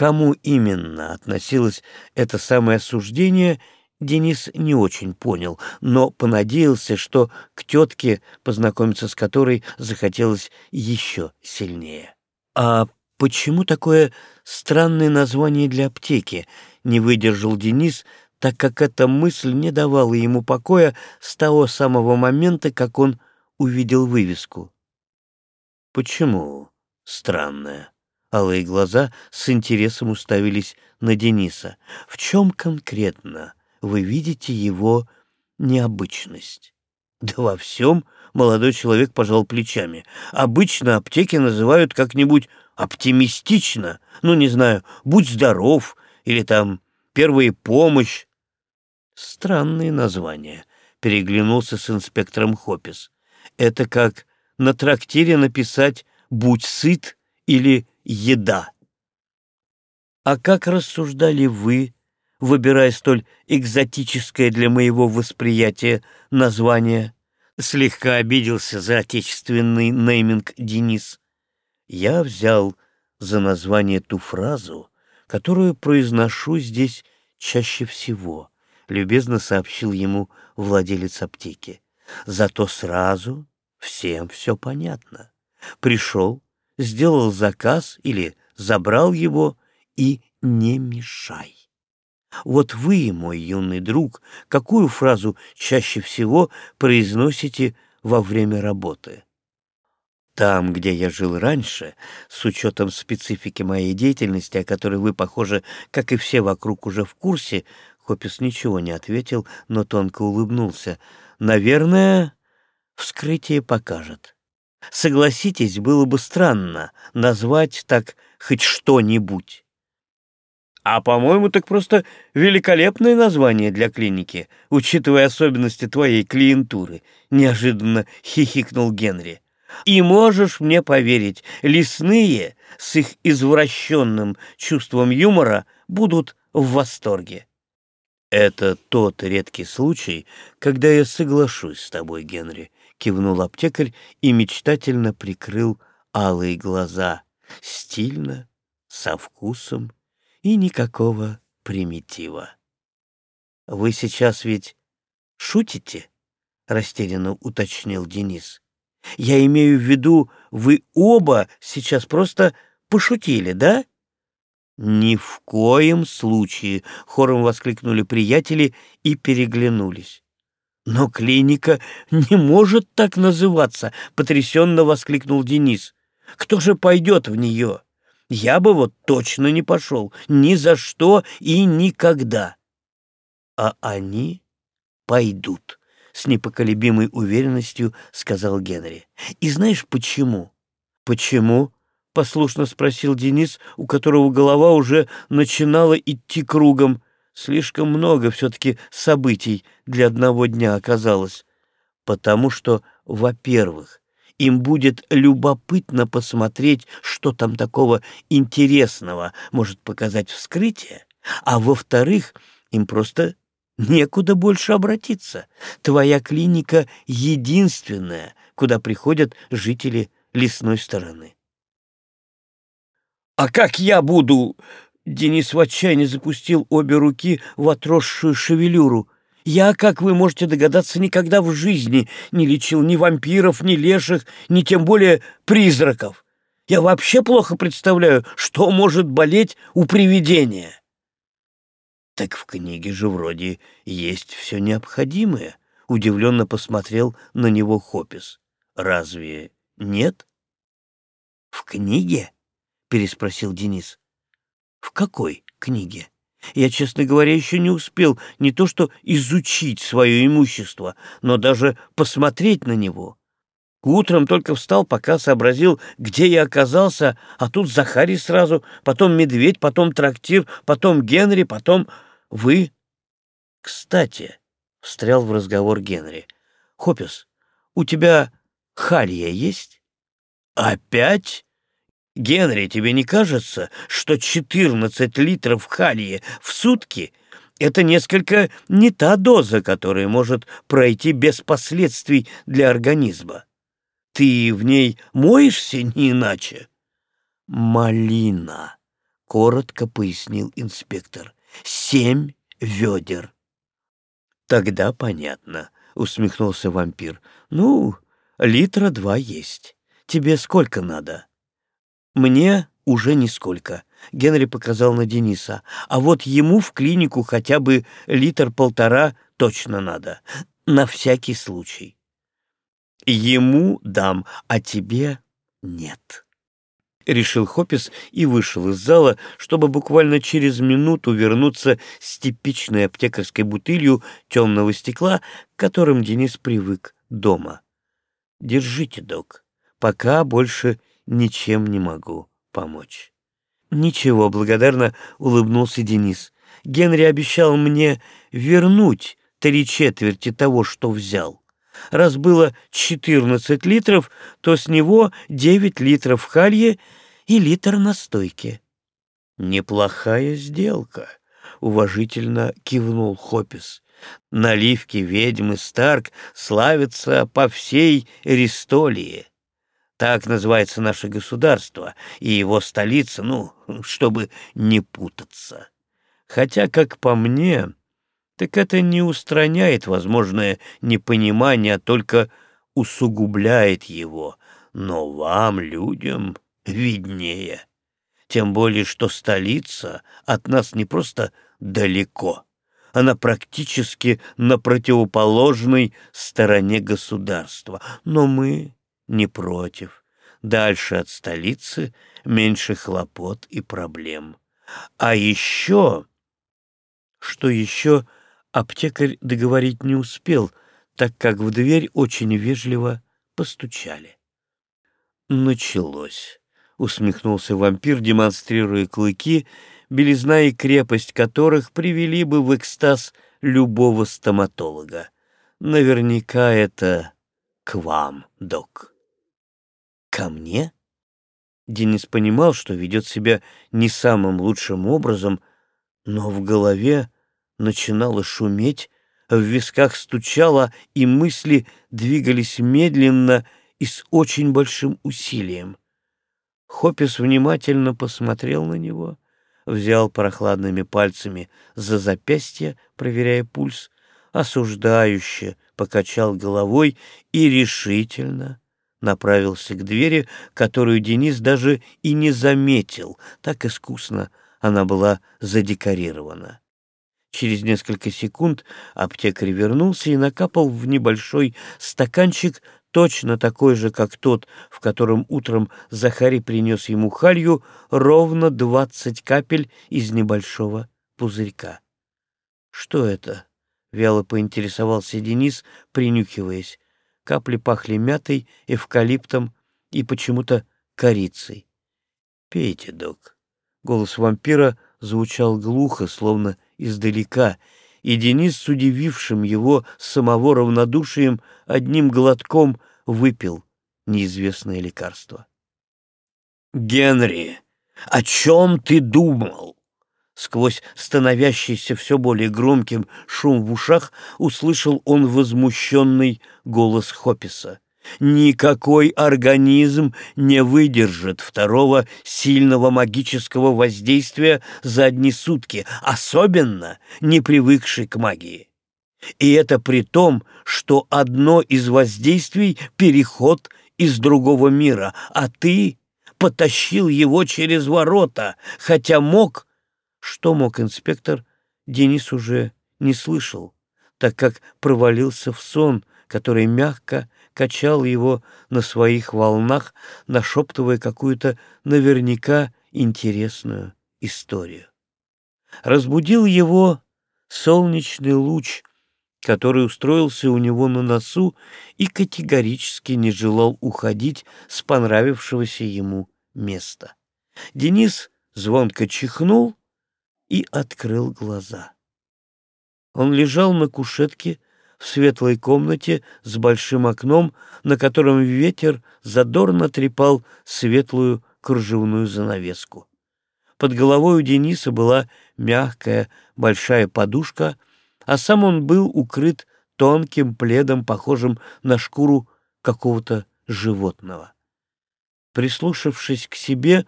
кому именно относилось это самое осуждение, Денис не очень понял, но понадеялся, что к тетке, познакомиться с которой захотелось еще сильнее. «А почему такое странное название для аптеки?» — не выдержал Денис, так как эта мысль не давала ему покоя с того самого момента, как он увидел вывеску. «Почему странное?» Алые глаза с интересом уставились на Дениса. В чем конкретно вы видите его необычность? Да во всем молодой человек пожал плечами. Обычно аптеки называют как-нибудь оптимистично. Ну, не знаю, будь здоров или там первая помощь. Странные названия, переглянулся с инспектором Хопис. Это как на трактире написать «будь сыт» или еда. А как рассуждали вы, выбирая столь экзотическое для моего восприятия название? Слегка обиделся за отечественный нейминг Денис. Я взял за название ту фразу, которую произношу здесь чаще всего, любезно сообщил ему владелец аптеки. Зато сразу всем все понятно. Пришел, сделал заказ или забрал его и не мешай. Вот вы, мой юный друг, какую фразу чаще всего произносите во время работы? Там, где я жил раньше, с учетом специфики моей деятельности, о которой вы, похоже, как и все вокруг уже в курсе, Хопис ничего не ответил, но тонко улыбнулся. Наверное, вскрытие покажет. Согласитесь, было бы странно назвать так хоть что-нибудь. А, по-моему, так просто великолепное название для клиники, учитывая особенности твоей клиентуры, неожиданно хихикнул Генри. И можешь мне поверить, лесные с их извращенным чувством юмора будут в восторге. Это тот редкий случай, когда я соглашусь с тобой, Генри, кивнул аптекарь и мечтательно прикрыл алые глаза. Стильно, со вкусом и никакого примитива. «Вы сейчас ведь шутите?» — растерянно уточнил Денис. «Я имею в виду, вы оба сейчас просто пошутили, да?» «Ни в коем случае!» — хором воскликнули приятели и переглянулись. «Но клиника не может так называться!» — потрясенно воскликнул Денис. «Кто же пойдет в нее? Я бы вот точно не пошел. Ни за что и никогда!» «А они пойдут!» — с непоколебимой уверенностью сказал Генри. «И знаешь почему?» «Почему?» — послушно спросил Денис, у которого голова уже начинала идти кругом. Слишком много все-таки событий для одного дня оказалось. Потому что, во-первых, им будет любопытно посмотреть, что там такого интересного может показать вскрытие, а во-вторых, им просто некуда больше обратиться. Твоя клиника единственная, куда приходят жители лесной стороны. «А как я буду?» Денис в отчаянии запустил обе руки в отросшую шевелюру. «Я, как вы можете догадаться, никогда в жизни не лечил ни вампиров, ни леших, ни тем более призраков. Я вообще плохо представляю, что может болеть у привидения». «Так в книге же вроде есть все необходимое», — удивленно посмотрел на него Хопис. «Разве нет?» «В книге?» — переспросил Денис. «В какой книге?» Я, честно говоря, еще не успел не то что изучить свое имущество, но даже посмотреть на него. Утром только встал, пока сообразил, где я оказался, а тут Захарий сразу, потом Медведь, потом Трактир, потом Генри, потом вы. Кстати, — встрял в разговор Генри, — Хопис, у тебя халья есть? Опять? Генри, тебе не кажется, что 14 литров халии в сутки — это несколько не та доза, которая может пройти без последствий для организма? Ты в ней моешься не иначе? Малина, — коротко пояснил инспектор. Семь ведер. Тогда понятно, — усмехнулся вампир. Ну, литра два есть. Тебе сколько надо? Мне уже нисколько. Генри показал на Дениса. А вот ему в клинику хотя бы литр-полтора точно надо. На всякий случай. Ему дам, а тебе нет. Решил Хопис и вышел из зала, чтобы буквально через минуту вернуться с типичной аптекарской бутылью темного стекла, к которым Денис привык дома. Держите, док, пока больше ничем не могу помочь. Ничего, благодарно улыбнулся Денис. Генри обещал мне вернуть три четверти того, что взял. Раз было 14 литров, то с него 9 литров халье и литр настойки. Неплохая сделка, уважительно кивнул Хопис. Наливки ведьмы Старк славятся по всей Ристолии. Так называется наше государство и его столица, ну, чтобы не путаться. Хотя, как по мне, так это не устраняет возможное непонимание, а только усугубляет его. Но вам, людям, виднее. Тем более, что столица от нас не просто далеко, она практически на противоположной стороне государства. Но мы не против. Дальше от столицы меньше хлопот и проблем. А еще... Что еще аптекарь договорить не успел, так как в дверь очень вежливо постучали. Началось. Усмехнулся вампир, демонстрируя клыки, белизна и крепость которых привели бы в экстаз любого стоматолога. Наверняка это к вам, док. Ко мне? Денис понимал, что ведет себя не самым лучшим образом, но в голове начинало шуметь, в висках стучало, и мысли двигались медленно и с очень большим усилием. Хопис внимательно посмотрел на него, взял прохладными пальцами за запястье, проверяя пульс, осуждающе покачал головой и решительно направился к двери, которую Денис даже и не заметил, так искусно она была задекорирована. Через несколько секунд аптекарь вернулся и накапал в небольшой стаканчик, точно такой же, как тот, в котором утром Захарий принес ему халью, ровно двадцать капель из небольшого пузырька. «Что это?» — вяло поинтересовался Денис, принюхиваясь. Капли пахли мятой, эвкалиптом и почему-то корицей. «Пейте, док». Голос вампира звучал глухо, словно издалека, и Денис с удивившим его самого равнодушием одним глотком выпил неизвестное лекарство. «Генри, о чем ты думал?» Сквозь становящийся все более громким шум в ушах услышал он возмущенный голос Хописа. Никакой организм не выдержит второго сильного магического воздействия за одни сутки, особенно не привыкший к магии. И это при том, что одно из воздействий — переход из другого мира, а ты потащил его через ворота, хотя мог что мог инспектор, Денис уже не слышал, так как провалился в сон, который мягко качал его на своих волнах, нашептывая какую-то наверняка интересную историю. Разбудил его солнечный луч, который устроился у него на носу и категорически не желал уходить с понравившегося ему места. Денис звонко чихнул и открыл глаза. Он лежал на кушетке в светлой комнате с большим окном, на котором ветер задорно трепал светлую кружевную занавеску. Под головой у Дениса была мягкая большая подушка, а сам он был укрыт тонким пледом, похожим на шкуру какого-то животного. Прислушавшись к себе,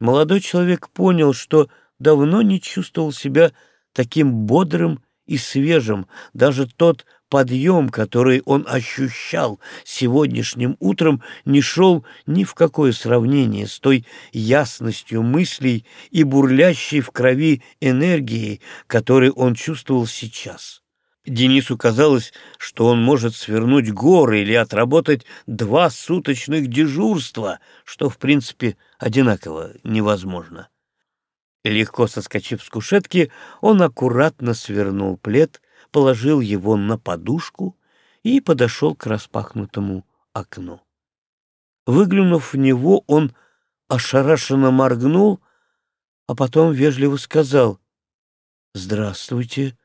молодой человек понял, что давно не чувствовал себя таким бодрым и свежим. Даже тот подъем, который он ощущал сегодняшним утром, не шел ни в какое сравнение с той ясностью мыслей и бурлящей в крови энергией, которую он чувствовал сейчас. Денису казалось, что он может свернуть горы или отработать два суточных дежурства, что, в принципе, одинаково невозможно. Легко соскочив с кушетки, он аккуратно свернул плед, положил его на подушку и подошел к распахнутому окну. Выглянув в него, он ошарашенно моргнул, а потом вежливо сказал «Здравствуйте,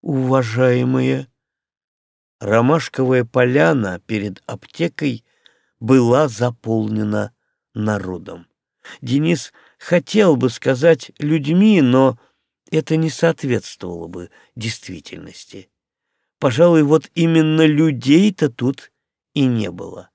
уважаемые». Ромашковая поляна перед аптекой была заполнена народом. Денис хотел бы сказать людьми, но это не соответствовало бы действительности. Пожалуй, вот именно людей-то тут и не было.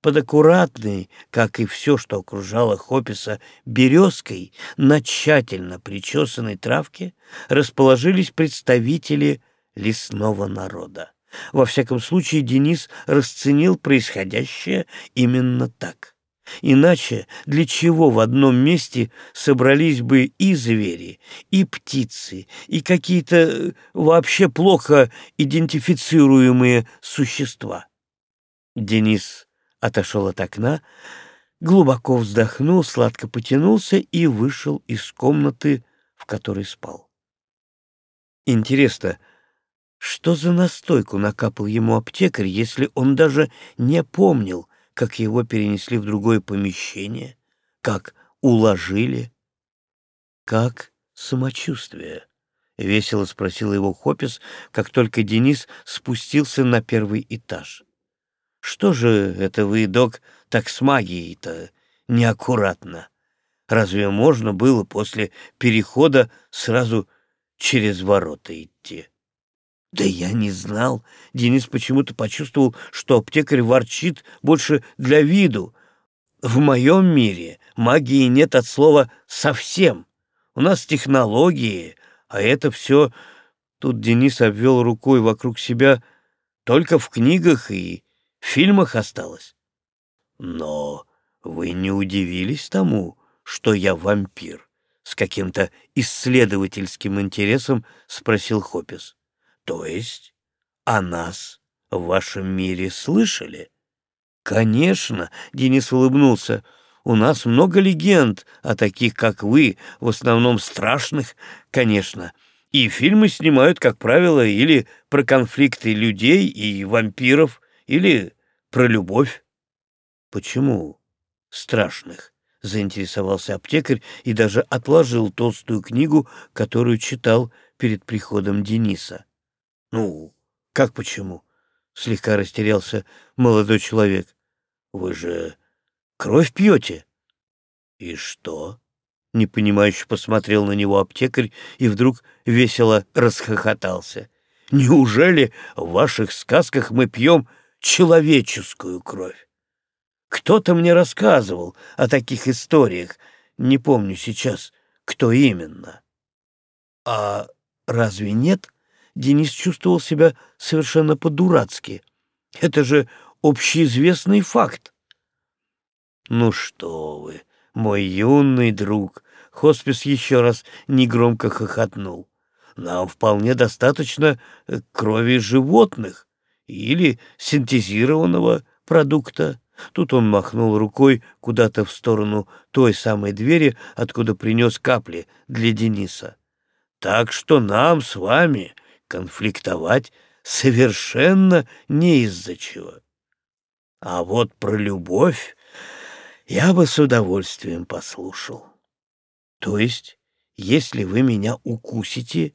Под аккуратной, как и все, что окружало Хописа, березкой на тщательно причесанной травке расположились представители лесного народа. Во всяком случае, Денис расценил происходящее именно так. Иначе для чего в одном месте собрались бы и звери, и птицы, и какие-то э, вообще плохо идентифицируемые существа? Денис отошел от окна, глубоко вздохнул, сладко потянулся и вышел из комнаты, в которой спал. Интересно, что за настойку накапал ему аптекарь, если он даже не помнил, как его перенесли в другое помещение, как уложили. «Как самочувствие?» — весело спросил его Хопис, как только Денис спустился на первый этаж. «Что же это вы, док, так с магией-то неаккуратно? Разве можно было после перехода сразу через ворота идти?» Да я не знал. Денис почему-то почувствовал, что аптекарь ворчит больше для виду. В моем мире магии нет от слова «совсем». У нас технологии, а это все... Тут Денис обвел рукой вокруг себя. Только в книгах и фильмах осталось. Но вы не удивились тому, что я вампир? С каким-то исследовательским интересом спросил Хопис. То есть о нас в вашем мире слышали? Конечно, Денис улыбнулся. У нас много легенд о таких, как вы, в основном страшных, конечно. И фильмы снимают, как правило, или про конфликты людей и вампиров, или про любовь. Почему страшных? заинтересовался аптекарь и даже отложил толстую книгу, которую читал перед приходом Дениса. «Ну, как почему?» — слегка растерялся молодой человек. Вы же кровь пьете? И что? Непонимающе посмотрел на него аптекарь и вдруг весело расхохотался. Неужели в ваших сказках мы пьем человеческую кровь? Кто-то мне рассказывал о таких историях, не помню сейчас, кто именно. А разве нет? Денис чувствовал себя совершенно по-дурацки. Это же общеизвестный факт. Ну что вы, мой юный друг, хоспис еще раз негромко хохотнул. Нам вполне достаточно э, крови животных или синтезированного продукта. Тут он махнул рукой куда-то в сторону той самой двери, откуда принес капли для Дениса. Так что нам с вами конфликтовать совершенно не из-за чего. А вот про любовь я бы с удовольствием послушал. То есть, если вы меня укусите,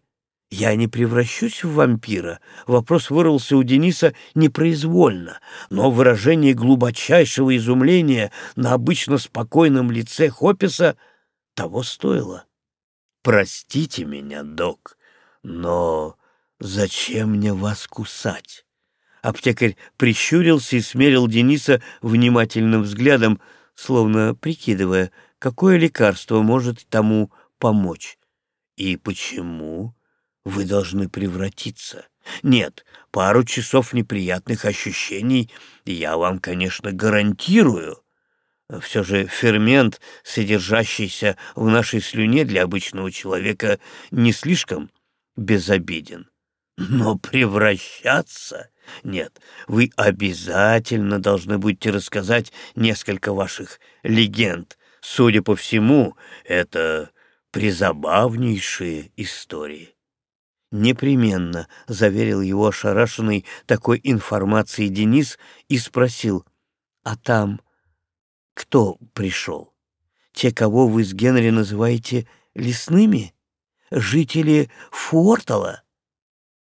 я не превращусь в вампира. Вопрос вырвался у Дениса непроизвольно, но выражение глубочайшего изумления на обычно спокойном лице Хописа того стоило. Простите меня, док, но зачем мне вас кусать? Аптекарь прищурился и смерил Дениса внимательным взглядом, словно прикидывая, какое лекарство может тому помочь. И почему вы должны превратиться? Нет, пару часов неприятных ощущений я вам, конечно, гарантирую. Все же фермент, содержащийся в нашей слюне для обычного человека, не слишком безобиден. Но превращаться нет, вы обязательно должны будете рассказать несколько ваших легенд. Судя по всему, это призабавнейшие истории. Непременно заверил его ошарашенный такой информацией Денис и спросил, а там кто пришел? Те, кого вы с Генри называете лесными? Жители Фортала?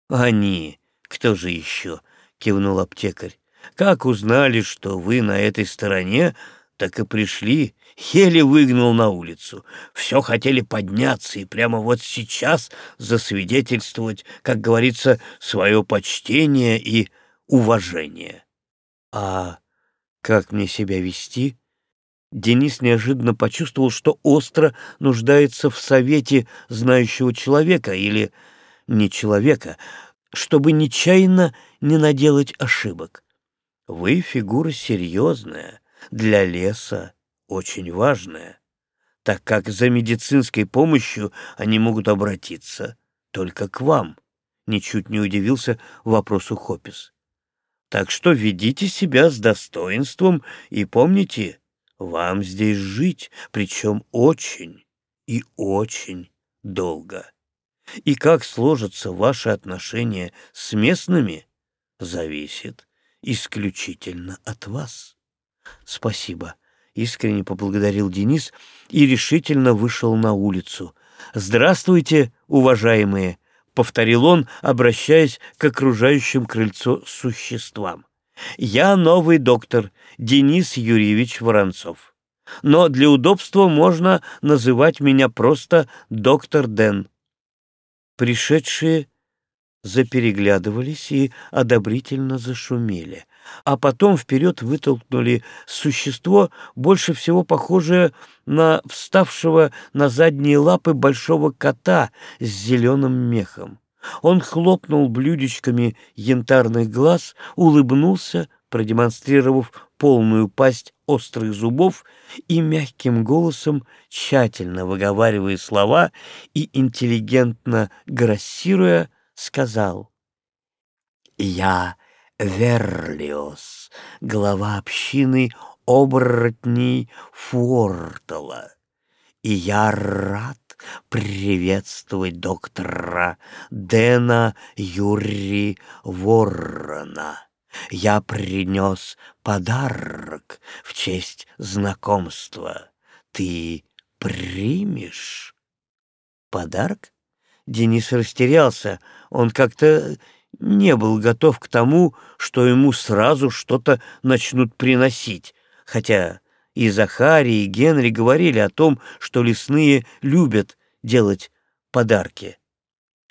Они. Кто же еще? — кивнул аптекарь. «Как узнали, что вы на этой стороне, так и пришли, еле выгнал на улицу. Все хотели подняться и прямо вот сейчас засвидетельствовать, как говорится, свое почтение и уважение. А как мне себя вести?» Денис неожиданно почувствовал, что остро нуждается в совете знающего человека или не человека, чтобы нечаянно не наделать ошибок. Вы фигура серьезная, для леса очень важная, так как за медицинской помощью они могут обратиться только к вам, ничуть не удивился вопросу Хопис. Так что ведите себя с достоинством и помните, вам здесь жить, причем очень и очень долго. И как сложатся ваши отношения с местными, зависит исключительно от вас. Спасибо. Искренне поблагодарил Денис и решительно вышел на улицу. «Здравствуйте, уважаемые!» — повторил он, обращаясь к окружающим крыльцо существам. «Я новый доктор Денис Юрьевич Воронцов. Но для удобства можно называть меня просто доктор Дэн. Пришедшие запереглядывались и одобрительно зашумели, а потом вперед вытолкнули существо, больше всего похожее на вставшего на задние лапы большого кота с зеленым мехом. Он хлопнул блюдечками янтарных глаз, улыбнулся, продемонстрировав полную пасть острых зубов и мягким голосом, тщательно выговаривая слова и интеллигентно грассируя, сказал «Я Верлиос, глава общины оборотней Фуортала, и я рад приветствовать доктора Дэна Юрри Ворона» я принес подарок в честь знакомства. Ты примешь? Подарок? Денис растерялся. Он как-то не был готов к тому, что ему сразу что-то начнут приносить. хотя и Захарий, и Генри говорили о том, что лесные любят делать подарки.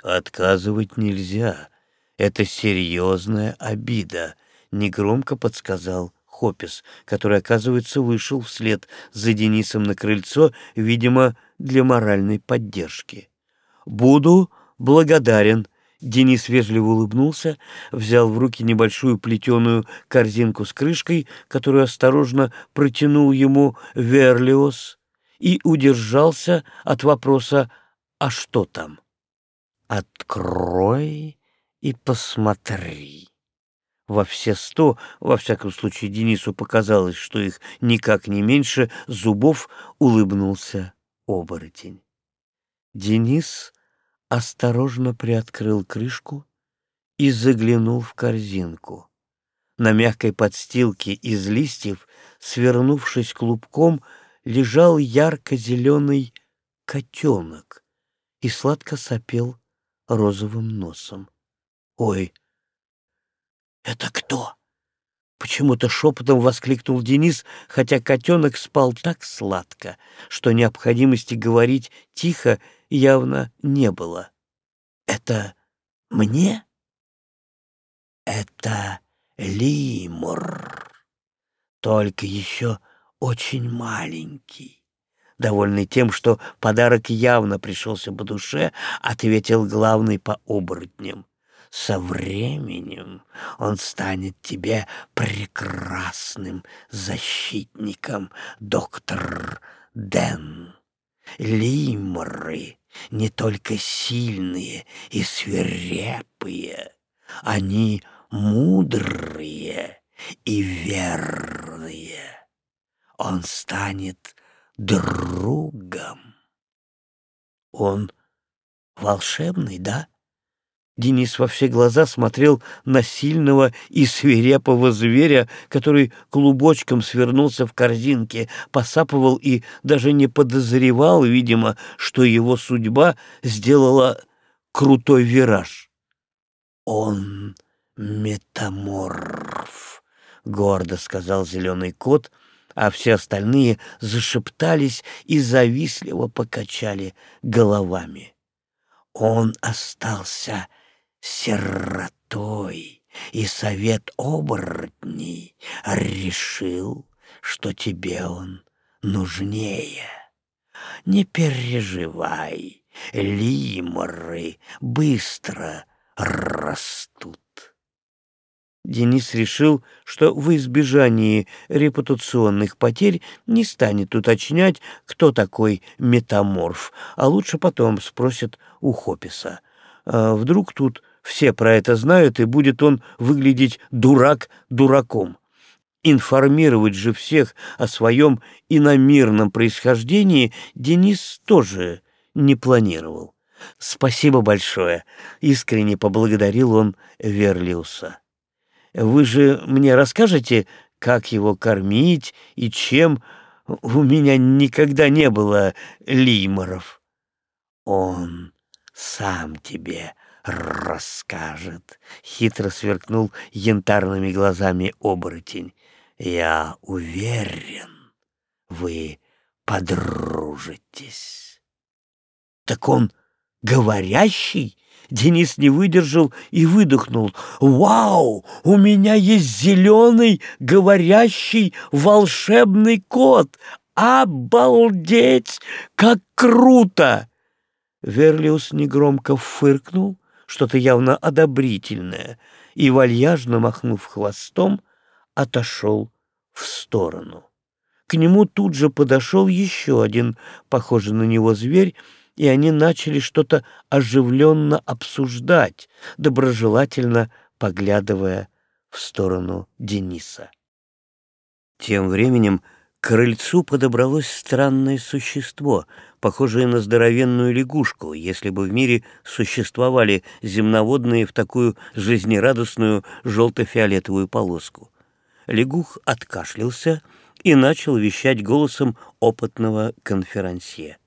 «Отказывать нельзя. Это серьезная обида», — негромко подсказал Хопис, который, оказывается, вышел вслед за Денисом на крыльцо, видимо, для моральной поддержки. «Буду благодарен», Денис вежливо улыбнулся, взял в руки небольшую плетеную корзинку с крышкой, которую осторожно протянул ему Верлиос, и удержался от вопроса «А что там?» «Открой и посмотри». Во все сто, во всяком случае Денису показалось, что их никак не меньше, зубов улыбнулся оборотень. Денис осторожно приоткрыл крышку и заглянул в корзинку. На мягкой подстилке из листьев, свернувшись клубком, лежал ярко-зеленый котенок и сладко сопел розовым носом. «Ой, это кто?» Почему-то шепотом воскликнул Денис, хотя котенок спал так сладко, что необходимости говорить тихо явно не было. «Это мне?» «Это лимур, только еще очень маленький». Довольный тем, что подарок явно пришелся по душе, ответил главный по оборотням. Со временем он станет тебе прекрасным защитником, доктор Дэн. Лиморы не только сильные и свирепые, они мудрые и верные. Он станет другом. Он волшебный, да? Денис во все глаза смотрел на сильного и свирепого зверя, который клубочком свернулся в корзинке, посапывал и даже не подозревал, видимо, что его судьба сделала крутой вираж. «Он метаморф», — гордо сказал зеленый кот, а все остальные зашептались и завистливо покачали головами. Он остался сиротой, и совет оборотней решил, что тебе он нужнее. Не переживай, лиморы быстро растут. Денис решил, что в избежании репутационных потерь не станет уточнять, кто такой метаморф, а лучше потом спросит у Хописа. А вдруг тут все про это знают, и будет он выглядеть дурак дураком. Информировать же всех о своем иномирном происхождении Денис тоже не планировал. «Спасибо большое», — искренне поблагодарил он Верлиуса. «Вы же мне расскажете, как его кормить и чем? У меня никогда не было лиморов». «Он сам тебе расскажет», — хитро сверкнул янтарными глазами оборотень. «Я уверен, вы подружитесь». «Так он говорящий?» Денис не выдержал и выдохнул. «Вау! У меня есть зеленый говорящий волшебный кот! Обалдеть! Как круто!» Верлиус негромко фыркнул, что-то явно одобрительное, и, вальяжно махнув хвостом, отошел в сторону. К нему тут же подошел еще один, похожий на него зверь, и они начали что-то оживленно обсуждать, доброжелательно поглядывая в сторону Дениса. Тем временем к крыльцу подобралось странное существо, похожее на здоровенную лягушку, если бы в мире существовали земноводные в такую жизнерадостную желто-фиолетовую полоску. Лягух откашлялся и начал вещать голосом опытного конферансье.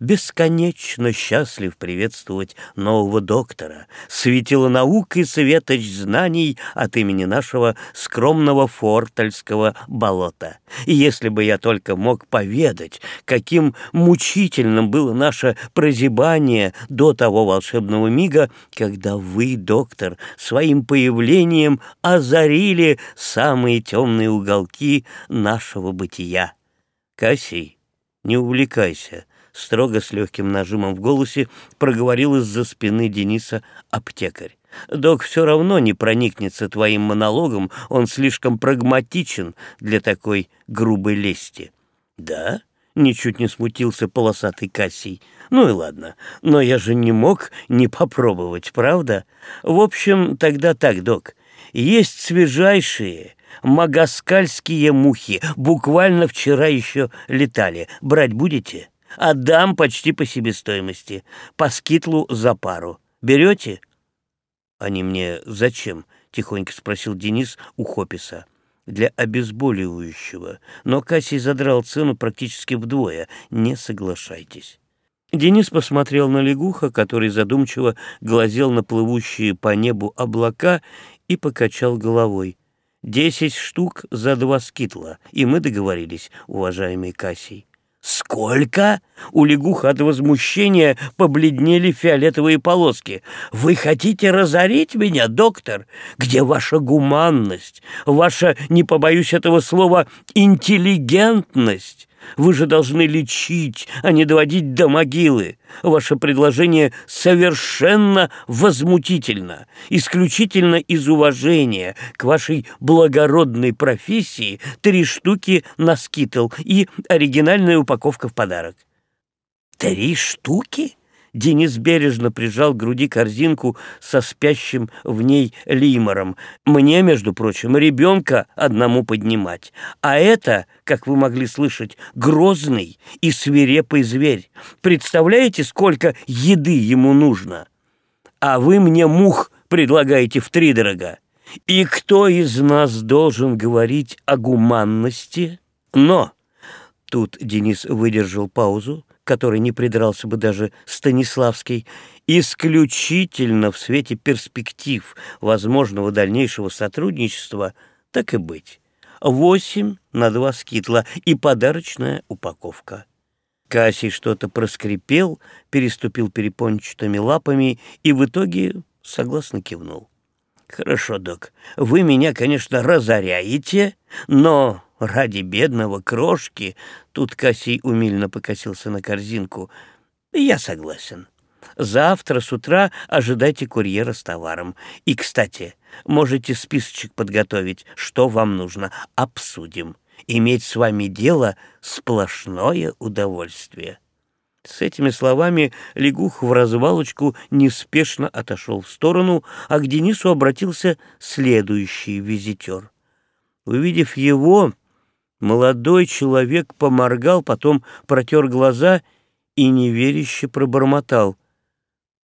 Бесконечно счастлив приветствовать нового доктора, светила наук и светоч знаний от имени нашего скромного фортальского болота. И если бы я только мог поведать, каким мучительным было наше прозябание до того волшебного мига, когда вы, доктор, своим появлением озарили самые темные уголки нашего бытия. Кассий, не увлекайся, строго с легким нажимом в голосе проговорил из-за спины Дениса аптекарь. Док все равно не проникнется твоим монологом, он слишком прагматичен для такой грубой лести. Да? Ничуть не смутился полосатый Кассий. Ну и ладно, но я же не мог не попробовать, правда? В общем, тогда так, док. Есть свежайшие магаскальские мухи. Буквально вчера еще летали. Брать будете? Отдам почти по себестоимости. По скитлу за пару. Берете? Они мне зачем? Тихонько спросил Денис у Хописа. Для обезболивающего. Но Кассий задрал цену практически вдвое. Не соглашайтесь. Денис посмотрел на лягуха, который задумчиво глазел на плывущие по небу облака и покачал головой. «Десять штук за два скитла, и мы договорились, уважаемый Кассий». «Сколько?» У лягуха от возмущения побледнели фиолетовые полоски. «Вы хотите разорить меня, доктор? Где ваша гуманность, ваша, не побоюсь этого слова, интеллигентность? Вы же должны лечить, а не доводить до могилы. Ваше предложение совершенно возмутительно, исключительно из уважения к вашей благородной профессии три штуки на скитл и оригинальная упаковка в подарок. Три штуки? Денис бережно прижал к груди корзинку со спящим в ней лимором. Мне, между прочим, ребенка одному поднимать. А это, как вы могли слышать, грозный и свирепый зверь. Представляете, сколько еды ему нужно? А вы мне мух предлагаете втридорога. И кто из нас должен говорить о гуманности? Но... Тут Денис выдержал паузу, которой не придрался бы даже Станиславский, исключительно в свете перспектив возможного дальнейшего сотрудничества, так и быть. Восемь на два скитла и подарочная упаковка. Кассий что-то проскрипел, переступил перепончатыми лапами и в итоге согласно кивнул. «Хорошо, док, вы меня, конечно, разоряете, но ради бедного крошки, тут Кассий умильно покосился на корзинку, я согласен. Завтра с утра ожидайте курьера с товаром. И, кстати, можете списочек подготовить, что вам нужно. Обсудим. Иметь с вами дело — сплошное удовольствие. С этими словами лягух в развалочку неспешно отошел в сторону, а к Денису обратился следующий визитер. Увидев его, Молодой человек поморгал, потом протер глаза и неверяще пробормотал.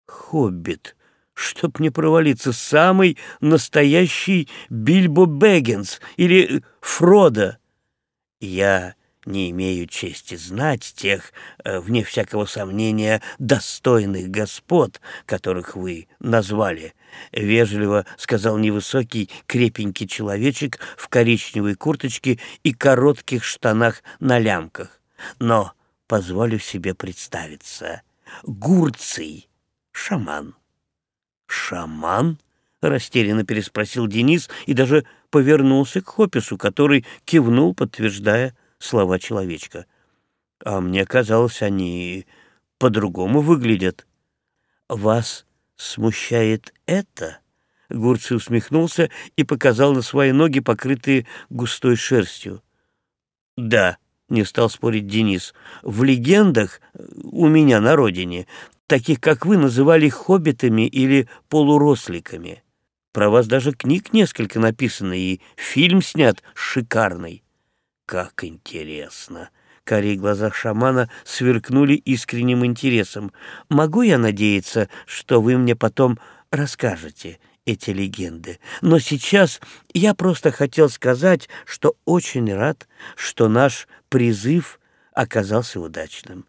«Хоббит, чтоб не провалиться, самый настоящий Бильбо Бэггинс или Фродо!» «Я не имею чести знать тех, э, вне всякого сомнения, достойных господ, которых вы назвали, — вежливо сказал невысокий крепенький человечек в коричневой курточке и коротких штанах на лямках. Но позволю себе представиться. Гурций, шаман. «Шаман?» — растерянно переспросил Денис и даже повернулся к Хопису, который кивнул, подтверждая слова человечка. А мне казалось, они по-другому выглядят. Вас смущает это? Гурций усмехнулся и показал на свои ноги, покрытые густой шерстью. Да, не стал спорить Денис, в легендах у меня на родине таких, как вы, называли хоббитами или полуросликами. Про вас даже книг несколько написано, и фильм снят шикарный. Как интересно! Карие глаза шамана сверкнули искренним интересом. Могу я надеяться, что вы мне потом расскажете эти легенды? Но сейчас я просто хотел сказать, что очень рад, что наш призыв оказался удачным.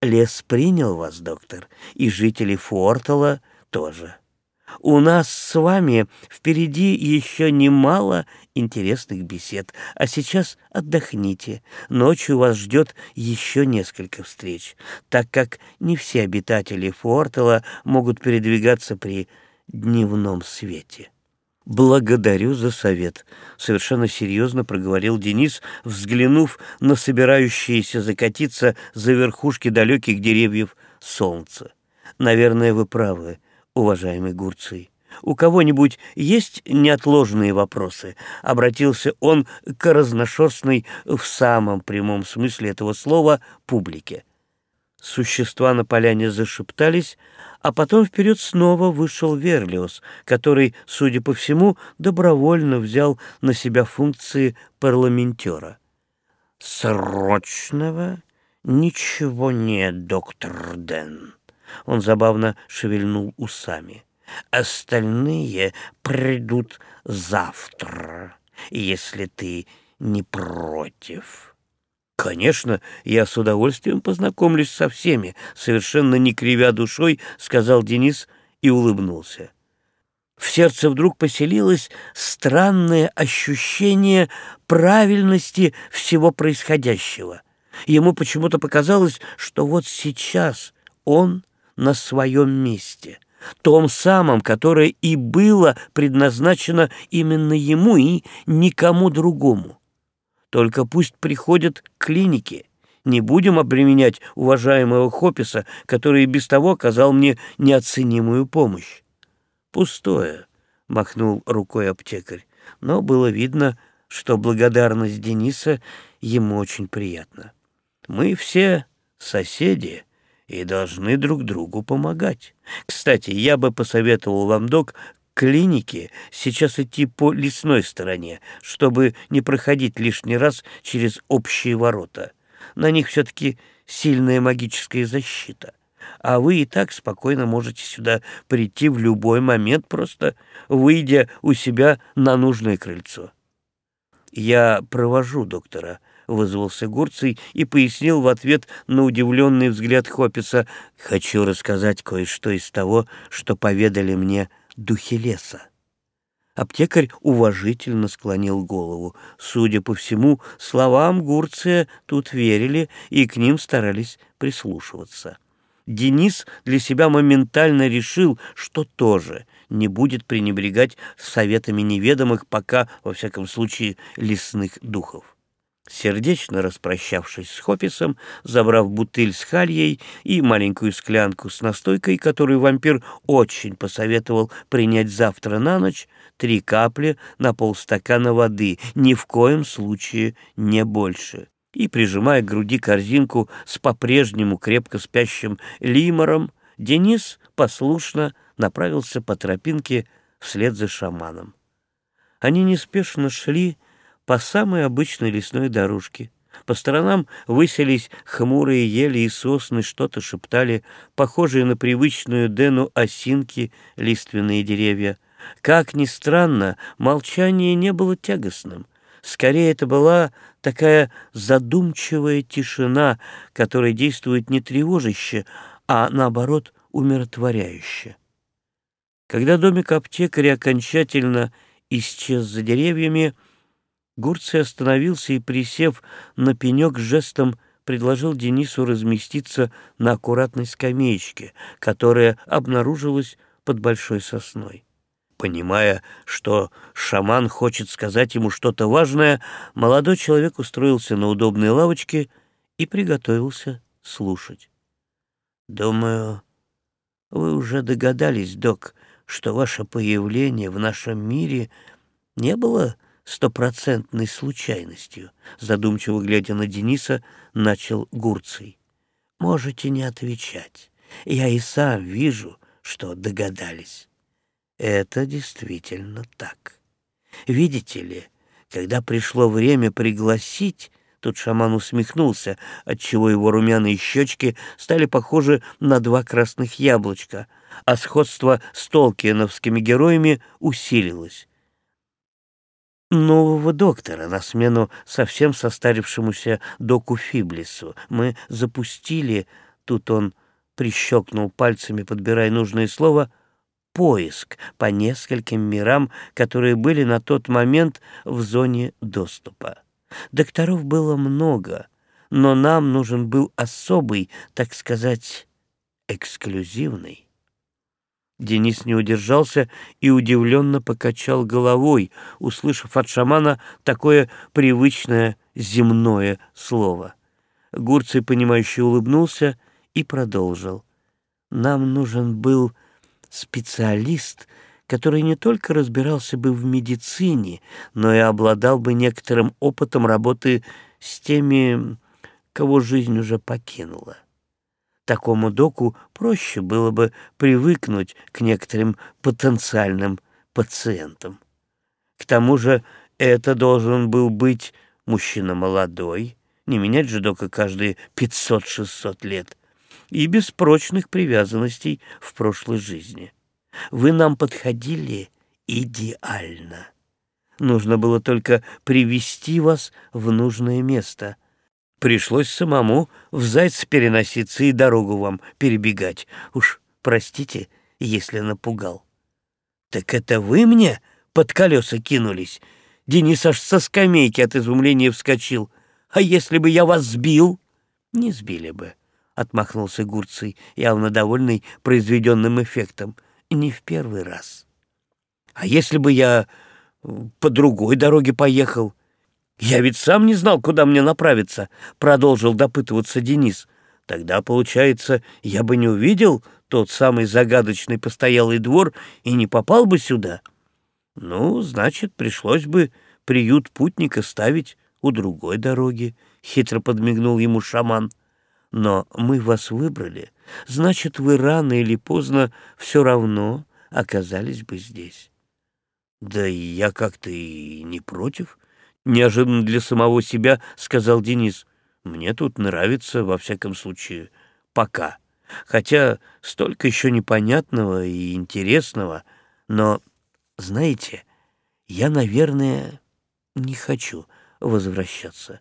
Лес принял вас, доктор, и жители Фортала тоже. У нас с вами впереди еще немало интересных бесед, а сейчас отдохните. Ночью вас ждет еще несколько встреч, так как не все обитатели Фортела могут передвигаться при дневном свете. «Благодарю за совет», — совершенно серьезно проговорил Денис, взглянув на собирающееся закатиться за верхушки далеких деревьев солнце. «Наверное, вы правы, уважаемый Гурций. У кого-нибудь есть неотложные вопросы?» — обратился он к разношерстной в самом прямом смысле этого слова публике. Существа на поляне зашептались, а потом вперед снова вышел Верлиус, который, судя по всему, добровольно взял на себя функции парламентера. «Срочного ничего нет, доктор Ден», — он забавно шевельнул усами. «Остальные придут завтра, если ты не против». «Конечно, я с удовольствием познакомлюсь со всеми», — совершенно не кривя душой, сказал Денис и улыбнулся. В сердце вдруг поселилось странное ощущение правильности всего происходящего. Ему почему-то показалось, что вот сейчас он на своем месте, том самом, которое и было предназначено именно ему и никому другому. Только пусть приходят к клинике. Не будем обременять уважаемого Хописа, который и без того оказал мне неоценимую помощь. Пустое, — махнул рукой аптекарь, но было видно, что благодарность Дениса ему очень приятна. Мы все соседи и должны друг другу помогать. Кстати, я бы посоветовал вам, док, клинике сейчас идти по лесной стороне, чтобы не проходить лишний раз через общие ворота. На них все-таки сильная магическая защита. А вы и так спокойно можете сюда прийти в любой момент, просто выйдя у себя на нужное крыльцо. «Я провожу доктора», — вызвался Гурций и пояснил в ответ на удивленный взгляд Хописа. «Хочу рассказать кое-что из того, что поведали мне духе леса. Аптекарь уважительно склонил голову. Судя по всему, словам Гурция тут верили и к ним старались прислушиваться. Денис для себя моментально решил, что тоже не будет пренебрегать советами неведомых пока, во всяком случае, лесных духов. Сердечно распрощавшись с Хописом, забрав бутыль с хальей и маленькую склянку с настойкой, которую вампир очень посоветовал принять завтра на ночь, три капли на полстакана воды, ни в коем случае не больше. И, прижимая к груди корзинку с по-прежнему крепко спящим лимором, Денис послушно направился по тропинке вслед за шаманом. Они неспешно шли, по самой обычной лесной дорожке. По сторонам выселись хмурые ели и сосны, что-то шептали, похожие на привычную Дену осинки лиственные деревья. Как ни странно, молчание не было тягостным. Скорее, это была такая задумчивая тишина, которая действует не тревожище, а, наоборот, умиротворяюще. Когда домик аптекаря окончательно исчез за деревьями, Гурций остановился и, присев на пенек, жестом предложил Денису разместиться на аккуратной скамеечке, которая обнаружилась под большой сосной. Понимая, что шаман хочет сказать ему что-то важное, молодой человек устроился на удобной лавочке и приготовился слушать. «Думаю, вы уже догадались, док, что ваше появление в нашем мире не было стопроцентной случайностью, задумчиво глядя на Дениса, начал Гурций. Можете не отвечать. Я и сам вижу, что догадались. Это действительно так. Видите ли, когда пришло время пригласить, тут шаман усмехнулся, отчего его румяные щечки стали похожи на два красных яблочка, а сходство с толкиеновскими героями усилилось нового доктора на смену совсем состарившемуся доку Фиблису. Мы запустили Тут он прищелкнул пальцами, подбирая нужное слово, поиск по нескольким мирам, которые были на тот момент в зоне доступа. Докторов было много, но нам нужен был особый, так сказать, эксклюзивный. Денис не удержался и удивленно покачал головой, услышав от шамана такое привычное земное слово. Гурций, понимающе улыбнулся и продолжил. «Нам нужен был специалист, который не только разбирался бы в медицине, но и обладал бы некоторым опытом работы с теми, кого жизнь уже покинула. Такому доку проще было бы привыкнуть к некоторым потенциальным пациентам. К тому же это должен был быть мужчина молодой, не менять же дока каждые 500-600 лет, и без прочных привязанностей в прошлой жизни. Вы нам подходили идеально. Нужно было только привести вас в нужное место. Пришлось самому в зайца переноситься и дорогу вам перебегать. Уж простите, если напугал. Так это вы мне под колеса кинулись? Денис аж со скамейки от изумления вскочил. А если бы я вас сбил? Не сбили бы отмахнулся Гурций, явно довольный произведенным эффектом. Не в первый раз. А если бы я по другой дороге поехал? Я ведь сам не знал, куда мне направиться, продолжил допытываться Денис. Тогда, получается, я бы не увидел тот самый загадочный постоялый двор и не попал бы сюда. Ну, значит, пришлось бы приют путника ставить у другой дороги, хитро подмигнул ему шаман но мы вас выбрали, значит, вы рано или поздно все равно оказались бы здесь. Да я как-то и не против, неожиданно для самого себя сказал Денис. Мне тут нравится, во всяком случае, пока. Хотя столько еще непонятного и интересного, но, знаете, я, наверное, не хочу возвращаться.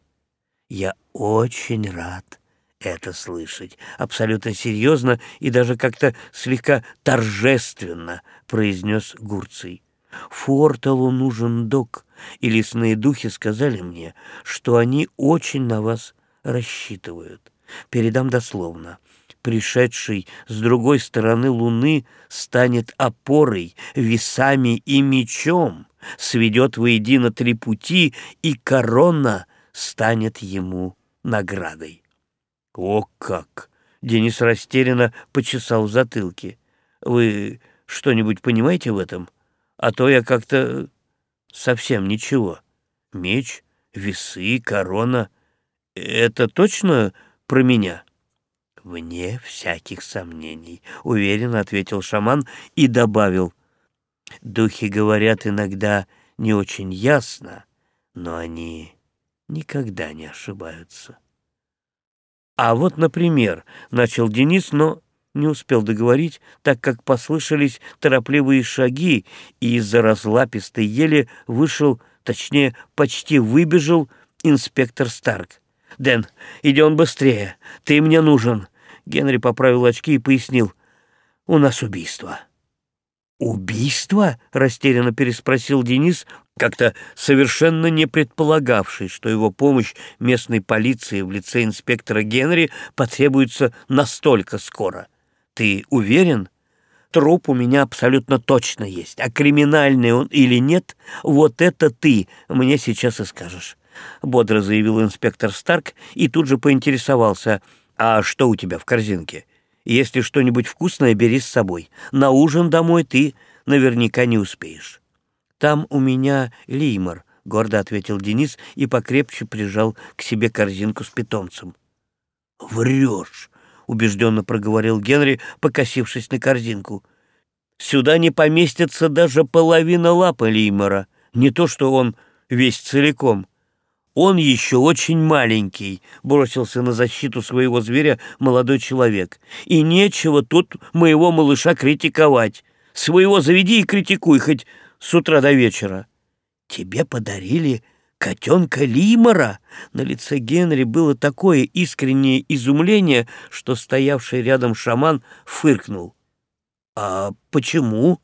Я очень рад это слышать. Абсолютно серьезно и даже как-то слегка торжественно произнес Гурций. Форталу нужен док, и лесные духи сказали мне, что они очень на вас рассчитывают. Передам дословно. Пришедший с другой стороны луны станет опорой, весами и мечом, сведет воедино три пути, и корона станет ему наградой. «О как!» — Денис растерянно почесал в затылке. «Вы что-нибудь понимаете в этом? А то я как-то совсем ничего. Меч, весы, корона — это точно про меня?» «Вне всяких сомнений», — уверенно ответил шаман и добавил. «Духи говорят иногда не очень ясно, но они никогда не ошибаются». А вот, например, начал Денис, но не успел договорить, так как послышались торопливые шаги, и из-за разлапистой ели вышел, точнее, почти выбежал инспектор Старк. «Дэн, идем быстрее, ты мне нужен!» Генри поправил очки и пояснил. «У нас убийство». «Убийство?» — растерянно переспросил Денис, как-то совершенно не предполагавший, что его помощь местной полиции в лице инспектора Генри потребуется настолько скоро. «Ты уверен?» «Труп у меня абсолютно точно есть, а криминальный он или нет, вот это ты мне сейчас и скажешь», — бодро заявил инспектор Старк и тут же поинтересовался, «А что у тебя в корзинке?» Если что-нибудь вкусное, бери с собой. На ужин домой ты наверняка не успеешь. Там у меня лимор, — гордо ответил Денис и покрепче прижал к себе корзинку с питомцем. «Врешь!» — убежденно проговорил Генри, покосившись на корзинку. «Сюда не поместится даже половина лапы лимора, не то что он весь целиком». «Он еще очень маленький», — бросился на защиту своего зверя молодой человек. «И нечего тут моего малыша критиковать. Своего заведи и критикуй хоть с утра до вечера». «Тебе подарили котенка Лимора!» На лице Генри было такое искреннее изумление, что стоявший рядом шаман фыркнул. «А почему?»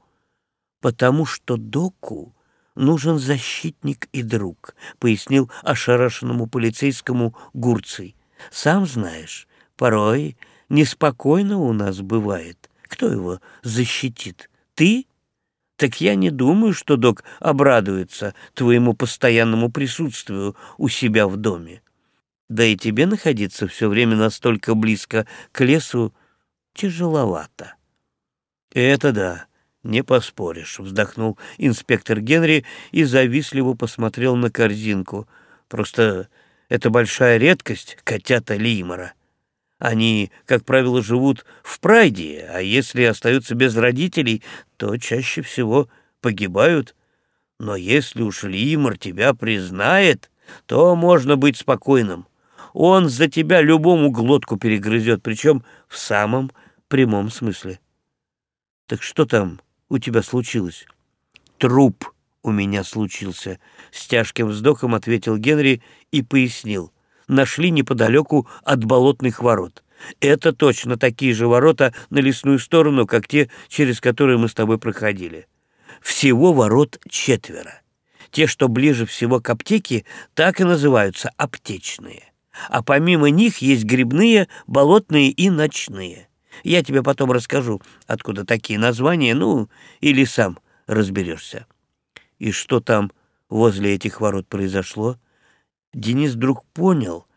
«Потому что доку нужен защитник и друг», — пояснил ошарашенному полицейскому Гурций. «Сам знаешь, порой неспокойно у нас бывает. Кто его защитит? Ты?» Так я не думаю, что док обрадуется твоему постоянному присутствию у себя в доме. Да и тебе находиться все время настолько близко к лесу тяжеловато. Это да, не поспоришь, вздохнул инспектор Генри и завистливо посмотрел на корзинку. Просто это большая редкость котята Лимора. Они, как правило, живут в прайде, а если остаются без родителей, то чаще всего погибают. Но если уж Лимор тебя признает, то можно быть спокойным. Он за тебя любому глотку перегрызет, причем в самом прямом смысле. Так что там у тебя случилось? Труп у меня случился, с тяжким вздохом ответил Генри и пояснил нашли неподалеку от болотных ворот. Это точно такие же ворота на лесную сторону, как те, через которые мы с тобой проходили. Всего ворот четверо. Те, что ближе всего к аптеке, так и называются аптечные. А помимо них есть грибные, болотные и ночные. Я тебе потом расскажу, откуда такие названия, ну, или сам разберешься. И что там возле этих ворот произошло? Денис вдруг понял,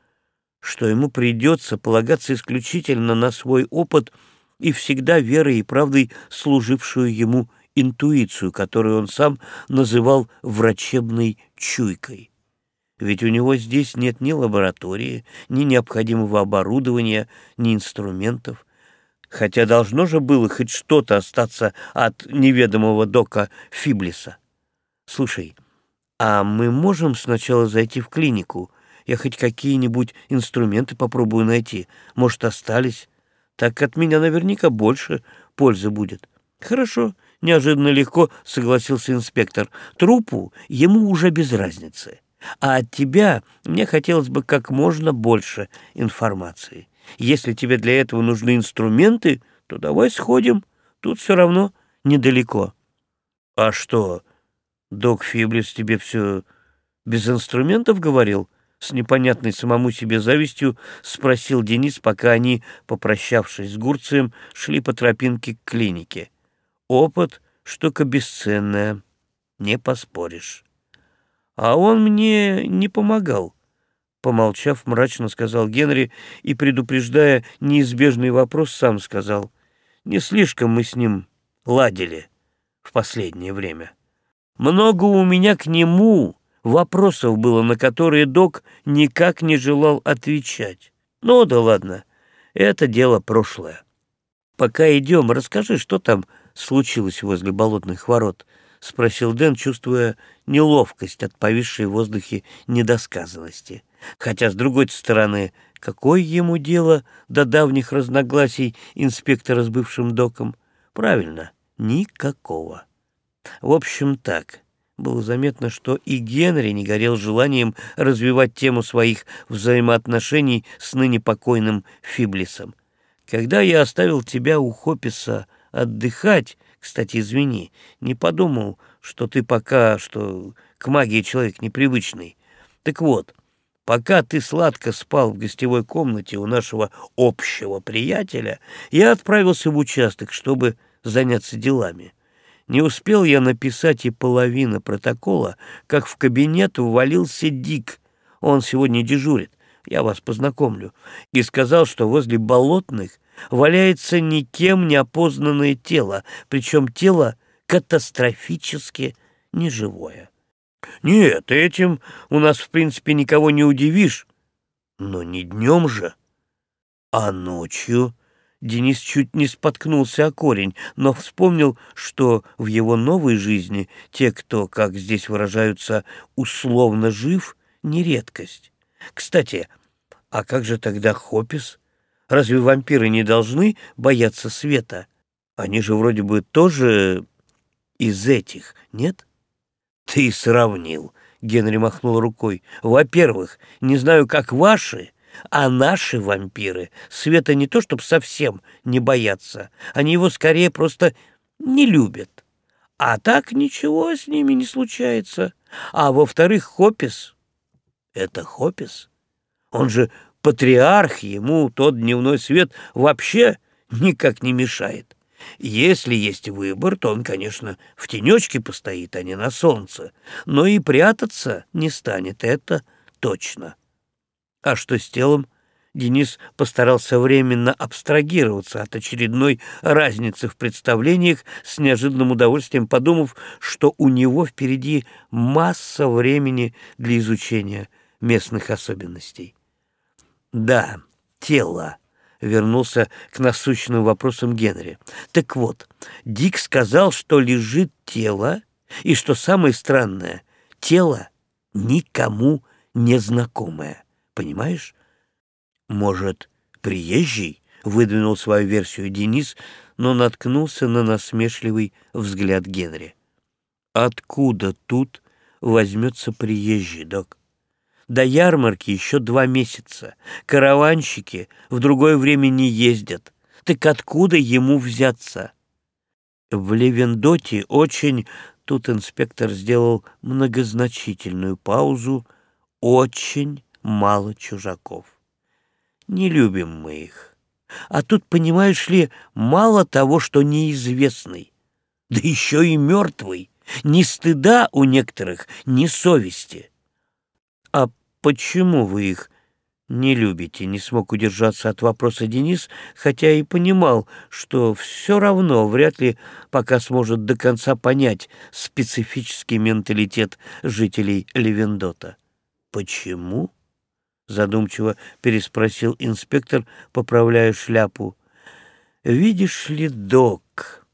что ему придется полагаться исключительно на свой опыт и всегда верой и правдой служившую ему интуицию, которую он сам называл врачебной чуйкой. Ведь у него здесь нет ни лаборатории, ни необходимого оборудования, ни инструментов. Хотя должно же было хоть что-то остаться от неведомого дока Фиблиса. Слушай, «А мы можем сначала зайти в клинику? Я хоть какие-нибудь инструменты попробую найти. Может, остались? Так от меня наверняка больше пользы будет». «Хорошо», — неожиданно легко согласился инспектор. «Трупу ему уже без разницы. А от тебя мне хотелось бы как можно больше информации. Если тебе для этого нужны инструменты, то давай сходим. Тут все равно недалеко». «А что?» Док Фиблис тебе все без инструментов говорил? С непонятной самому себе завистью спросил Денис, пока они, попрощавшись с Гурцием, шли по тропинке к клинике. Опыт — штука бесценная, не поспоришь. А он мне не помогал. Помолчав, мрачно сказал Генри и, предупреждая неизбежный вопрос, сам сказал. Не слишком мы с ним ладили в последнее время. Много у меня к нему вопросов было, на которые док никак не желал отвечать. Ну да ладно, это дело прошлое. Пока идем, расскажи, что там случилось возле болотных ворот, — спросил Дэн, чувствуя неловкость от повисшей в воздухе недосказанности. Хотя, с другой стороны, какое ему дело до давних разногласий инспектора с бывшим доком? Правильно, никакого. В общем, так. Было заметно, что и Генри не горел желанием развивать тему своих взаимоотношений с ныне покойным Фиблисом. Когда я оставил тебя у Хописа отдыхать, кстати, извини, не подумал, что ты пока что к магии человек непривычный. Так вот, пока ты сладко спал в гостевой комнате у нашего общего приятеля, я отправился в участок, чтобы заняться делами. Не успел я написать и половины протокола, как в кабинет увалился Дик. Он сегодня дежурит, я вас познакомлю. И сказал, что возле болотных валяется никем не опознанное тело, причем тело катастрофически неживое. Нет, этим у нас, в принципе, никого не удивишь. Но не днем же, а ночью Денис чуть не споткнулся о корень, но вспомнил, что в его новой жизни те, кто, как здесь выражаются, условно жив, не редкость. Кстати, а как же тогда Хопис? Разве вампиры не должны бояться света? Они же вроде бы тоже из этих, нет? Ты сравнил, Генри махнул рукой. Во-первых, не знаю, как ваши, а наши вампиры света не то чтобы совсем не боятся, они его скорее просто не любят. А так ничего с ними не случается. А во-вторых, Хопис — это Хопис. Он же патриарх, ему тот дневной свет вообще никак не мешает. Если есть выбор, то он, конечно, в тенечке постоит, а не на солнце. Но и прятаться не станет, это точно. А что с телом? Денис постарался временно абстрагироваться от очередной разницы в представлениях, с неожиданным удовольствием подумав, что у него впереди масса времени для изучения местных особенностей. Да, тело. Вернулся к насущным вопросам Генри. Так вот, Дик сказал, что лежит тело, и что самое странное, тело никому не знакомое. Понимаешь? Может, приезжий? Выдвинул свою версию Денис, но наткнулся на насмешливый взгляд Генри. Откуда тут возьмется приезжий, док? До ярмарки еще два месяца. Караванщики в другое время не ездят. Так откуда ему взяться? В Левендоте очень... Тут инспектор сделал многозначительную паузу. Очень мало чужаков. Не любим мы их. А тут, понимаешь ли, мало того, что неизвестный, да еще и мертвый. Ни стыда у некоторых, ни совести. А почему вы их не любите? Не смог удержаться от вопроса Денис, хотя и понимал, что все равно вряд ли пока сможет до конца понять специфический менталитет жителей Левендота. Почему? — задумчиво переспросил инспектор, поправляя шляпу. «Видишь ли, док,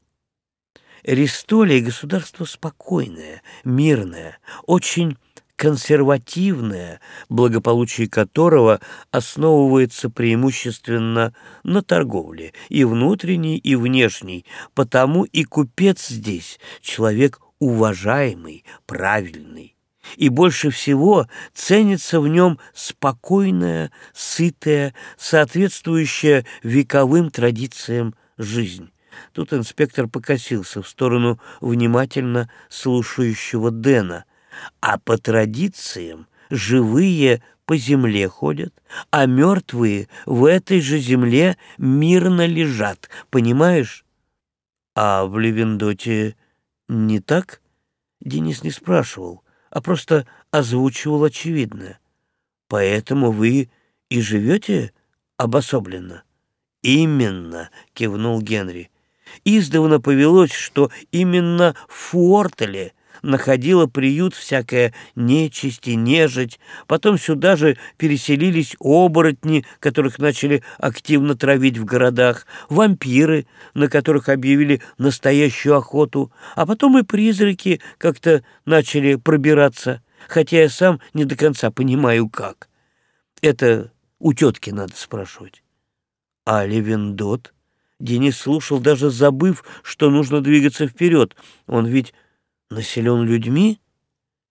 Ристолия — государство спокойное, мирное, очень консервативное, благополучие которого основывается преимущественно на торговле, и внутренней, и внешней, потому и купец здесь человек уважаемый, правильный и больше всего ценится в нем спокойная, сытая, соответствующая вековым традициям жизнь. Тут инспектор покосился в сторону внимательно слушающего Дэна. А по традициям живые по земле ходят, а мертвые в этой же земле мирно лежат, понимаешь? А в Левендоте не так? Денис не спрашивал а просто озвучивал очевидное. Поэтому вы и живете обособленно. Именно, кивнул Генри. Издавна повелось, что именно в Фуортеле находила приют всякая нечисть и нежить. Потом сюда же переселились оборотни, которых начали активно травить в городах, вампиры, на которых объявили настоящую охоту, а потом и призраки как-то начали пробираться, хотя я сам не до конца понимаю, как. Это у тетки надо спрашивать. А Левендот? Денис слушал, даже забыв, что нужно двигаться вперед. Он ведь населен людьми?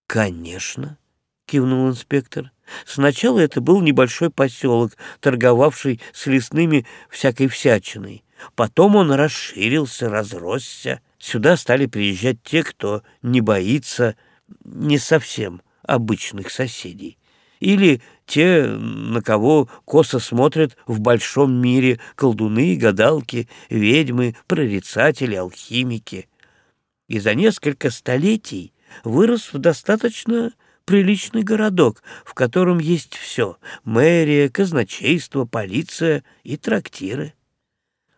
Конечно, кивнул инспектор. Сначала это был небольшой поселок, торговавший с лесными всякой всячиной. Потом он расширился, разросся. Сюда стали приезжать те, кто не боится не совсем обычных соседей. Или те, на кого косо смотрят в большом мире колдуны, гадалки, ведьмы, прорицатели, алхимики и за несколько столетий вырос в достаточно приличный городок, в котором есть все — мэрия, казначейство, полиция и трактиры.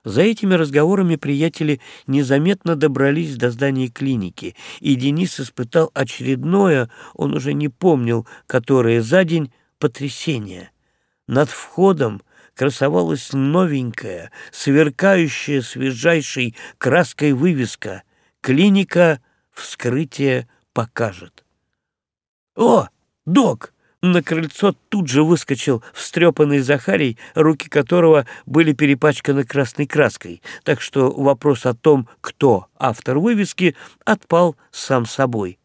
За этими разговорами приятели незаметно добрались до здания клиники, и Денис испытал очередное, он уже не помнил, которое за день, потрясение. Над входом красовалась новенькая, сверкающая свежайшей краской вывеска — Клиника вскрытие покажет. «О, док!» На крыльцо тут же выскочил встрепанный Захарий, руки которого были перепачканы красной краской, так что вопрос о том, кто автор вывески, отпал сам собой.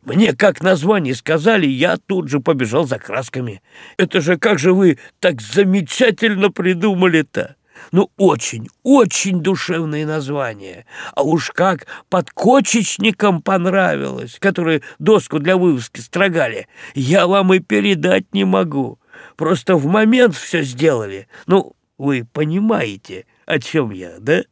Мне как название сказали, я тут же побежал за красками. Это же как же вы так замечательно придумали-то! Ну, очень, очень душевное название. А уж как подкочечникам понравилось, которые доску для вывозки строгали, я вам и передать не могу. Просто в момент все сделали. Ну, вы понимаете, о чем я, да?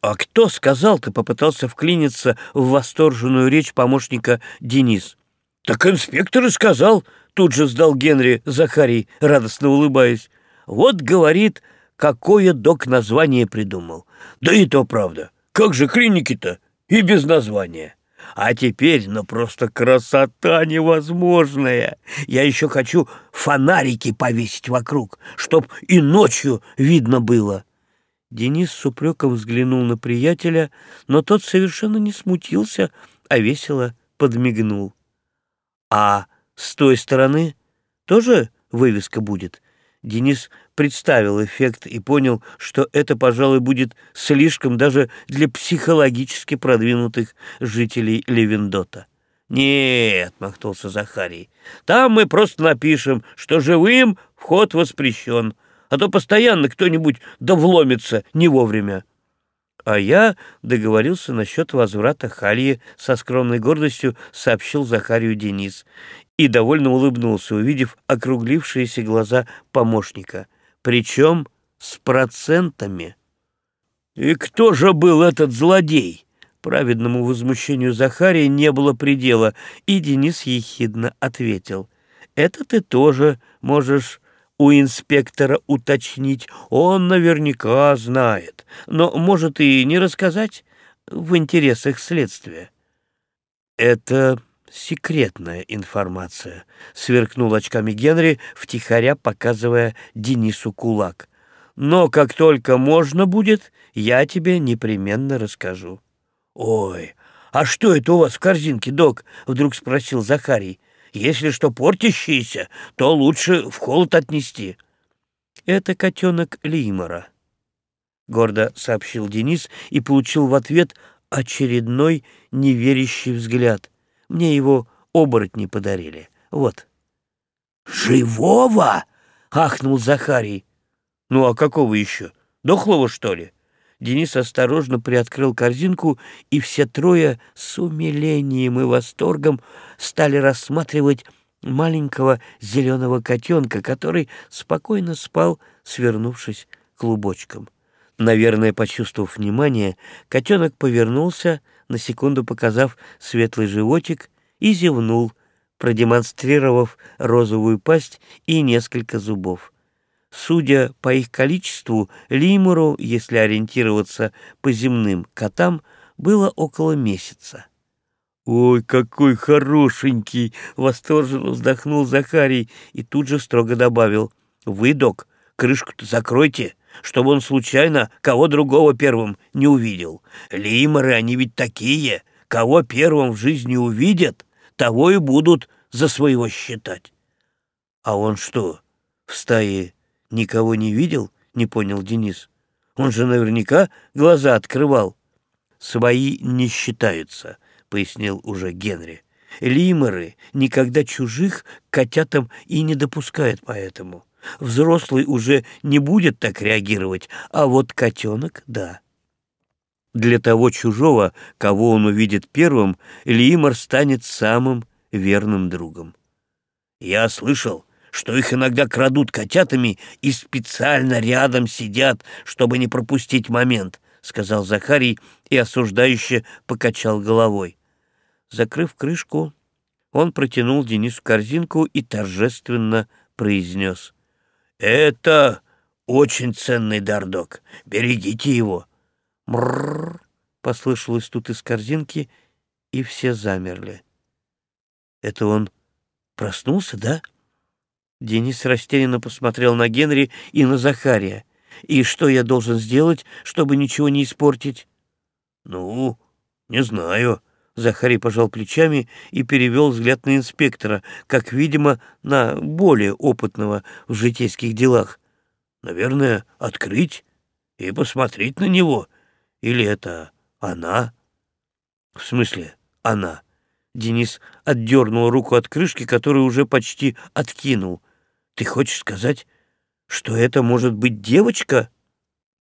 А кто сказал, ты попытался вклиниться в восторженную речь помощника Денис. Так инспектор и сказал, тут же сдал Генри Захарий, радостно улыбаясь. Вот, говорит, какое док название придумал. Да и то правда. Как же клиники-то и без названия. А теперь, ну просто красота невозможная. Я еще хочу фонарики повесить вокруг, чтоб и ночью видно было. Денис с упреком взглянул на приятеля, но тот совершенно не смутился, а весело подмигнул. «А с той стороны тоже вывеска будет?» Денис представил эффект и понял, что это, пожалуй, будет слишком даже для психологически продвинутых жителей Левендота. «Нет», — махнулся Захарий, — «там мы просто напишем, что живым вход воспрещен, а то постоянно кто-нибудь да вломится не вовремя». А я договорился насчет возврата Хальи, со скромной гордостью сообщил Захарию Денис и довольно улыбнулся, увидев округлившиеся глаза помощника. Причем с процентами. «И кто же был этот злодей?» Праведному возмущению Захария не было предела, и Денис ехидно ответил. «Это ты тоже можешь у инспектора уточнить. Он наверняка знает, но может и не рассказать в интересах следствия». «Это секретная информация», — сверкнул очками Генри, втихаря показывая Денису кулак. «Но как только можно будет, я тебе непременно расскажу». «Ой, а что это у вас в корзинке, док?» — вдруг спросил Захарий. «Если что портящееся, то лучше в холод отнести». «Это котенок Лимора», — гордо сообщил Денис и получил в ответ очередной неверящий взгляд. Мне его оборотни подарили. Вот. «Живого?» — ахнул Захарий. «Ну а какого еще? Дохлого, что ли?» Денис осторожно приоткрыл корзинку, и все трое с умилением и восторгом стали рассматривать маленького зеленого котенка, который спокойно спал, свернувшись клубочком. Наверное, почувствовав внимание, котенок повернулся, на секунду показав светлый животик, и зевнул, продемонстрировав розовую пасть и несколько зубов. Судя по их количеству, лимуру, если ориентироваться по земным котам, было около месяца. «Ой, какой хорошенький!» — восторженно вздохнул Захарий и тут же строго добавил. «Вы, док, крышку-то закройте!» Чтобы он случайно кого другого первым не увидел. Лиморы, они ведь такие, кого первым в жизни увидят, того и будут за своего считать. А он что, в стае никого не видел? Не понял Денис. Он же наверняка глаза открывал. Свои не считаются, пояснил уже Генри. Лиморы никогда чужих котятам и не допускают поэтому. Взрослый уже не будет так реагировать, а вот котенок — да. Для того чужого, кого он увидит первым, Лимор станет самым верным другом. Я слышал, что их иногда крадут котятами и специально рядом сидят, чтобы не пропустить момент, — сказал Захарий и осуждающе покачал головой. Закрыв крышку, он протянул Денису корзинку и торжественно произнес — «Это очень ценный дардок. Берегите его». «Мрррр!» — послышалось тут из корзинки, и все замерли. «Это он проснулся, да?» Денис растерянно посмотрел на Генри и на Захария. «И что я должен сделать, чтобы ничего не испортить?» «Ну, не знаю», Захарий пожал плечами и перевел взгляд на инспектора, как, видимо, на более опытного в житейских делах. «Наверное, открыть и посмотреть на него. Или это она?» «В смысле она?» Денис отдернул руку от крышки, которую уже почти откинул. «Ты хочешь сказать, что это может быть девочка?»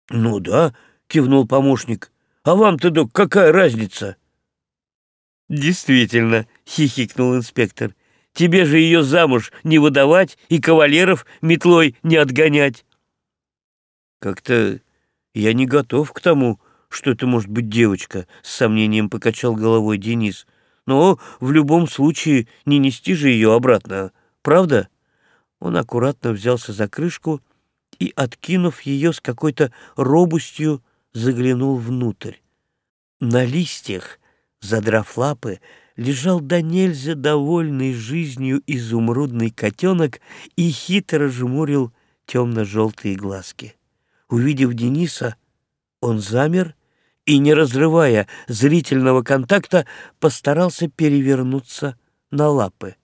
«Ну да», — кивнул помощник. «А вам-то, док, какая разница?» «Действительно», — хихикнул инспектор. «Тебе же ее замуж не выдавать и кавалеров метлой не отгонять». «Как-то я не готов к тому, что это может быть девочка», — с сомнением покачал головой Денис. «Но в любом случае не нести же ее обратно, правда?» Он аккуратно взялся за крышку и, откинув ее с какой-то робостью, заглянул внутрь. На листьях, задрав лапы, лежал до нельзя довольный жизнью изумрудный котенок и хитро жмурил темно-желтые глазки. Увидев Дениса, он замер и, не разрывая зрительного контакта, постарался перевернуться на лапы.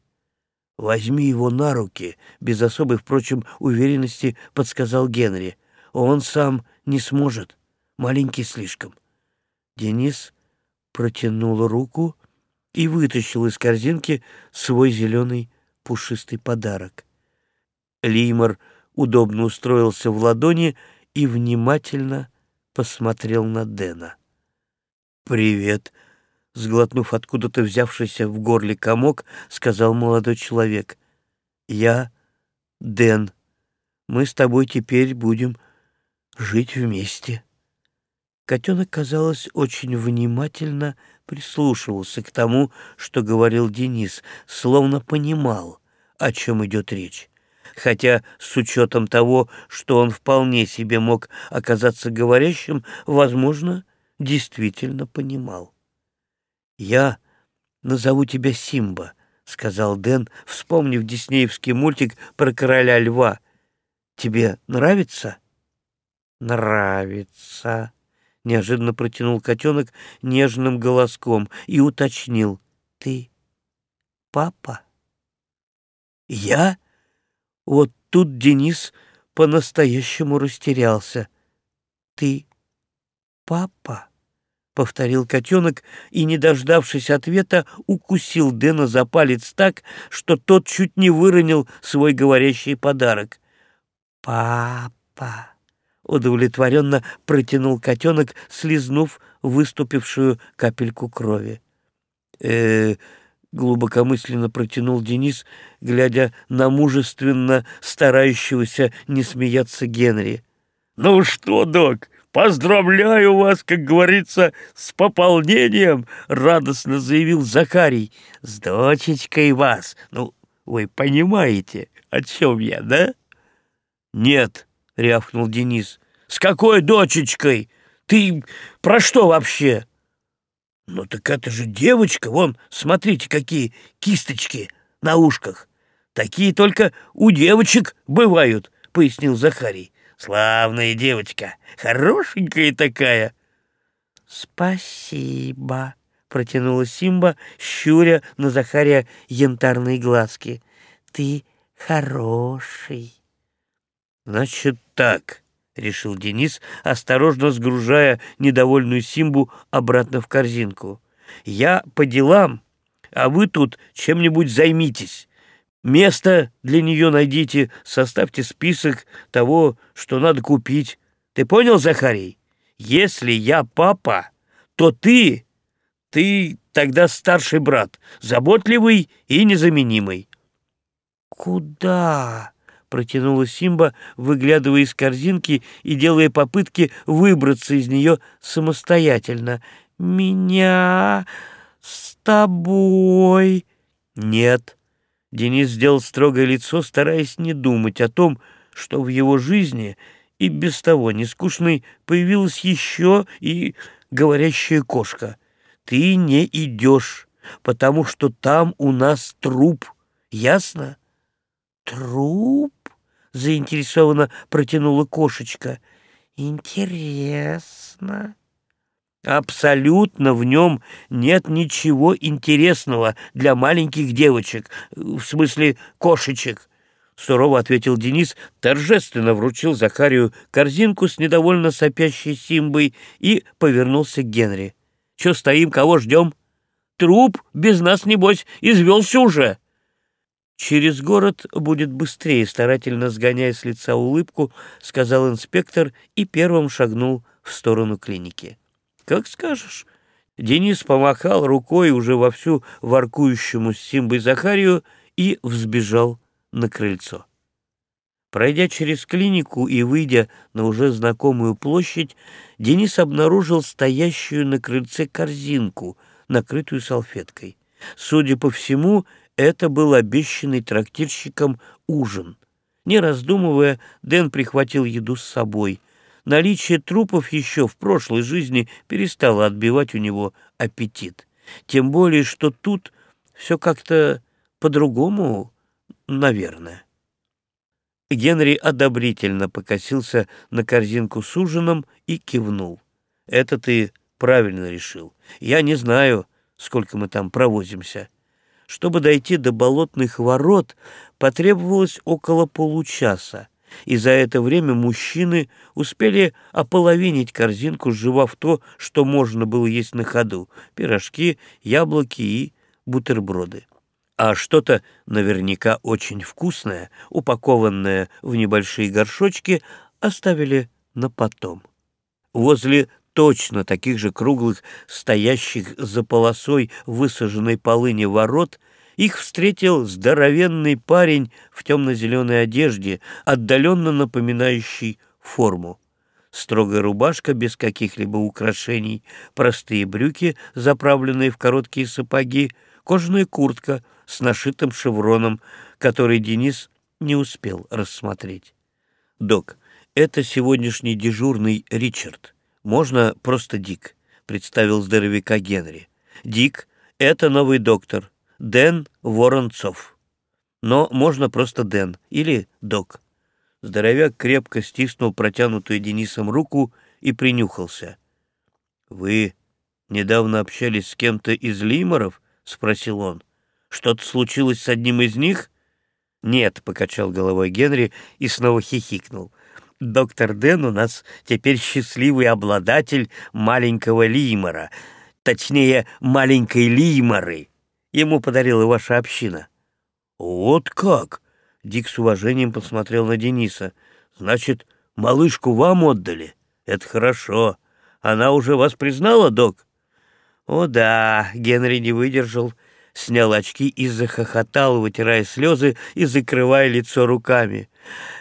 «Возьми его на руки», — без особой, впрочем, уверенности подсказал Генри. «Он сам не сможет. Маленький слишком». Денис протянул руку и вытащил из корзинки свой зеленый пушистый подарок. Леймор удобно устроился в ладони и внимательно посмотрел на Дэна. «Привет», сглотнув откуда-то взявшийся в горле комок, сказал молодой человек. «Я Дэн. Мы с тобой теперь будем жить вместе». Котенок, казалось, очень внимательно прислушивался к тому, что говорил Денис, словно понимал, о чем идет речь. Хотя с учетом того, что он вполне себе мог оказаться говорящим, возможно, действительно понимал. «Я назову тебя Симба», — сказал Дэн, вспомнив диснеевский мультик про короля льва. «Тебе нравится?» «Нравится», — неожиданно протянул котенок нежным голоском и уточнил. «Ты папа?» «Я?» Вот тут Денис по-настоящему растерялся. «Ты папа?» повторил котенок и, не дождавшись ответа, укусил Дэна за палец так, что тот чуть не выронил свой говорящий подарок. «Папа!» — удовлетворенно протянул котенок, слезнув выступившую капельку крови. э глубокомысленно протянул Денис, глядя на мужественно старающегося не смеяться Генри. «Ну что, док, «Поздравляю вас, как говорится, с пополнением!» — радостно заявил Захарий. «С дочечкой вас! Ну, вы понимаете, о чем я, да?» «Нет», — рявкнул Денис. «С какой дочечкой? Ты про что вообще?» «Ну так это же девочка, вон, смотрите, какие кисточки на ушках. Такие только у девочек бывают», — пояснил Захарий. Славная девочка, хорошенькая такая. Спасибо, протянула Симба, щуря на Захария янтарные глазки. Ты хороший. Значит так, решил Денис, осторожно сгружая недовольную Симбу обратно в корзинку. Я по делам, а вы тут чем-нибудь займитесь. Место для нее найдите, составьте список того, что надо купить. Ты понял, Захарий? Если я папа, то ты, ты тогда старший брат, заботливый и незаменимый. Куда? Протянула Симба, выглядывая из корзинки и делая попытки выбраться из нее самостоятельно. «Меня с тобой...» «Нет», Денис сделал строгое лицо, стараясь не думать о том, что в его жизни и без того нескучной появилась еще и говорящая кошка. Ты не идешь, потому что там у нас труп. Ясно? Труп? Заинтересованно протянула кошечка. Интересно. Абсолютно в нем нет ничего интересного для маленьких девочек, в смысле кошечек. Сурово ответил Денис, торжественно вручил Захарию корзинку с недовольно сопящей Симбой и повернулся к Генри. «Че стоим, кого ждем?» Труп без нас, небось, извелся уже. «Через город будет быстрее», — старательно сгоняя с лица улыбку, сказал инспектор и первым шагнул в сторону клиники. «Как скажешь». Денис помахал рукой уже вовсю воркующему с Симбой Захарию и взбежал на крыльцо. Пройдя через клинику и выйдя на уже знакомую площадь, Денис обнаружил стоящую на крыльце корзинку, накрытую салфеткой. Судя по всему, это был обещанный трактирщиком ужин. Не раздумывая, Дэн прихватил еду с собой. Наличие трупов еще в прошлой жизни перестало отбивать у него аппетит. Тем более, что тут все как-то по-другому, наверное. Генри одобрительно покосился на корзинку с ужином и кивнул. «Это ты правильно решил. Я не знаю, сколько мы там провозимся». Чтобы дойти до болотных ворот, потребовалось около получаса, и за это время мужчины успели ополовинить корзинку, сживав то, что можно было есть на ходу — пирожки, яблоки и бутерброды. А что-то наверняка очень вкусное, упакованное в небольшие горшочки, оставили на потом. Возле точно таких же круглых, стоящих за полосой высаженной полыни ворот, их встретил здоровенный парень в темно-зеленой одежде, отдаленно напоминающий форму. Строгая рубашка без каких-либо украшений, простые брюки, заправленные в короткие сапоги, кожаная куртка с нашитым шевроном, который Денис не успел рассмотреть. «Док, это сегодняшний дежурный Ричард», «Можно просто Дик», — представил здоровяка Генри. «Дик — это новый доктор, Дэн Воронцов. Но можно просто Дэн или Док». Здоровяк крепко стиснул протянутую Денисом руку и принюхался. «Вы недавно общались с кем-то из Лиморов?» — спросил он. «Что-то случилось с одним из них?» «Нет», — покачал головой Генри и снова хихикнул. Доктор Дэн у нас теперь счастливый обладатель маленького лимора, точнее, маленькой лиморы. Ему подарила ваша община. Вот как? Дик с уважением посмотрел на Дениса. Значит, малышку вам отдали? Это хорошо. Она уже вас признала, док? О да, Генри не выдержал, снял очки и захохотал, вытирая слезы и закрывая лицо руками.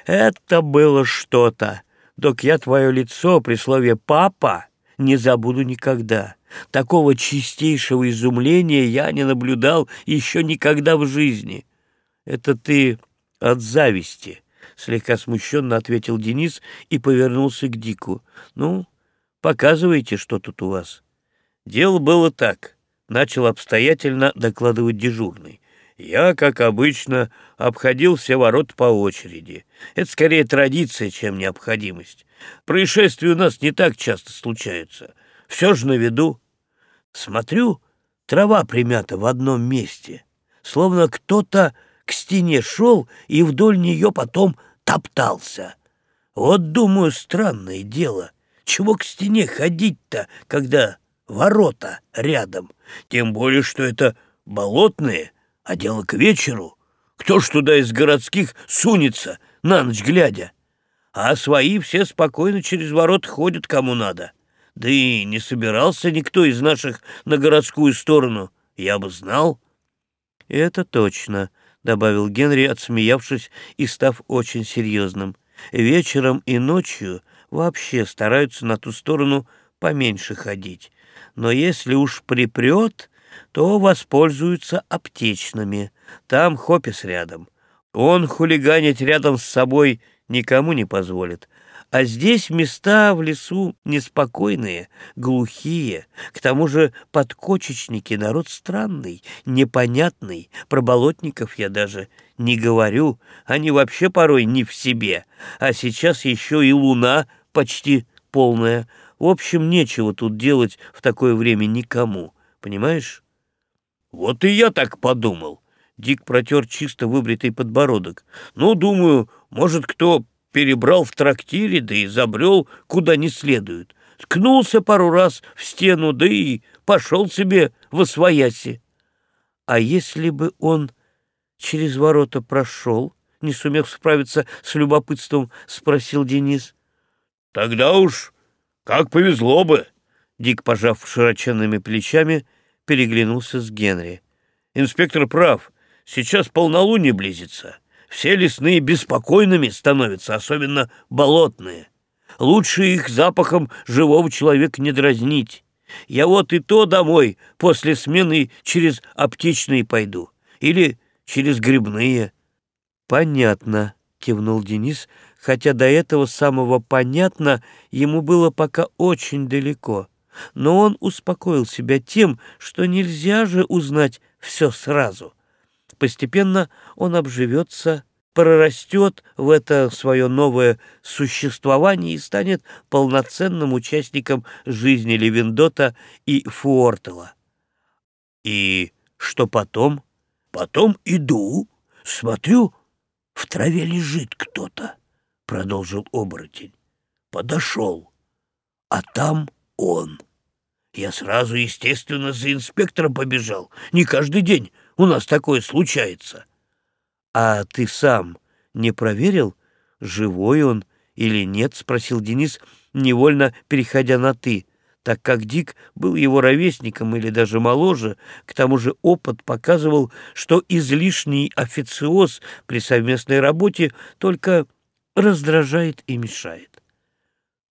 Это было что-то. Док, я твое лицо при слове «папа» не забуду никогда. Такого чистейшего изумления я не наблюдал еще никогда в жизни. Это ты от зависти, — слегка смущенно ответил Денис и повернулся к Дику. Ну, показывайте, что тут у вас. Дело было так, — начал обстоятельно докладывать дежурный. Я, как обычно, обходил все ворот по очереди. Это скорее традиция, чем необходимость. Происшествия у нас не так часто случаются. Все же на виду. Смотрю, трава примята в одном месте, словно кто-то к стене шел и вдоль нее потом топтался. Вот, думаю, странное дело. Чего к стене ходить-то, когда ворота рядом? Тем более, что это болотные, а дело к вечеру. Кто ж туда из городских сунется, на ночь глядя? А свои все спокойно через ворот ходят кому надо. Да и не собирался никто из наших на городскую сторону. Я бы знал. — Это точно, — добавил Генри, отсмеявшись и став очень серьезным. Вечером и ночью вообще стараются на ту сторону поменьше ходить. Но если уж припрет, то воспользуются аптечными. Там Хопис рядом. Он хулиганить рядом с собой никому не позволит. А здесь места в лесу неспокойные, глухие. К тому же подкочечники — народ странный, непонятный. Про болотников я даже не говорю. Они вообще порой не в себе. А сейчас еще и луна почти полная. В общем, нечего тут делать в такое время никому. Понимаешь? «Вот и я так подумал». Дик протер чисто выбритый подбородок. «Ну, думаю, может, кто перебрал в трактире, да и забрел куда не следует. ткнулся пару раз в стену, да и пошел себе во свояси. А если бы он через ворота прошел, не сумев справиться с любопытством, спросил Денис. Тогда уж как повезло бы. Дик, пожав широченными плечами, переглянулся с Генри. Инспектор прав. Сейчас полнолуние близится. Все лесные беспокойными становятся, особенно болотные. Лучше их запахом живого человека не дразнить. Я вот и то домой после смены через аптечные пойду. Или через грибные. Понятно, кивнул Денис, хотя до этого самого понятно ему было пока очень далеко. Но он успокоил себя тем, что нельзя же узнать все сразу. Постепенно он обживется, прорастет в это свое новое существование и станет полноценным участником жизни Левиндота и Фуортела. И что потом? Потом иду, смотрю, в траве лежит кто-то, продолжил оборотень. Подошел, а там он. Я сразу, естественно, за инспектором побежал. Не каждый день у нас такое случается. А ты сам не проверил, живой он или нет? Спросил Денис, невольно переходя на «ты», так как Дик был его ровесником или даже моложе, к тому же опыт показывал, что излишний официоз при совместной работе только раздражает и мешает.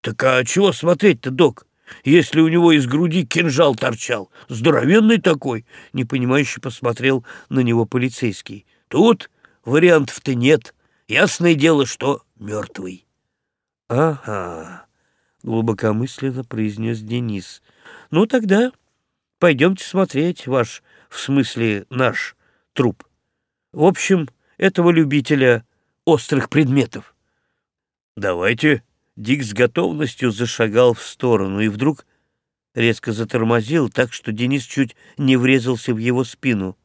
«Так а чего смотреть-то, док? если у него из груди кинжал торчал. Здоровенный такой!» — непонимающе посмотрел на него полицейский. «Тут вариантов-то нет. Ясное дело, что мертвый». «Ага», — глубокомысленно произнес Денис. «Ну тогда пойдемте смотреть ваш, в смысле наш, труп. В общем, этого любителя острых предметов». «Давайте», Дик с готовностью зашагал в сторону и вдруг резко затормозил, так что Денис чуть не врезался в его спину.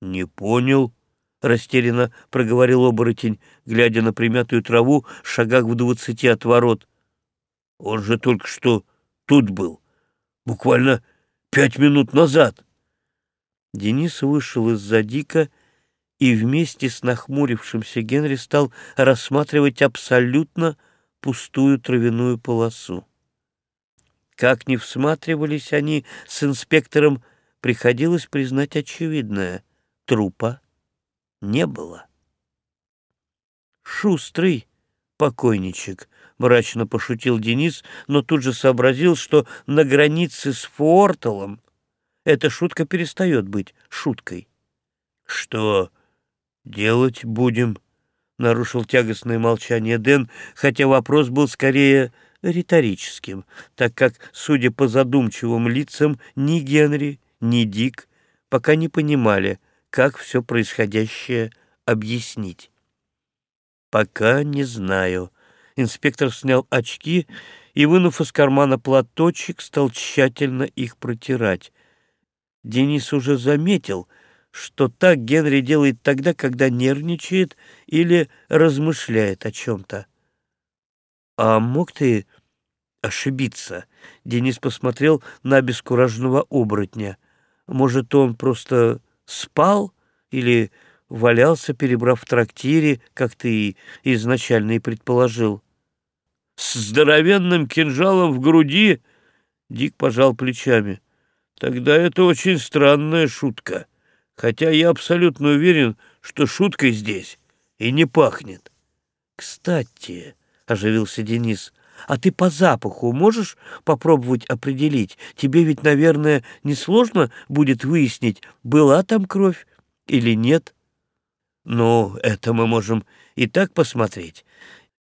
«Не понял», — растерянно проговорил оборотень, глядя на примятую траву шагах в двадцати от ворот. «Он же только что тут был, буквально пять минут назад». Денис вышел из-за Дика и вместе с нахмурившимся Генри стал рассматривать абсолютно пустую травяную полосу. Как ни всматривались они с инспектором, приходилось признать очевидное — трупа не было. «Шустрый покойничек», — мрачно пошутил Денис, но тут же сообразил, что на границе с Фуортелом эта шутка перестает быть шуткой. «Что делать будем?» — нарушил тягостное молчание Дэн, хотя вопрос был скорее риторическим, так как, судя по задумчивым лицам, ни Генри, ни Дик пока не понимали, как все происходящее объяснить. «Пока не знаю». Инспектор снял очки и, вынув из кармана платочек, стал тщательно их протирать. Денис уже заметил — что так Генри делает тогда, когда нервничает или размышляет о чем-то. «А мог ты ошибиться?» Денис посмотрел на обескураженного оборотня. «Может, он просто спал или валялся, перебрав в трактире, как ты изначально и предположил?» «С здоровенным кинжалом в груди?» Дик пожал плечами. «Тогда это очень странная шутка» хотя я абсолютно уверен, что шуткой здесь и не пахнет. — Кстати, — оживился Денис, — а ты по запаху можешь попробовать определить? Тебе ведь, наверное, несложно будет выяснить, была там кровь или нет? — Ну, это мы можем и так посмотреть.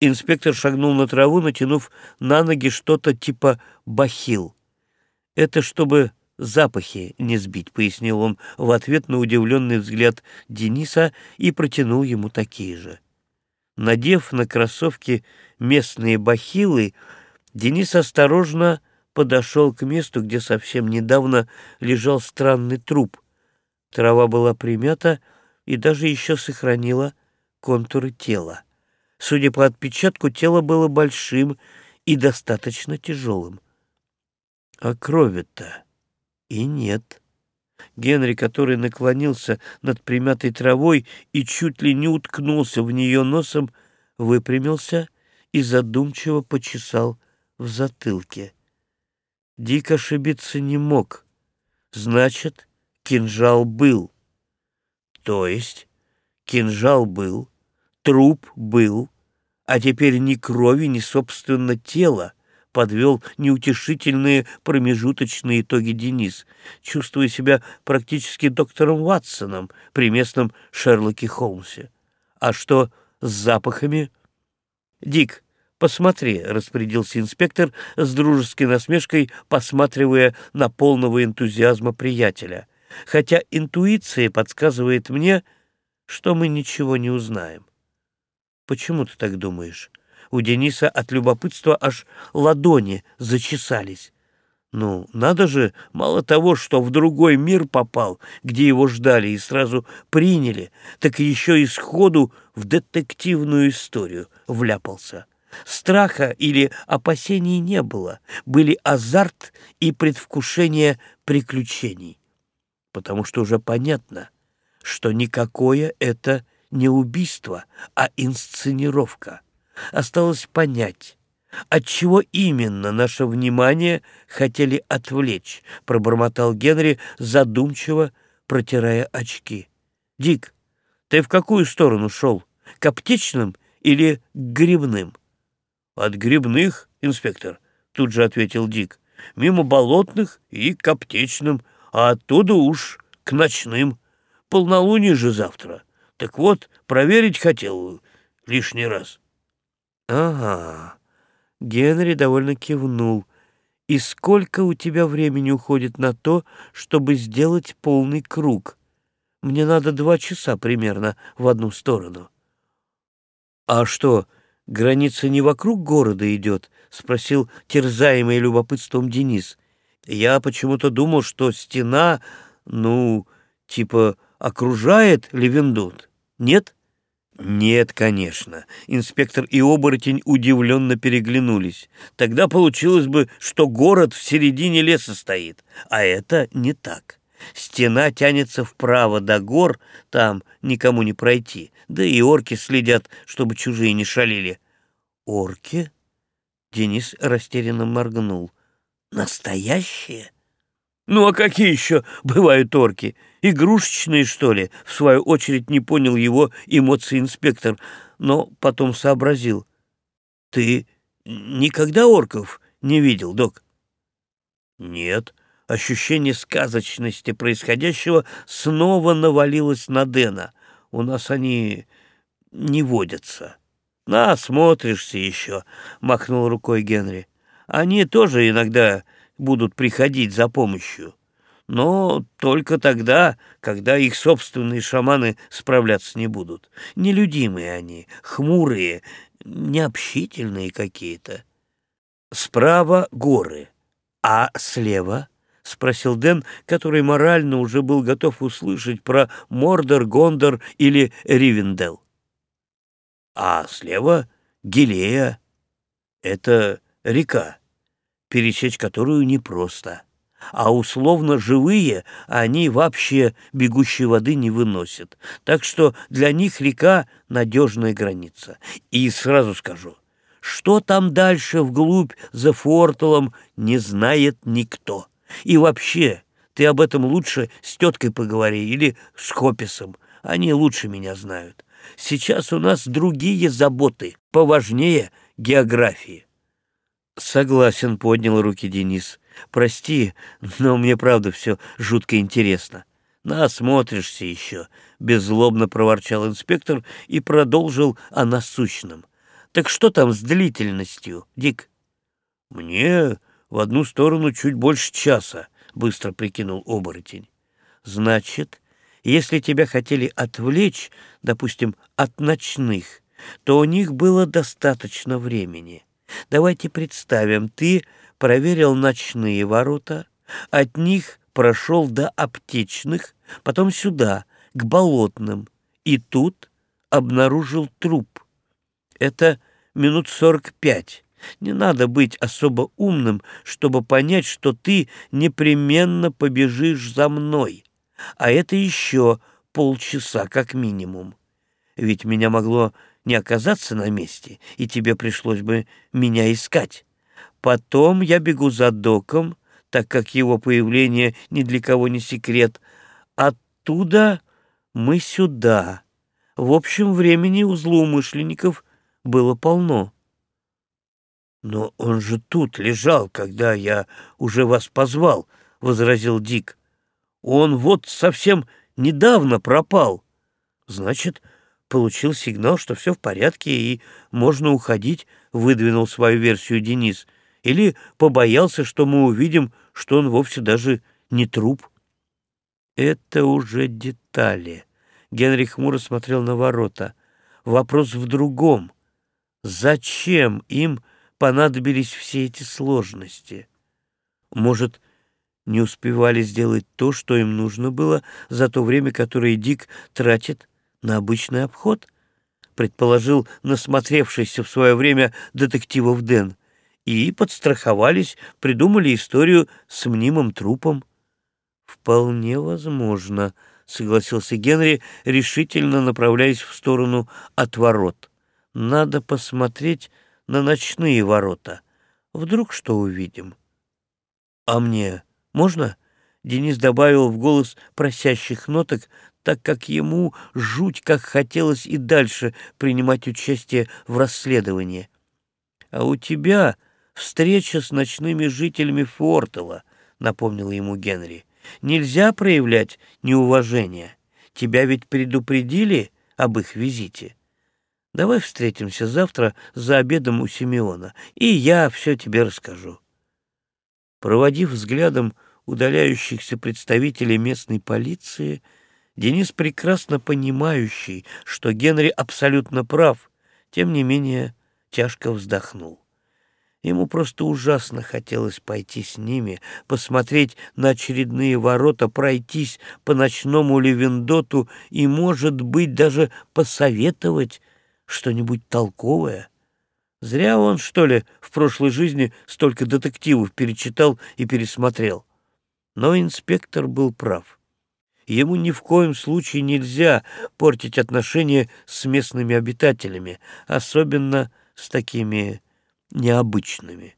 Инспектор шагнул на траву, натянув на ноги что-то типа бахил. Это чтобы запахи не сбить», — пояснил он в ответ на удивленный взгляд Дениса и протянул ему такие же. Надев на кроссовки местные бахилы, Денис осторожно подошел к месту, где совсем недавно лежал странный труп. Трава была примята и даже еще сохранила контуры тела. Судя по отпечатку, тело было большим и достаточно тяжелым. А крови-то и нет. Генри, который наклонился над примятой травой и чуть ли не уткнулся в нее носом, выпрямился и задумчиво почесал в затылке. Дик ошибиться не мог. Значит, кинжал был. То есть кинжал был, труп был, а теперь ни крови, ни, собственно, тела подвел неутешительные промежуточные итоги Денис, чувствуя себя практически доктором Ватсоном при местном Шерлоке Холмсе. А что с запахами? Дик, посмотри, распорядился инспектор с дружеской насмешкой, посматривая на полного энтузиазма приятеля. Хотя интуиция подсказывает мне, что мы ничего не узнаем. Почему ты так думаешь? У Дениса от любопытства аж ладони зачесались. Ну, надо же, мало того, что в другой мир попал, где его ждали и сразу приняли, так еще и сходу в детективную историю вляпался. Страха или опасений не было, были азарт и предвкушение приключений. Потому что уже понятно, что никакое это не убийство, а инсценировка. Осталось понять, от чего именно наше внимание хотели отвлечь, пробормотал Генри, задумчиво протирая очки. Дик, ты в какую сторону шел? К аптечным или к грибным? От грибных, инспектор, тут же ответил Дик. Мимо болотных и к аптечным, а оттуда уж к ночным. Полнолуние же завтра. Так вот, проверить хотел лишний раз. Ага. Генри довольно кивнул. И сколько у тебя времени уходит на то, чтобы сделать полный круг? Мне надо два часа примерно в одну сторону. А что, граница не вокруг города идет? Спросил терзаемый любопытством Денис. Я почему-то думал, что стена, ну, типа, окружает Левендунт. Нет? Нет, конечно. Инспектор и оборотень удивленно переглянулись. Тогда получилось бы, что город в середине леса стоит. А это не так. Стена тянется вправо до гор, там никому не пройти. Да и орки следят, чтобы чужие не шалили. Орки? Денис растерянно моргнул. Настоящие? Ну а какие еще бывают орки? Игрушечные, что ли? В свою очередь не понял его эмоции инспектор, но потом сообразил. Ты никогда орков не видел, док? Нет. Ощущение сказочности происходящего снова навалилось на Дэна. У нас они не водятся. Насмотришься еще, махнул рукой Генри. Они тоже иногда будут приходить за помощью. Но только тогда, когда их собственные шаманы справляться не будут. Нелюдимые они, хмурые, необщительные какие-то. Справа горы, а слева — спросил Дэн, который морально уже был готов услышать про Мордор, Гондор или Ривендел. «А слева — Гилея. Это река пересечь которую непросто. А условно живые они вообще бегущей воды не выносят. Так что для них река — надежная граница. И сразу скажу, что там дальше вглубь за Фортелом, не знает никто. И вообще, ты об этом лучше с теткой поговори или с Хописом. Они лучше меня знают. Сейчас у нас другие заботы, поважнее географии. Согласен, поднял руки Денис. Прости, но мне правда все жутко интересно. Насмотришься еще, беззлобно проворчал инспектор и продолжил о насущном. Так что там с длительностью, Дик? Мне в одну сторону чуть больше часа, быстро прикинул оборотень. Значит, если тебя хотели отвлечь, допустим, от ночных, то у них было достаточно времени. Давайте представим, ты проверил ночные ворота, от них прошел до аптечных, потом сюда, к болотным, и тут обнаружил труп. Это минут сорок пять. Не надо быть особо умным, чтобы понять, что ты непременно побежишь за мной. А это еще полчаса как минимум. Ведь меня могло не оказаться на месте, и тебе пришлось бы меня искать. Потом я бегу за доком, так как его появление ни для кого не секрет. Оттуда мы сюда. В общем, времени у злоумышленников было полно. «Но он же тут лежал, когда я уже вас позвал», — возразил Дик. «Он вот совсем недавно пропал. Значит, получил сигнал, что все в порядке и можно уходить», — выдвинул свою версию Денис. «Или побоялся, что мы увидим, что он вовсе даже не труп». «Это уже детали». Генри хмуро смотрел на ворота. «Вопрос в другом. Зачем им понадобились все эти сложности? Может, не успевали сделать то, что им нужно было за то время, которое Дик тратит на обычный обход? Предположил насмотревшийся в свое время детективов Дэн. И подстраховались, придумали историю с мнимым трупом. «Вполне возможно», — согласился Генри, решительно направляясь в сторону от ворот. «Надо посмотреть, на ночные ворота. Вдруг что увидим? А мне можно? Денис добавил в голос просящих ноток, так как ему жуть как хотелось и дальше принимать участие в расследовании. А у тебя встреча с ночными жителями Фортела, напомнил ему Генри. Нельзя проявлять неуважение. Тебя ведь предупредили об их визите. Давай встретимся завтра за обедом у Симеона, и я все тебе расскажу. Проводив взглядом удаляющихся представителей местной полиции, Денис, прекрасно понимающий, что Генри абсолютно прав, тем не менее тяжко вздохнул. Ему просто ужасно хотелось пойти с ними, посмотреть на очередные ворота, пройтись по ночному Левендоту и, может быть, даже посоветовать что-нибудь толковое? Зря он, что ли, в прошлой жизни столько детективов перечитал и пересмотрел. Но инспектор был прав. Ему ни в коем случае нельзя портить отношения с местными обитателями, особенно с такими необычными.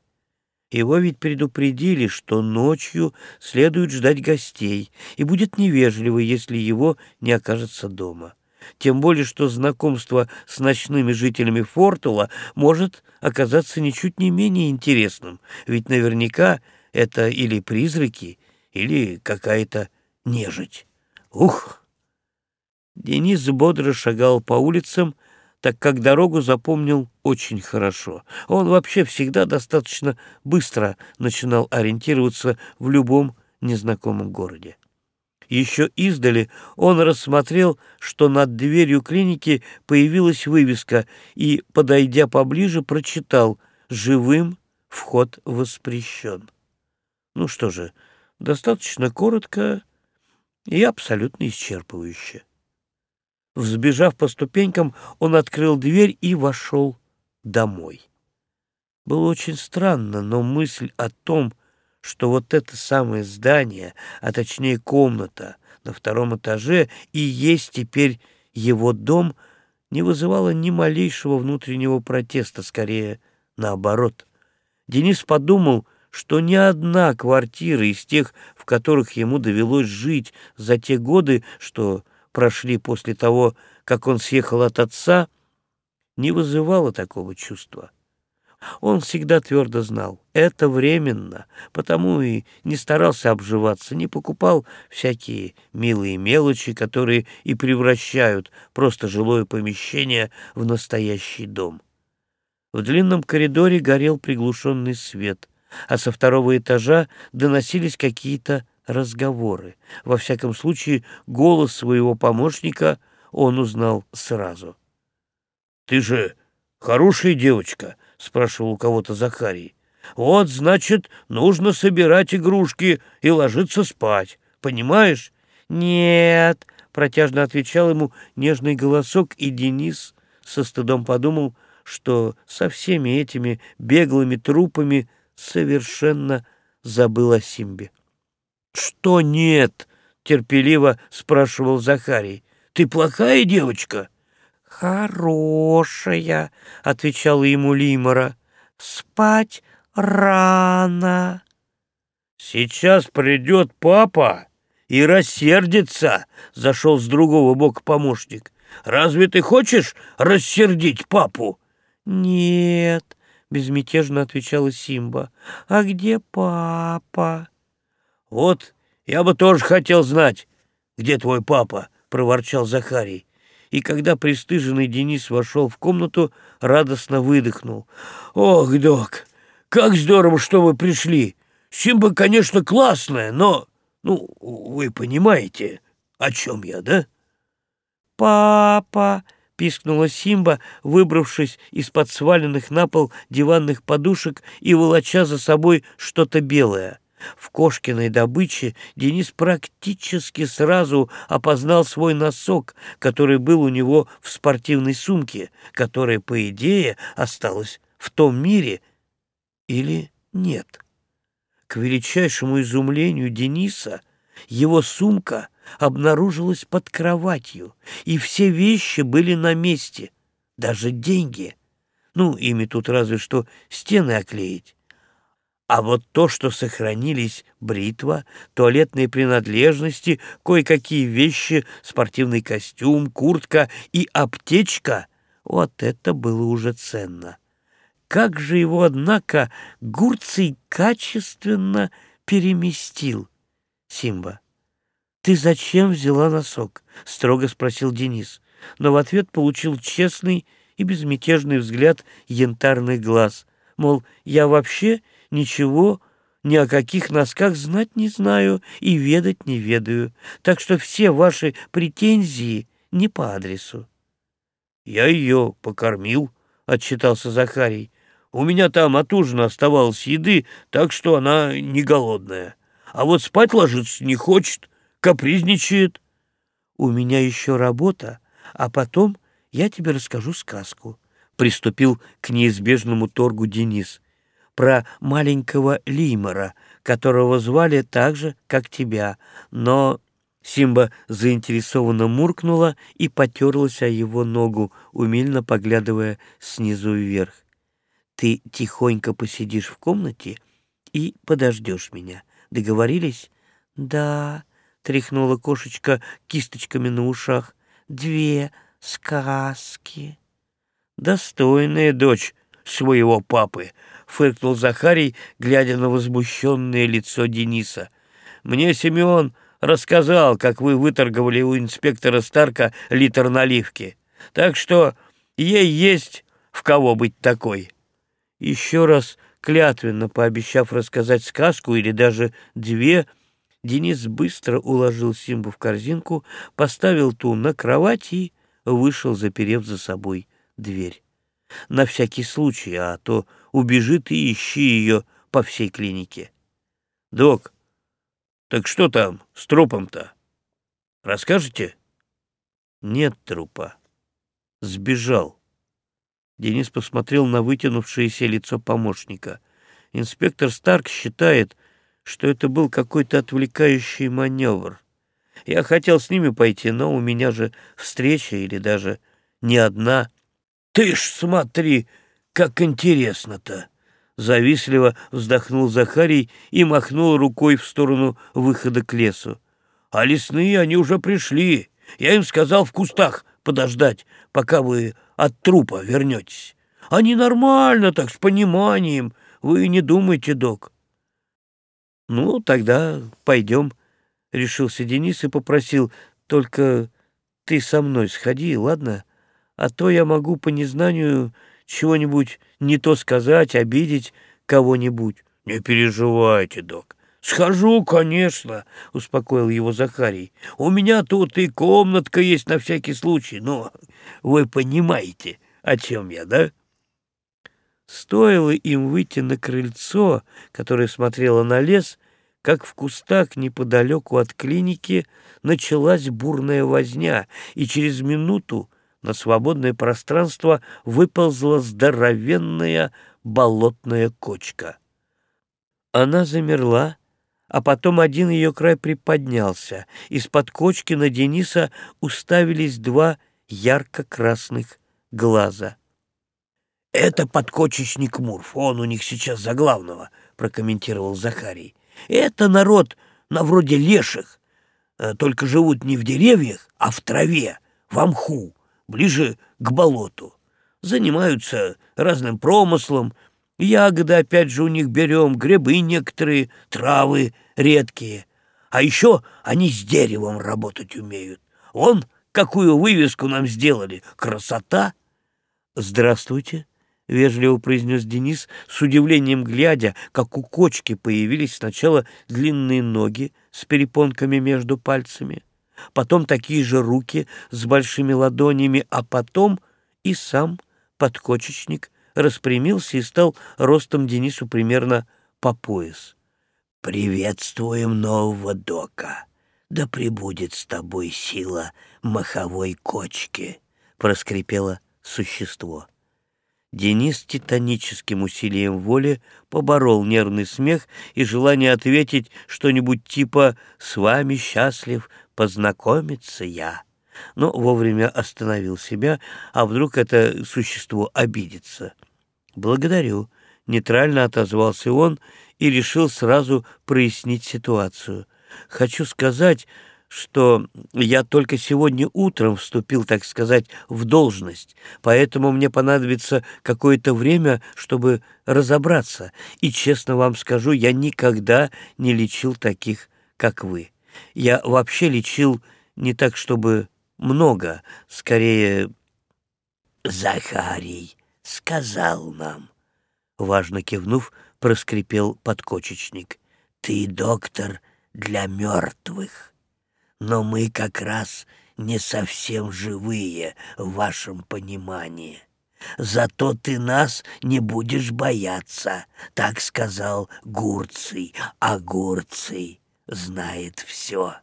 Его ведь предупредили, что ночью следует ждать гостей, и будет невежливо, если его не окажется дома тем более что знакомство с ночными жителями Фортула может оказаться ничуть не менее интересным, ведь наверняка это или призраки, или какая-то нежить. Ух! Денис бодро шагал по улицам, так как дорогу запомнил очень хорошо. Он вообще всегда достаточно быстро начинал ориентироваться в любом незнакомом городе. Еще издали он рассмотрел, что над дверью клиники появилась вывеска и, подойдя поближе, прочитал «Живым вход воспрещен». Ну что же, достаточно коротко и абсолютно исчерпывающе. Взбежав по ступенькам, он открыл дверь и вошел домой. Было очень странно, но мысль о том, что вот это самое здание, а точнее комната на втором этаже и есть теперь его дом, не вызывало ни малейшего внутреннего протеста, скорее наоборот. Денис подумал, что ни одна квартира из тех, в которых ему довелось жить за те годы, что прошли после того, как он съехал от отца, не вызывала такого чувства. Он всегда твердо знал, это временно, потому и не старался обживаться, не покупал всякие милые мелочи, которые и превращают просто жилое помещение в настоящий дом. В длинном коридоре горел приглушенный свет, а со второго этажа доносились какие-то разговоры. Во всяком случае, голос своего помощника он узнал сразу. «Ты же хорошая девочка», — спрашивал у кого-то Захарий. «Вот, значит, нужно собирать игрушки и ложиться спать. Понимаешь?» «Нет», — протяжно отвечал ему нежный голосок, и Денис со стыдом подумал, что со всеми этими беглыми трупами совершенно забыл о Симбе. «Что нет?» — терпеливо спрашивал Захарий. «Ты плохая девочка?» «Хорошая», — отвечала ему Лимора. «Спать рано». «Сейчас придет папа и рассердится», — зашел с другого бока помощник. «Разве ты хочешь рассердить папу?» «Нет», — безмятежно отвечала Симба. «А где папа?» «Вот я бы тоже хотел знать, где твой папа», — проворчал Захарий и когда пристыженный Денис вошел в комнату, радостно выдохнул. «Ох, док, как здорово, что вы пришли! Симба, конечно, классная, но, ну, вы понимаете, о чем я, да?» «Папа!» — пискнула Симба, выбравшись из-под сваленных на пол диванных подушек и волоча за собой что-то белое. В Кошкиной добыче Денис практически сразу опознал свой носок, который был у него в спортивной сумке, которая, по идее, осталась в том мире или нет. К величайшему изумлению Дениса его сумка обнаружилась под кроватью, и все вещи были на месте, даже деньги. Ну, ими тут разве что стены оклеить. А вот то, что сохранились бритва, туалетные принадлежности, кое-какие вещи, спортивный костюм, куртка и аптечка, вот это было уже ценно. Как же его, однако, Гурций качественно переместил. Симба, ты зачем взяла носок? Строго спросил Денис, но в ответ получил честный и безмятежный взгляд янтарных глаз. Мол, я вообще ничего ни о каких носках знать не знаю и ведать не ведаю, так что все ваши претензии не по адресу. — Я ее покормил, — отчитался Захарий. — У меня там от ужина оставалось еды, так что она не голодная. А вот спать ложиться не хочет, капризничает. — У меня еще работа, а потом я тебе расскажу сказку. Приступил к неизбежному торгу Денис про маленького Лимора, которого звали так же, как тебя, но...» Симба заинтересованно муркнула и потерлась о его ногу, умильно поглядывая снизу вверх. «Ты тихонько посидишь в комнате и подождешь меня. Договорились?» «Да», — тряхнула кошечка кисточками на ушах, — «две сказки». «Достойная дочь своего папы», — фыркнул Захарий, глядя на возмущенное лицо Дениса. «Мне Семен рассказал, как вы выторговали у инспектора Старка литр наливки. Так что ей есть в кого быть такой». Еще раз клятвенно пообещав рассказать сказку или даже две, Денис быстро уложил Симбу в корзинку, поставил ту на кровать и вышел, заперев за собой дверь на всякий случай, а то убежит и ищи ее по всей клинике. Док, так что там с трупом-то? Расскажете? Нет трупа. Сбежал. Денис посмотрел на вытянувшееся лицо помощника. Инспектор Старк считает, что это был какой-то отвлекающий маневр. Я хотел с ними пойти, но у меня же встреча или даже не одна — ты ж смотри, как интересно-то! Завистливо вздохнул Захарий и махнул рукой в сторону выхода к лесу. А лесные они уже пришли. Я им сказал в кустах подождать, пока вы от трупа вернетесь. Они нормально так, с пониманием. Вы не думайте, док. Ну, тогда пойдем, — решился Денис и попросил. Только ты со мной сходи, ладно? — а то я могу по незнанию чего-нибудь не то сказать, обидеть кого-нибудь. — Не переживайте, док. Схожу, конечно, — успокоил его Захарий. — У меня тут и комнатка есть на всякий случай, но вы понимаете, о чем я, да? Стоило им выйти на крыльцо, которое смотрело на лес, как в кустах неподалеку от клиники началась бурная возня, и через минуту на свободное пространство выползла здоровенная болотная кочка. Она замерла, а потом один ее край приподнялся. Из-под кочки на Дениса уставились два ярко-красных глаза. «Это подкочечник Мурф, он у них сейчас за главного», — прокомментировал Захарий. «Это народ на вроде леших, э, только живут не в деревьях, а в траве, в мху, ближе к болоту. Занимаются разным промыслом, ягоды опять же у них берем, грибы некоторые, травы редкие. А еще они с деревом работать умеют. Он какую вывеску нам сделали. Красота! Здравствуйте, — вежливо произнес Денис, с удивлением глядя, как у кочки появились сначала длинные ноги с перепонками между пальцами, потом такие же руки с большими ладонями, а потом и сам подкочечник распрямился и стал ростом Денису примерно по пояс. «Приветствуем нового дока!» да пребудет с тобой сила маховой кочки, — проскрипело существо. Денис титаническим усилием воли поборол нервный смех и желание ответить что-нибудь типа «С вами счастлив познакомиться я», но вовремя остановил себя, а вдруг это существо обидится. «Благодарю», — нейтрально отозвался он и решил сразу прояснить ситуацию — Хочу сказать, что я только сегодня утром вступил, так сказать, в должность, поэтому мне понадобится какое-то время, чтобы разобраться. И, честно вам скажу, я никогда не лечил таких, как вы. Я вообще лечил не так, чтобы много, скорее... «Захарий сказал нам», — важно кивнув, проскрипел подкочечник. «Ты, доктор, — для мертвых. Но мы как раз не совсем живые в вашем понимании. Зато ты нас не будешь бояться, так сказал Гурций, а Гурций знает все.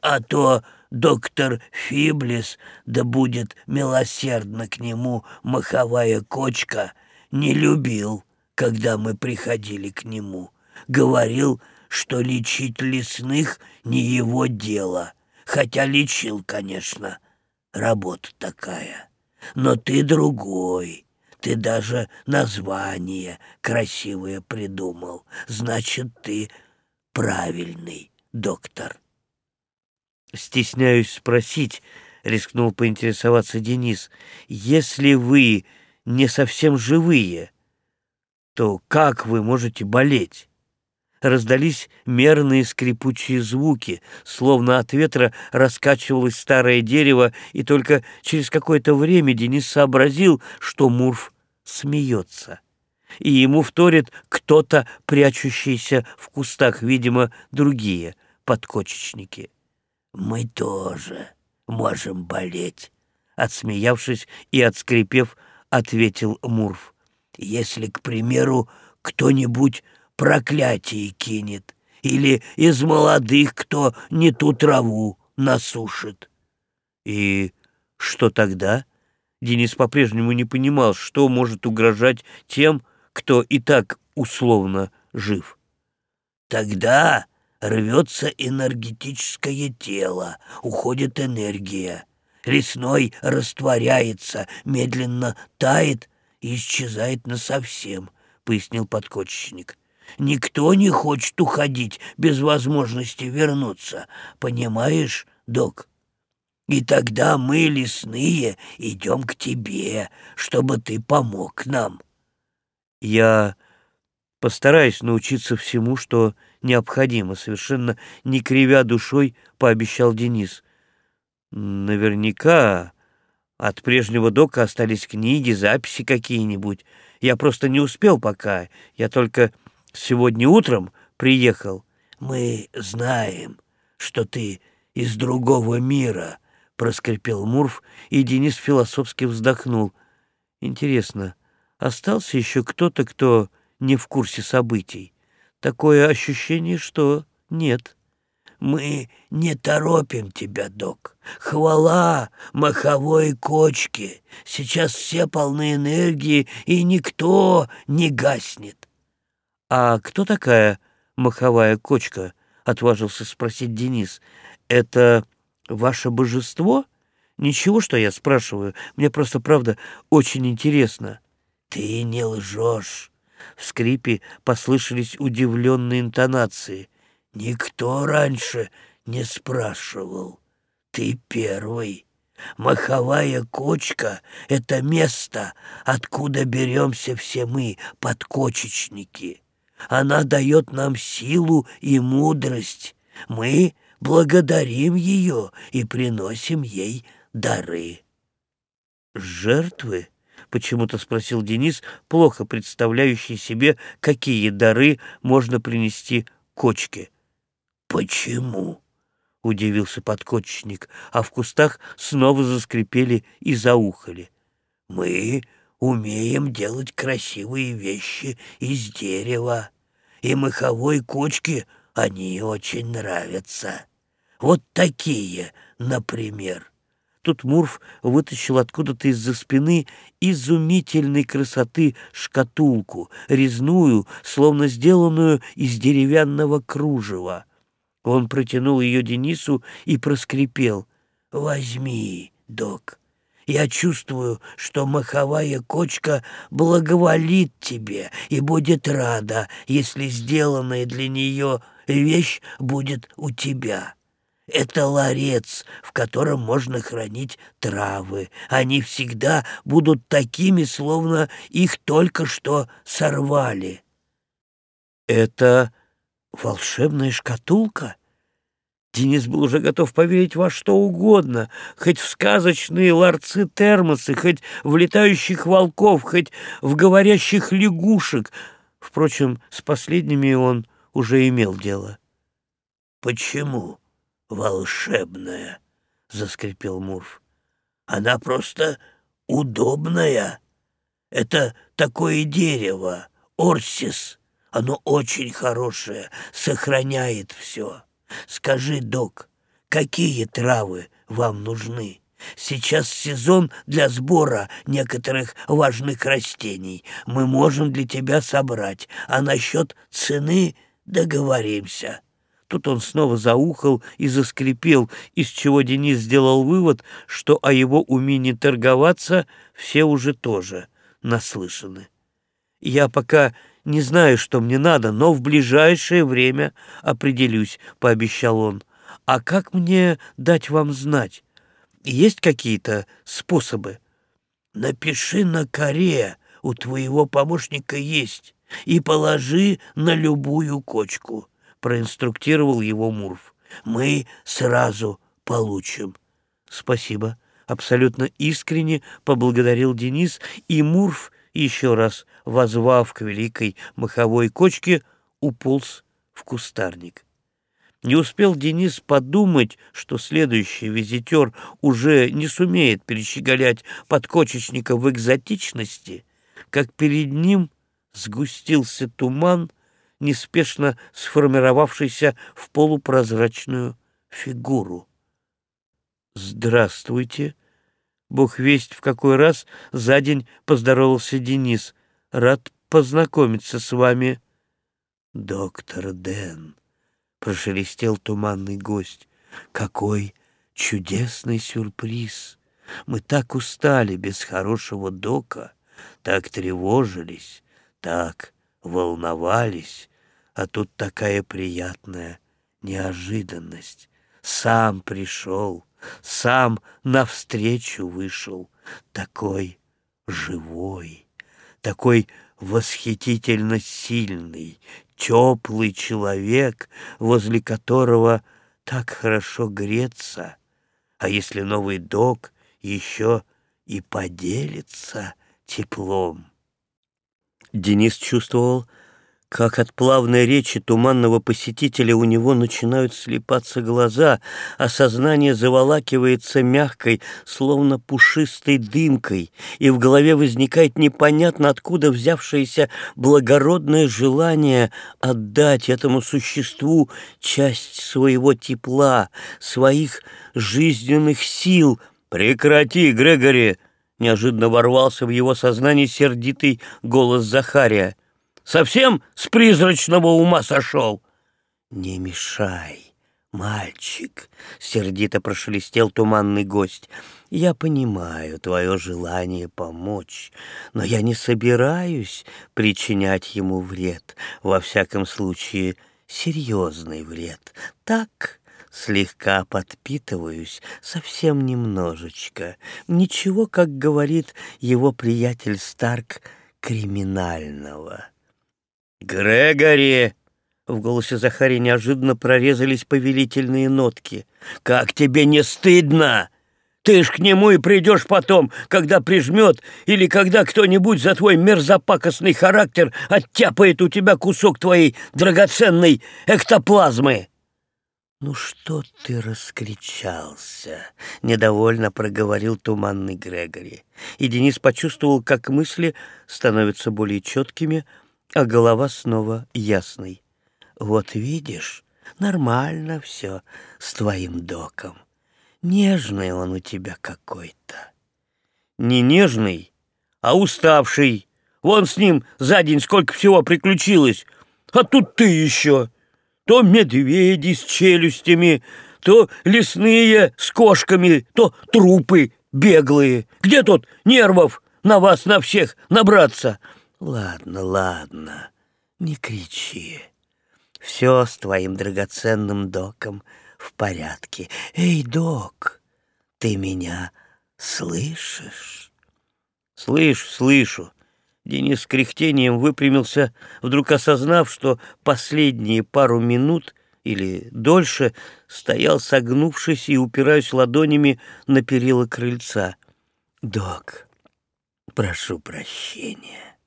А то доктор Фиблис, да будет милосердна к нему маховая кочка, не любил, когда мы приходили к нему. Говорил, что лечить лесных не его дело, хотя лечил, конечно, работа такая. Но ты другой, ты даже название красивое придумал, значит, ты правильный доктор. Стесняюсь спросить, — рискнул поинтересоваться Денис, — если вы не совсем живые, то как вы можете болеть? раздались мерные скрипучие звуки, словно от ветра раскачивалось старое дерево, и только через какое-то время Денис сообразил, что Мурф смеется. И ему вторит кто-то, прячущийся в кустах, видимо, другие подкочечники. «Мы тоже можем болеть», — отсмеявшись и отскрипев, ответил Мурф. «Если, к примеру, кто-нибудь проклятие кинет, или из молодых кто не ту траву насушит. И что тогда? Денис по-прежнему не понимал, что может угрожать тем, кто и так условно жив. Тогда рвется энергетическое тело, уходит энергия. Лесной растворяется, медленно тает и исчезает насовсем, — пояснил подкочечник. Никто не хочет уходить без возможности вернуться. Понимаешь, док? И тогда мы, лесные, идем к тебе, чтобы ты помог нам. Я постараюсь научиться всему, что необходимо, совершенно не кривя душой, пообещал Денис. Наверняка от прежнего дока остались книги, записи какие-нибудь. Я просто не успел пока. Я только сегодня утром приехал. Мы знаем, что ты из другого мира, проскрипел Мурф, и Денис философски вздохнул. Интересно, остался еще кто-то, кто не в курсе событий? Такое ощущение, что нет. Мы не торопим тебя, док. Хвала маховой кочке. Сейчас все полны энергии, и никто не гаснет. — А кто такая маховая кочка? — отважился спросить Денис. — Это ваше божество? Ничего, что я спрашиваю. Мне просто, правда, очень интересно. — Ты не лжешь. В скрипе послышались удивленные интонации — Никто раньше не спрашивал. Ты первый. Маховая кочка — это место, откуда беремся все мы, подкочечники. Она дает нам силу и мудрость. Мы благодарим ее и приносим ей дары. «Жертвы?» — почему-то спросил Денис, плохо представляющий себе, какие дары можно принести кочке. «Почему?» — удивился подкотчник, а в кустах снова заскрипели и заухали. «Мы умеем делать красивые вещи из дерева, и маховой кочке они очень нравятся. Вот такие, например». Тут Мурф вытащил откуда-то из-за спины изумительной красоты шкатулку, резную, словно сделанную из деревянного кружева. Он протянул ее Денису и проскрипел. «Возьми, док. Я чувствую, что маховая кочка благоволит тебе и будет рада, если сделанная для нее вещь будет у тебя». Это ларец, в котором можно хранить травы. Они всегда будут такими, словно их только что сорвали. Это волшебная шкатулка? Денис был уже готов поверить во что угодно, хоть в сказочные ларцы-термосы, хоть в летающих волков, хоть в говорящих лягушек. Впрочем, с последними он уже имел дело. «Почему волшебная?» — заскрипел Мурф. «Она просто удобная. Это такое дерево, орсис. Оно очень хорошее, сохраняет все». Скажи, док, какие травы вам нужны? Сейчас сезон для сбора некоторых важных растений. Мы можем для тебя собрать, а насчет цены договоримся». Тут он снова заухал и заскрипел, из чего Денис сделал вывод, что о его умении торговаться все уже тоже наслышаны. «Я пока не знаю, что мне надо, но в ближайшее время определюсь», — пообещал он. «А как мне дать вам знать? Есть какие-то способы?» «Напиши на коре, у твоего помощника есть, и положи на любую кочку», — проинструктировал его Мурф. «Мы сразу получим». «Спасибо», — абсолютно искренне поблагодарил Денис, и Мурф еще раз возвав к великой маховой кочке, уполз в кустарник. Не успел Денис подумать, что следующий визитер уже не сумеет перещеголять подкочечника в экзотичности, как перед ним сгустился туман, неспешно сформировавшийся в полупрозрачную фигуру. «Здравствуйте!» Бог весть в какой раз за день поздоровался Денис. Рад познакомиться с вами. Доктор Дэн, прошелестел туманный гость. Какой чудесный сюрприз! Мы так устали без хорошего дока, так тревожились, так волновались, а тут такая приятная неожиданность. Сам пришел, сам навстречу вышел, такой живой, такой восхитительно сильный, теплый человек, возле которого так хорошо греться, а если новый док еще и поделится теплом. Денис чувствовал, как от плавной речи туманного посетителя у него начинают слепаться глаза, а сознание заволакивается мягкой, словно пушистой дымкой, и в голове возникает непонятно откуда взявшееся благородное желание отдать этому существу часть своего тепла, своих жизненных сил. «Прекрати, Грегори!» — неожиданно ворвался в его сознание сердитый голос Захария — Совсем с призрачного ума сошел?» «Не мешай, мальчик», — сердито прошелестел туманный гость. «Я понимаю твое желание помочь, но я не собираюсь причинять ему вред, во всяком случае серьезный вред. Так...» слегка подпитываюсь, совсем немножечко. Ничего, как говорит его приятель Старк, криминального. «Грегори!» В голосе Захари неожиданно прорезались повелительные нотки. «Как тебе не стыдно? Ты ж к нему и придешь потом, когда прижмет, или когда кто-нибудь за твой мерзопакостный характер оттяпает у тебя кусок твоей драгоценной эктоплазмы!» «Ну что ты раскричался?» — недовольно проговорил туманный Грегори. И Денис почувствовал, как мысли становятся более четкими, а голова снова ясной. Вот видишь, нормально все с твоим доком. Нежный он у тебя какой-то. Не нежный, а уставший. Вон с ним за день сколько всего приключилось. А тут ты еще. То медведи с челюстями, то лесные с кошками, то трупы беглые. Где тут нервов на вас, на всех набраться? Ладно, ладно, не кричи. Все с твоим драгоценным доком в порядке. Эй, док, ты меня слышишь? Слышу, слышу. Денис с кряхтением выпрямился, вдруг осознав, что последние пару минут или дольше стоял согнувшись и упираясь ладонями на перила крыльца. «Док, прошу прощения.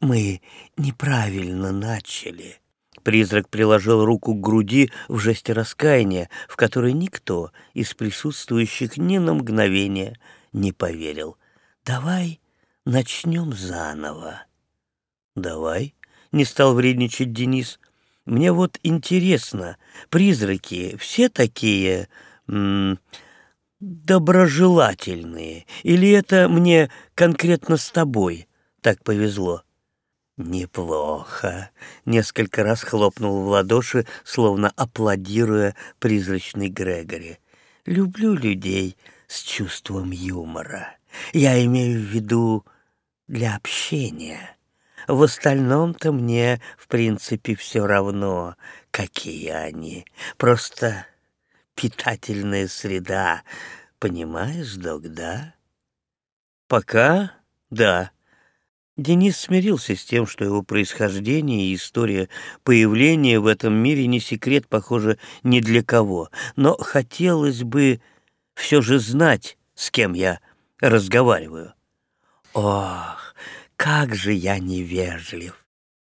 Мы неправильно начали. Призрак приложил руку к груди в жесте раскаяния, в которой никто из присутствующих ни на мгновение не поверил. «Давай начнем заново». «Давай», — не стал вредничать Денис. «Мне вот интересно, призраки все такие м -м, доброжелательные, или это мне конкретно с тобой так повезло?» «Неплохо!» — несколько раз хлопнул в ладоши, словно аплодируя призрачный Грегори. «Люблю людей с чувством юмора. Я имею в виду для общения. В остальном-то мне, в принципе, все равно, какие они. Просто питательная среда. Понимаешь, док, да?» «Пока да», Денис смирился с тем, что его происхождение и история появления в этом мире не секрет, похоже, ни для кого. Но хотелось бы все же знать, с кем я разговариваю. Ох, как же я невежлив!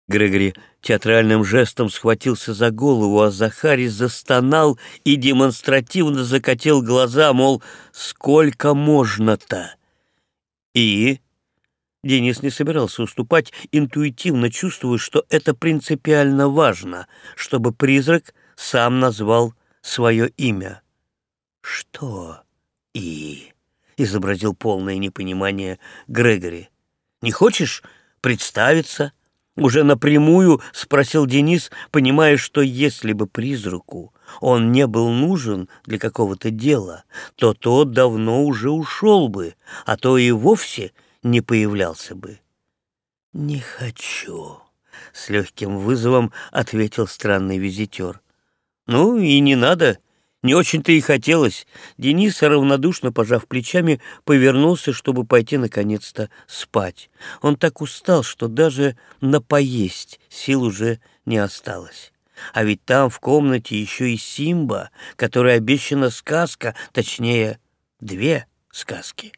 Грегори театральным жестом схватился за голову, а Захарий застонал и демонстративно закатил глаза, мол, сколько можно-то? И Денис не собирался уступать, интуитивно чувствуя, что это принципиально важно, чтобы призрак сам назвал свое имя. «Что «и»?» — изобразил полное непонимание Грегори. «Не хочешь представиться?» Уже напрямую спросил Денис, понимая, что если бы призраку он не был нужен для какого-то дела, то тот давно уже ушел бы, а то и вовсе не появлялся бы. «Не хочу», — с легким вызовом ответил странный визитер. «Ну и не надо, не очень-то и хотелось». Денис, равнодушно пожав плечами, повернулся, чтобы пойти наконец-то спать. Он так устал, что даже на поесть сил уже не осталось. А ведь там в комнате еще и Симба, которой обещана сказка, точнее, две сказки.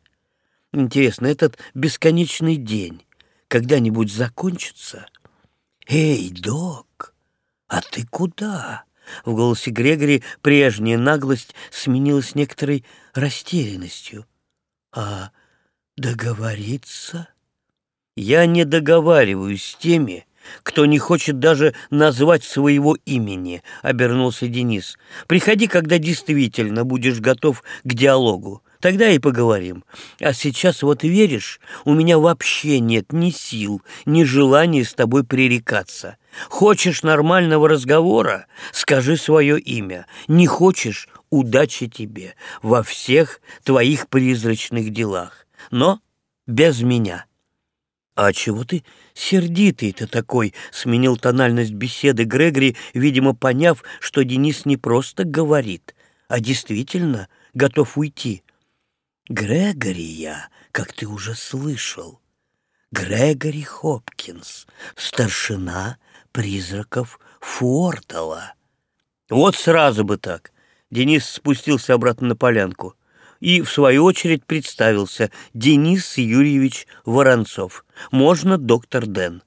Интересно, этот бесконечный день когда-нибудь закончится? «Эй, док, а ты куда?» В голосе Грегори прежняя наглость сменилась некоторой растерянностью. «А договориться?» «Я не договариваюсь с теми, кто не хочет даже назвать своего имени», — обернулся Денис. «Приходи, когда действительно будешь готов к диалогу. Тогда и поговорим. А сейчас вот веришь, у меня вообще нет ни сил, ни желания с тобой пререкаться. Хочешь нормального разговора? Скажи свое имя. Не хочешь? Удачи тебе во всех твоих призрачных делах. Но без меня. А чего ты сердитый-то такой? Сменил тональность беседы Грегори, видимо, поняв, что Денис не просто говорит, а действительно готов уйти. Грегори я, как ты уже слышал, Грегори Хопкинс, старшина призраков Фуортала. Вот сразу бы так. Денис спустился обратно на полянку и, в свою очередь, представился Денис Юрьевич Воронцов. Можно доктор Дэн.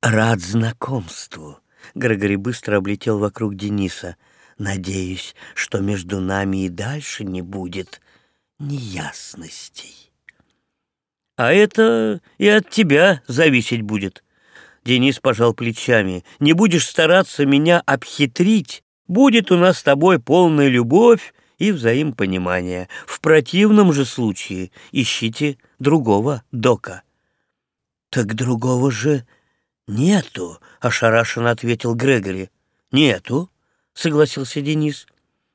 Рад знакомству. Грегори быстро облетел вокруг Дениса. Надеюсь, что между нами и дальше не будет неясностей. А это и от тебя зависеть будет. Денис пожал плечами. Не будешь стараться меня обхитрить, будет у нас с тобой полная любовь и взаимопонимание. В противном же случае ищите другого дока. Так другого же нету, ошарашенно ответил Грегори. Нету, согласился Денис.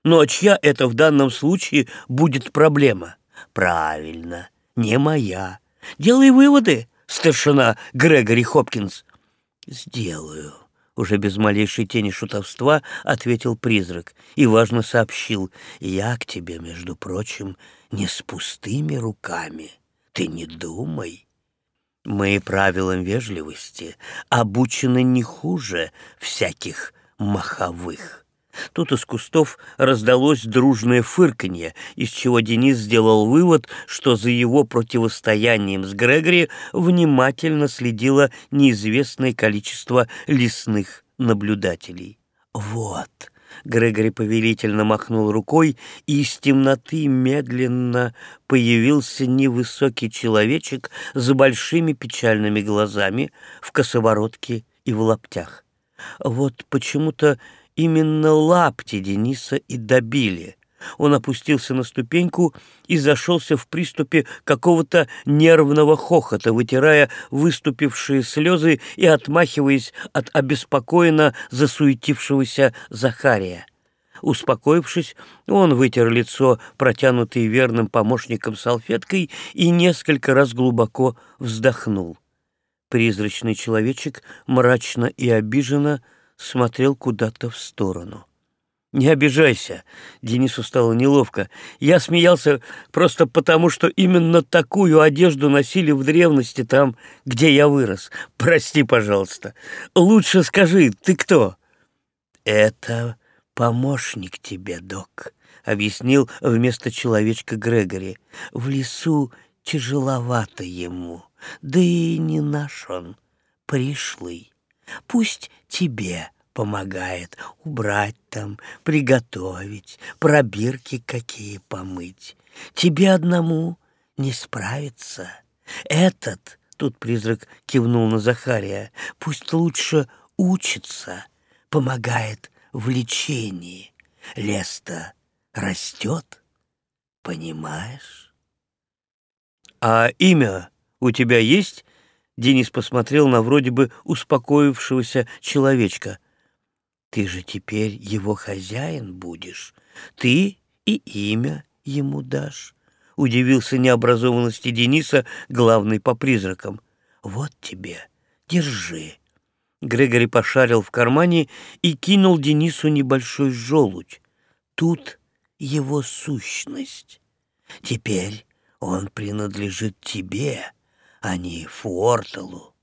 Но чья это в данном случае будет проблема? Правильно, не моя. Делай выводы, старшина Грегори Хопкинс. Сделаю. Уже без малейшей тени шутовства ответил призрак и важно сообщил. Я к тебе, между прочим, не с пустыми руками. Ты не думай. Мы правилам вежливости обучены не хуже всяких маховых. Тут из кустов раздалось дружное фырканье, из чего Денис сделал вывод, что за его противостоянием с Грегори внимательно следило неизвестное количество лесных наблюдателей. «Вот!» — Грегори повелительно махнул рукой, и из темноты медленно появился невысокий человечек с большими печальными глазами в косоворотке и в лаптях. Вот почему-то Именно лапти Дениса и добили. Он опустился на ступеньку и зашелся в приступе какого-то нервного хохота, вытирая выступившие слезы и отмахиваясь от обеспокоенно засуетившегося Захария. Успокоившись, он вытер лицо, протянутой верным помощником салфеткой, и несколько раз глубоко вздохнул. Призрачный человечек мрачно и обиженно смотрел куда-то в сторону. «Не обижайся», — Денису стало неловко. «Я смеялся просто потому, что именно такую одежду носили в древности там, где я вырос. Прости, пожалуйста. Лучше скажи, ты кто?» «Это помощник тебе, док», — объяснил вместо человечка Грегори. «В лесу тяжеловато ему, да и не наш он, пришлый». Пусть тебе помогает убрать там, приготовить, пробирки какие помыть. Тебе одному не справиться. Этот, тут призрак кивнул на Захария, пусть лучше учится, помогает в лечении. Лес-то растет, понимаешь? А имя у тебя есть? Денис посмотрел на вроде бы успокоившегося человечка. «Ты же теперь его хозяин будешь. Ты и имя ему дашь». Удивился необразованности Дениса, главный по призракам. «Вот тебе, держи». Грегори пошарил в кармане и кинул Денису небольшой желудь. Тут его сущность. Теперь он принадлежит тебе, а не Фуорталу.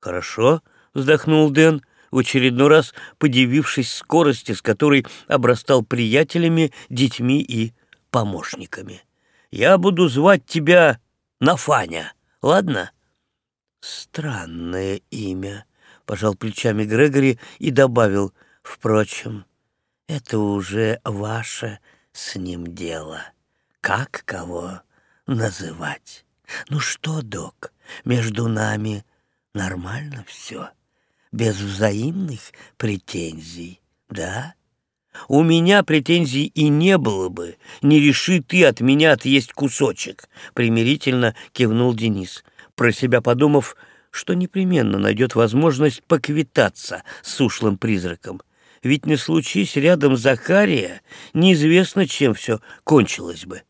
«Хорошо», — вздохнул Дэн, в очередной раз подивившись скорости, с которой обрастал приятелями, детьми и помощниками. «Я буду звать тебя Нафаня, ладно?» «Странное имя», — пожал плечами Грегори и добавил, впрочем, это уже ваше с ним дело. Как кого называть? Ну что, док, между нами нормально все, без взаимных претензий, да? У меня претензий и не было бы, не реши ты от меня отъесть кусочек, примирительно кивнул Денис, про себя подумав, что непременно найдет возможность поквитаться с ушлым призраком. Ведь не случись рядом Захария, неизвестно, чем все кончилось бы.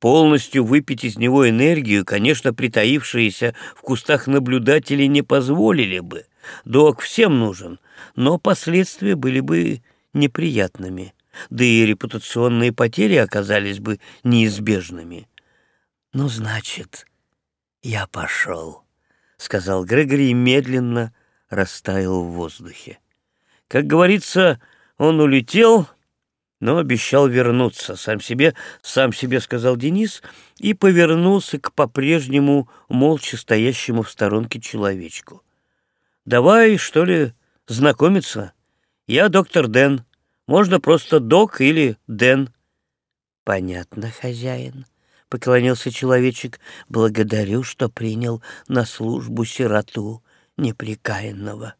Полностью выпить из него энергию, конечно, притаившиеся в кустах наблюдатели не позволили бы. Док всем нужен, но последствия были бы неприятными, да и репутационные потери оказались бы неизбежными. «Ну, значит, я пошел», — сказал Грегори и медленно растаял в воздухе. Как говорится, он улетел, но обещал вернуться. Сам себе, сам себе сказал Денис и повернулся к по-прежнему молча стоящему в сторонке человечку. «Давай, что ли, знакомиться? Я доктор Дэн. Можно просто док или Дэн». «Понятно, хозяин», — поклонился человечек. «Благодарю, что принял на службу сироту неприкаянного».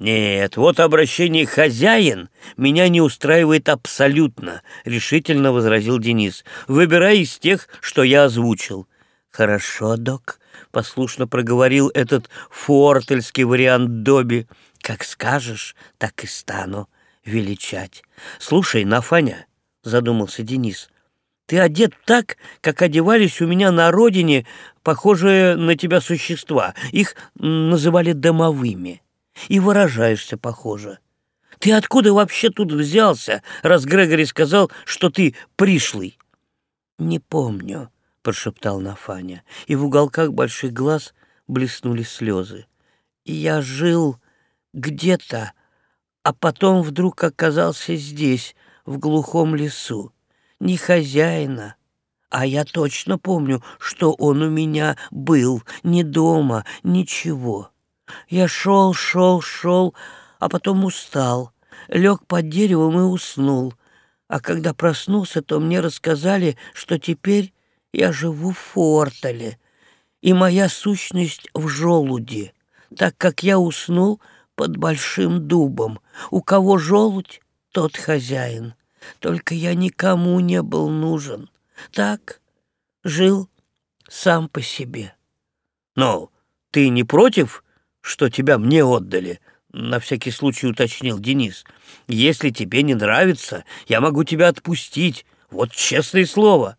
«Нет, вот обращение «хозяин» меня не устраивает абсолютно», — решительно возразил Денис. «Выбирай из тех, что я озвучил». «Хорошо, док», — послушно проговорил этот фуортельский вариант Доби. «Как скажешь, так и стану величать». «Слушай, Нафаня», — задумался Денис, — «ты одет так, как одевались у меня на родине похожие на тебя существа. Их называли домовыми» и выражаешься похоже. Ты откуда вообще тут взялся, раз Грегори сказал, что ты пришлый? Не помню, прошептал Нафаня, и в уголках больших глаз блеснули слезы. Я жил где-то, а потом вдруг оказался здесь, в глухом лесу. Ни хозяина, а я точно помню, что он у меня был, ни дома, ничего. Я шел, шел, шел, а потом устал, лег под деревом и уснул. А когда проснулся, то мне рассказали, что теперь я живу в Фортале, и моя сущность в желуде, так как я уснул под большим дубом. У кого желудь, тот хозяин. Только я никому не был нужен. Так жил сам по себе. Но ты не против что тебя мне отдали», — на всякий случай уточнил Денис. «Если тебе не нравится, я могу тебя отпустить. Вот честное слово».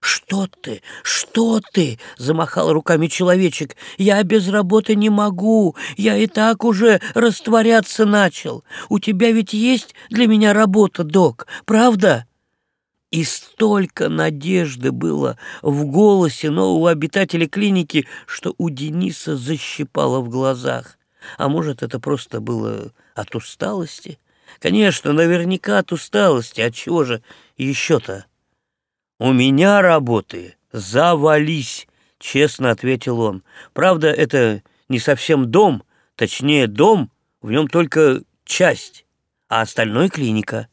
«Что ты? Что ты?» — замахал руками человечек. «Я без работы не могу. Я и так уже растворяться начал. У тебя ведь есть для меня работа, док, правда?» И столько надежды было в голосе нового обитателя клиники, что у Дениса защипало в глазах. А может, это просто было от усталости? Конечно, наверняка от усталости. От чего же еще-то? «У меня работы завались», — честно ответил он. «Правда, это не совсем дом, точнее, дом, в нем только часть, а остальное клиника».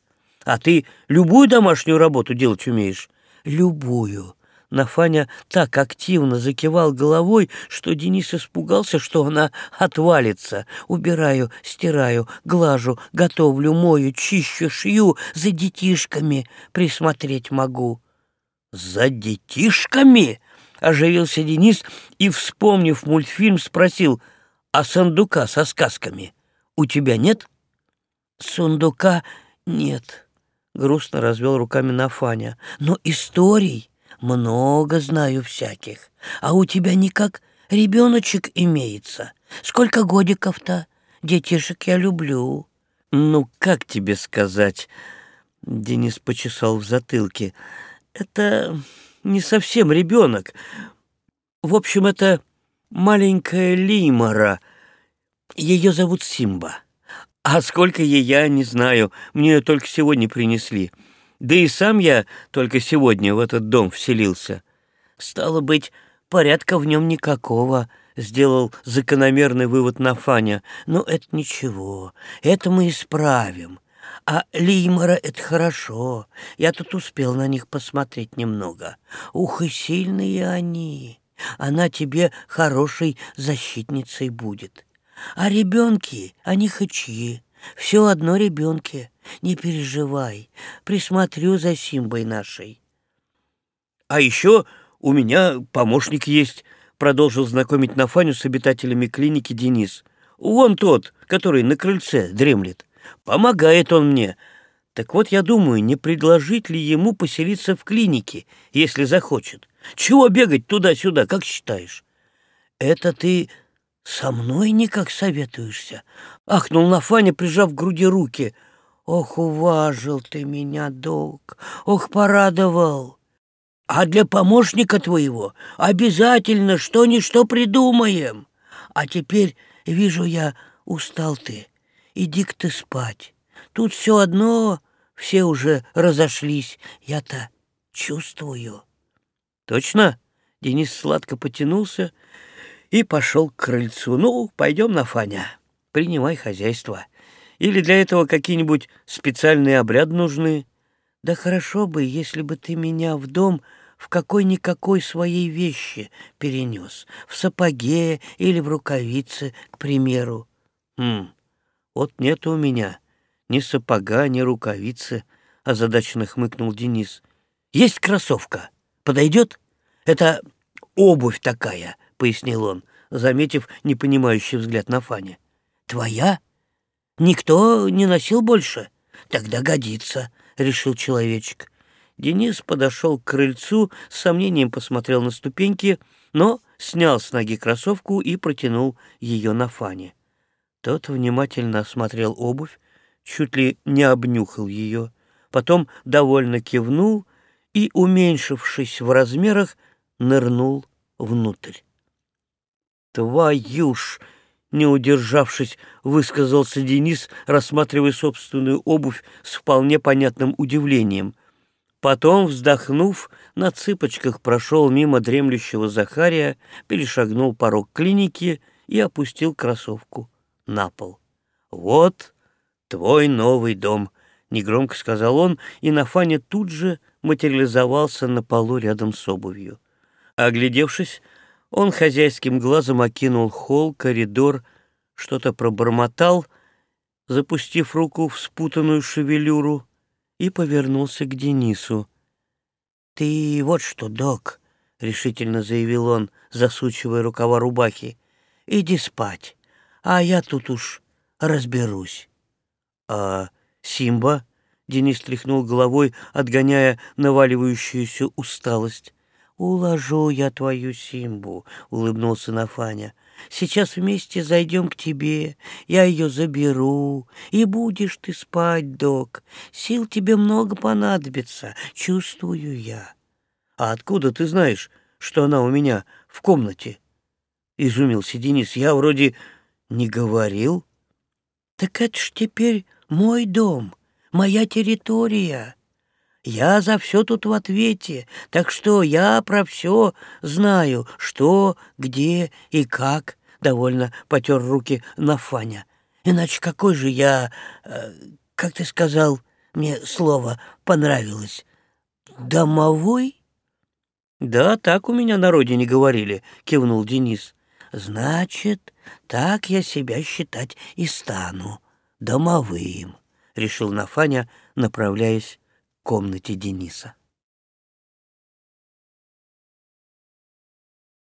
А ты любую домашнюю работу делать умеешь? Любую. Нафаня так активно закивал головой, что Денис испугался, что она отвалится. Убираю, стираю, глажу, готовлю, мою, чищу, шью, за детишками присмотреть могу. «За детишками?» — оживился Денис и, вспомнив мультфильм, спросил, «А сундука со сказками у тебя нет?» «Сундука нет», — грустно развел руками Нафаня. «Но историй много знаю всяких, а у тебя никак ребеночек имеется. Сколько годиков-то? Детишек я люблю». «Ну, как тебе сказать?» — Денис почесал в затылке. «Это не совсем ребенок. В общем, это маленькая Лимора. Ее зовут Симба. А сколько ей я не знаю, мне только сегодня принесли. Да и сам я только сегодня в этот дом вселился. Стало быть, порядка в нем никакого, сделал закономерный вывод на Фаня. Но это ничего, это мы исправим. А Лимора — это хорошо. Я тут успел на них посмотреть немного. Ух, и сильные они. Она тебе хорошей защитницей будет. А ребенки, они хачьи. Все одно ребенки. Не переживай. Присмотрю за Симбой нашей. А еще у меня помощник есть, продолжил знакомить Нафаню с обитателями клиники Денис. Вон тот, который на крыльце дремлет. Помогает он мне. Так вот, я думаю, не предложить ли ему поселиться в клинике, если захочет. Чего бегать туда-сюда, как считаешь? Это ты со мной никак советуешься? Ахнул на Фаня, прижав к груди руки. Ох, уважил ты меня, док, ох, порадовал. А для помощника твоего обязательно что-нибудь придумаем. А теперь, вижу я, устал ты иди-ка ты спать. Тут все одно, все уже разошлись. Я-то чувствую. Точно? Денис сладко потянулся и пошел к крыльцу. Ну, пойдем на Фаня, принимай хозяйство. Или для этого какие-нибудь специальные обряды нужны? Да хорошо бы, если бы ты меня в дом в какой-никакой своей вещи перенес, в сапоге или в рукавице, к примеру. Хм, вот нет у меня ни сапога, ни рукавицы, — озадаченно хмыкнул Денис. Есть кроссовка. Подойдет? Это обувь такая, — пояснил он, заметив непонимающий взгляд на Фане. Твоя? Никто не носил больше? Тогда годится, — решил человечек. Денис подошел к крыльцу, с сомнением посмотрел на ступеньки, но снял с ноги кроссовку и протянул ее на Фане. Тот внимательно осмотрел обувь, чуть ли не обнюхал ее, потом довольно кивнул и, уменьшившись в размерах, нырнул внутрь. «Твою ж!» — не удержавшись, высказался Денис, рассматривая собственную обувь с вполне понятным удивлением. Потом, вздохнув, на цыпочках прошел мимо дремлющего Захария, перешагнул порог клиники и опустил кроссовку на пол. «Вот твой новый дом», — негромко сказал он, и Нафаня тут же материализовался на полу рядом с обувью. Оглядевшись, он хозяйским глазом окинул холл, коридор, что-то пробормотал, запустив руку в спутанную шевелюру, и повернулся к Денису. «Ты вот что, док», — решительно заявил он, засучивая рукава рубахи, — «иди спать а я тут уж разберусь. — А Симба? — Денис тряхнул головой, отгоняя наваливающуюся усталость. — Уложу я твою Симбу, — улыбнулся Нафаня. — Сейчас вместе зайдем к тебе, я ее заберу, и будешь ты спать, док. Сил тебе много понадобится, чувствую я. — А откуда ты знаешь, что она у меня в комнате? — изумился Денис. — Я вроде не говорил? Так это ж теперь мой дом, моя территория. Я за все тут в ответе, так что я про все знаю, что, где и как. Довольно потер руки на Фаня. Иначе какой же я, э, как ты сказал, мне слово понравилось, домовой? Да, так у меня на родине говорили, кивнул Денис. Значит, так я себя считать и стану домовым, — решил Нафаня, направляясь комнате Дениса.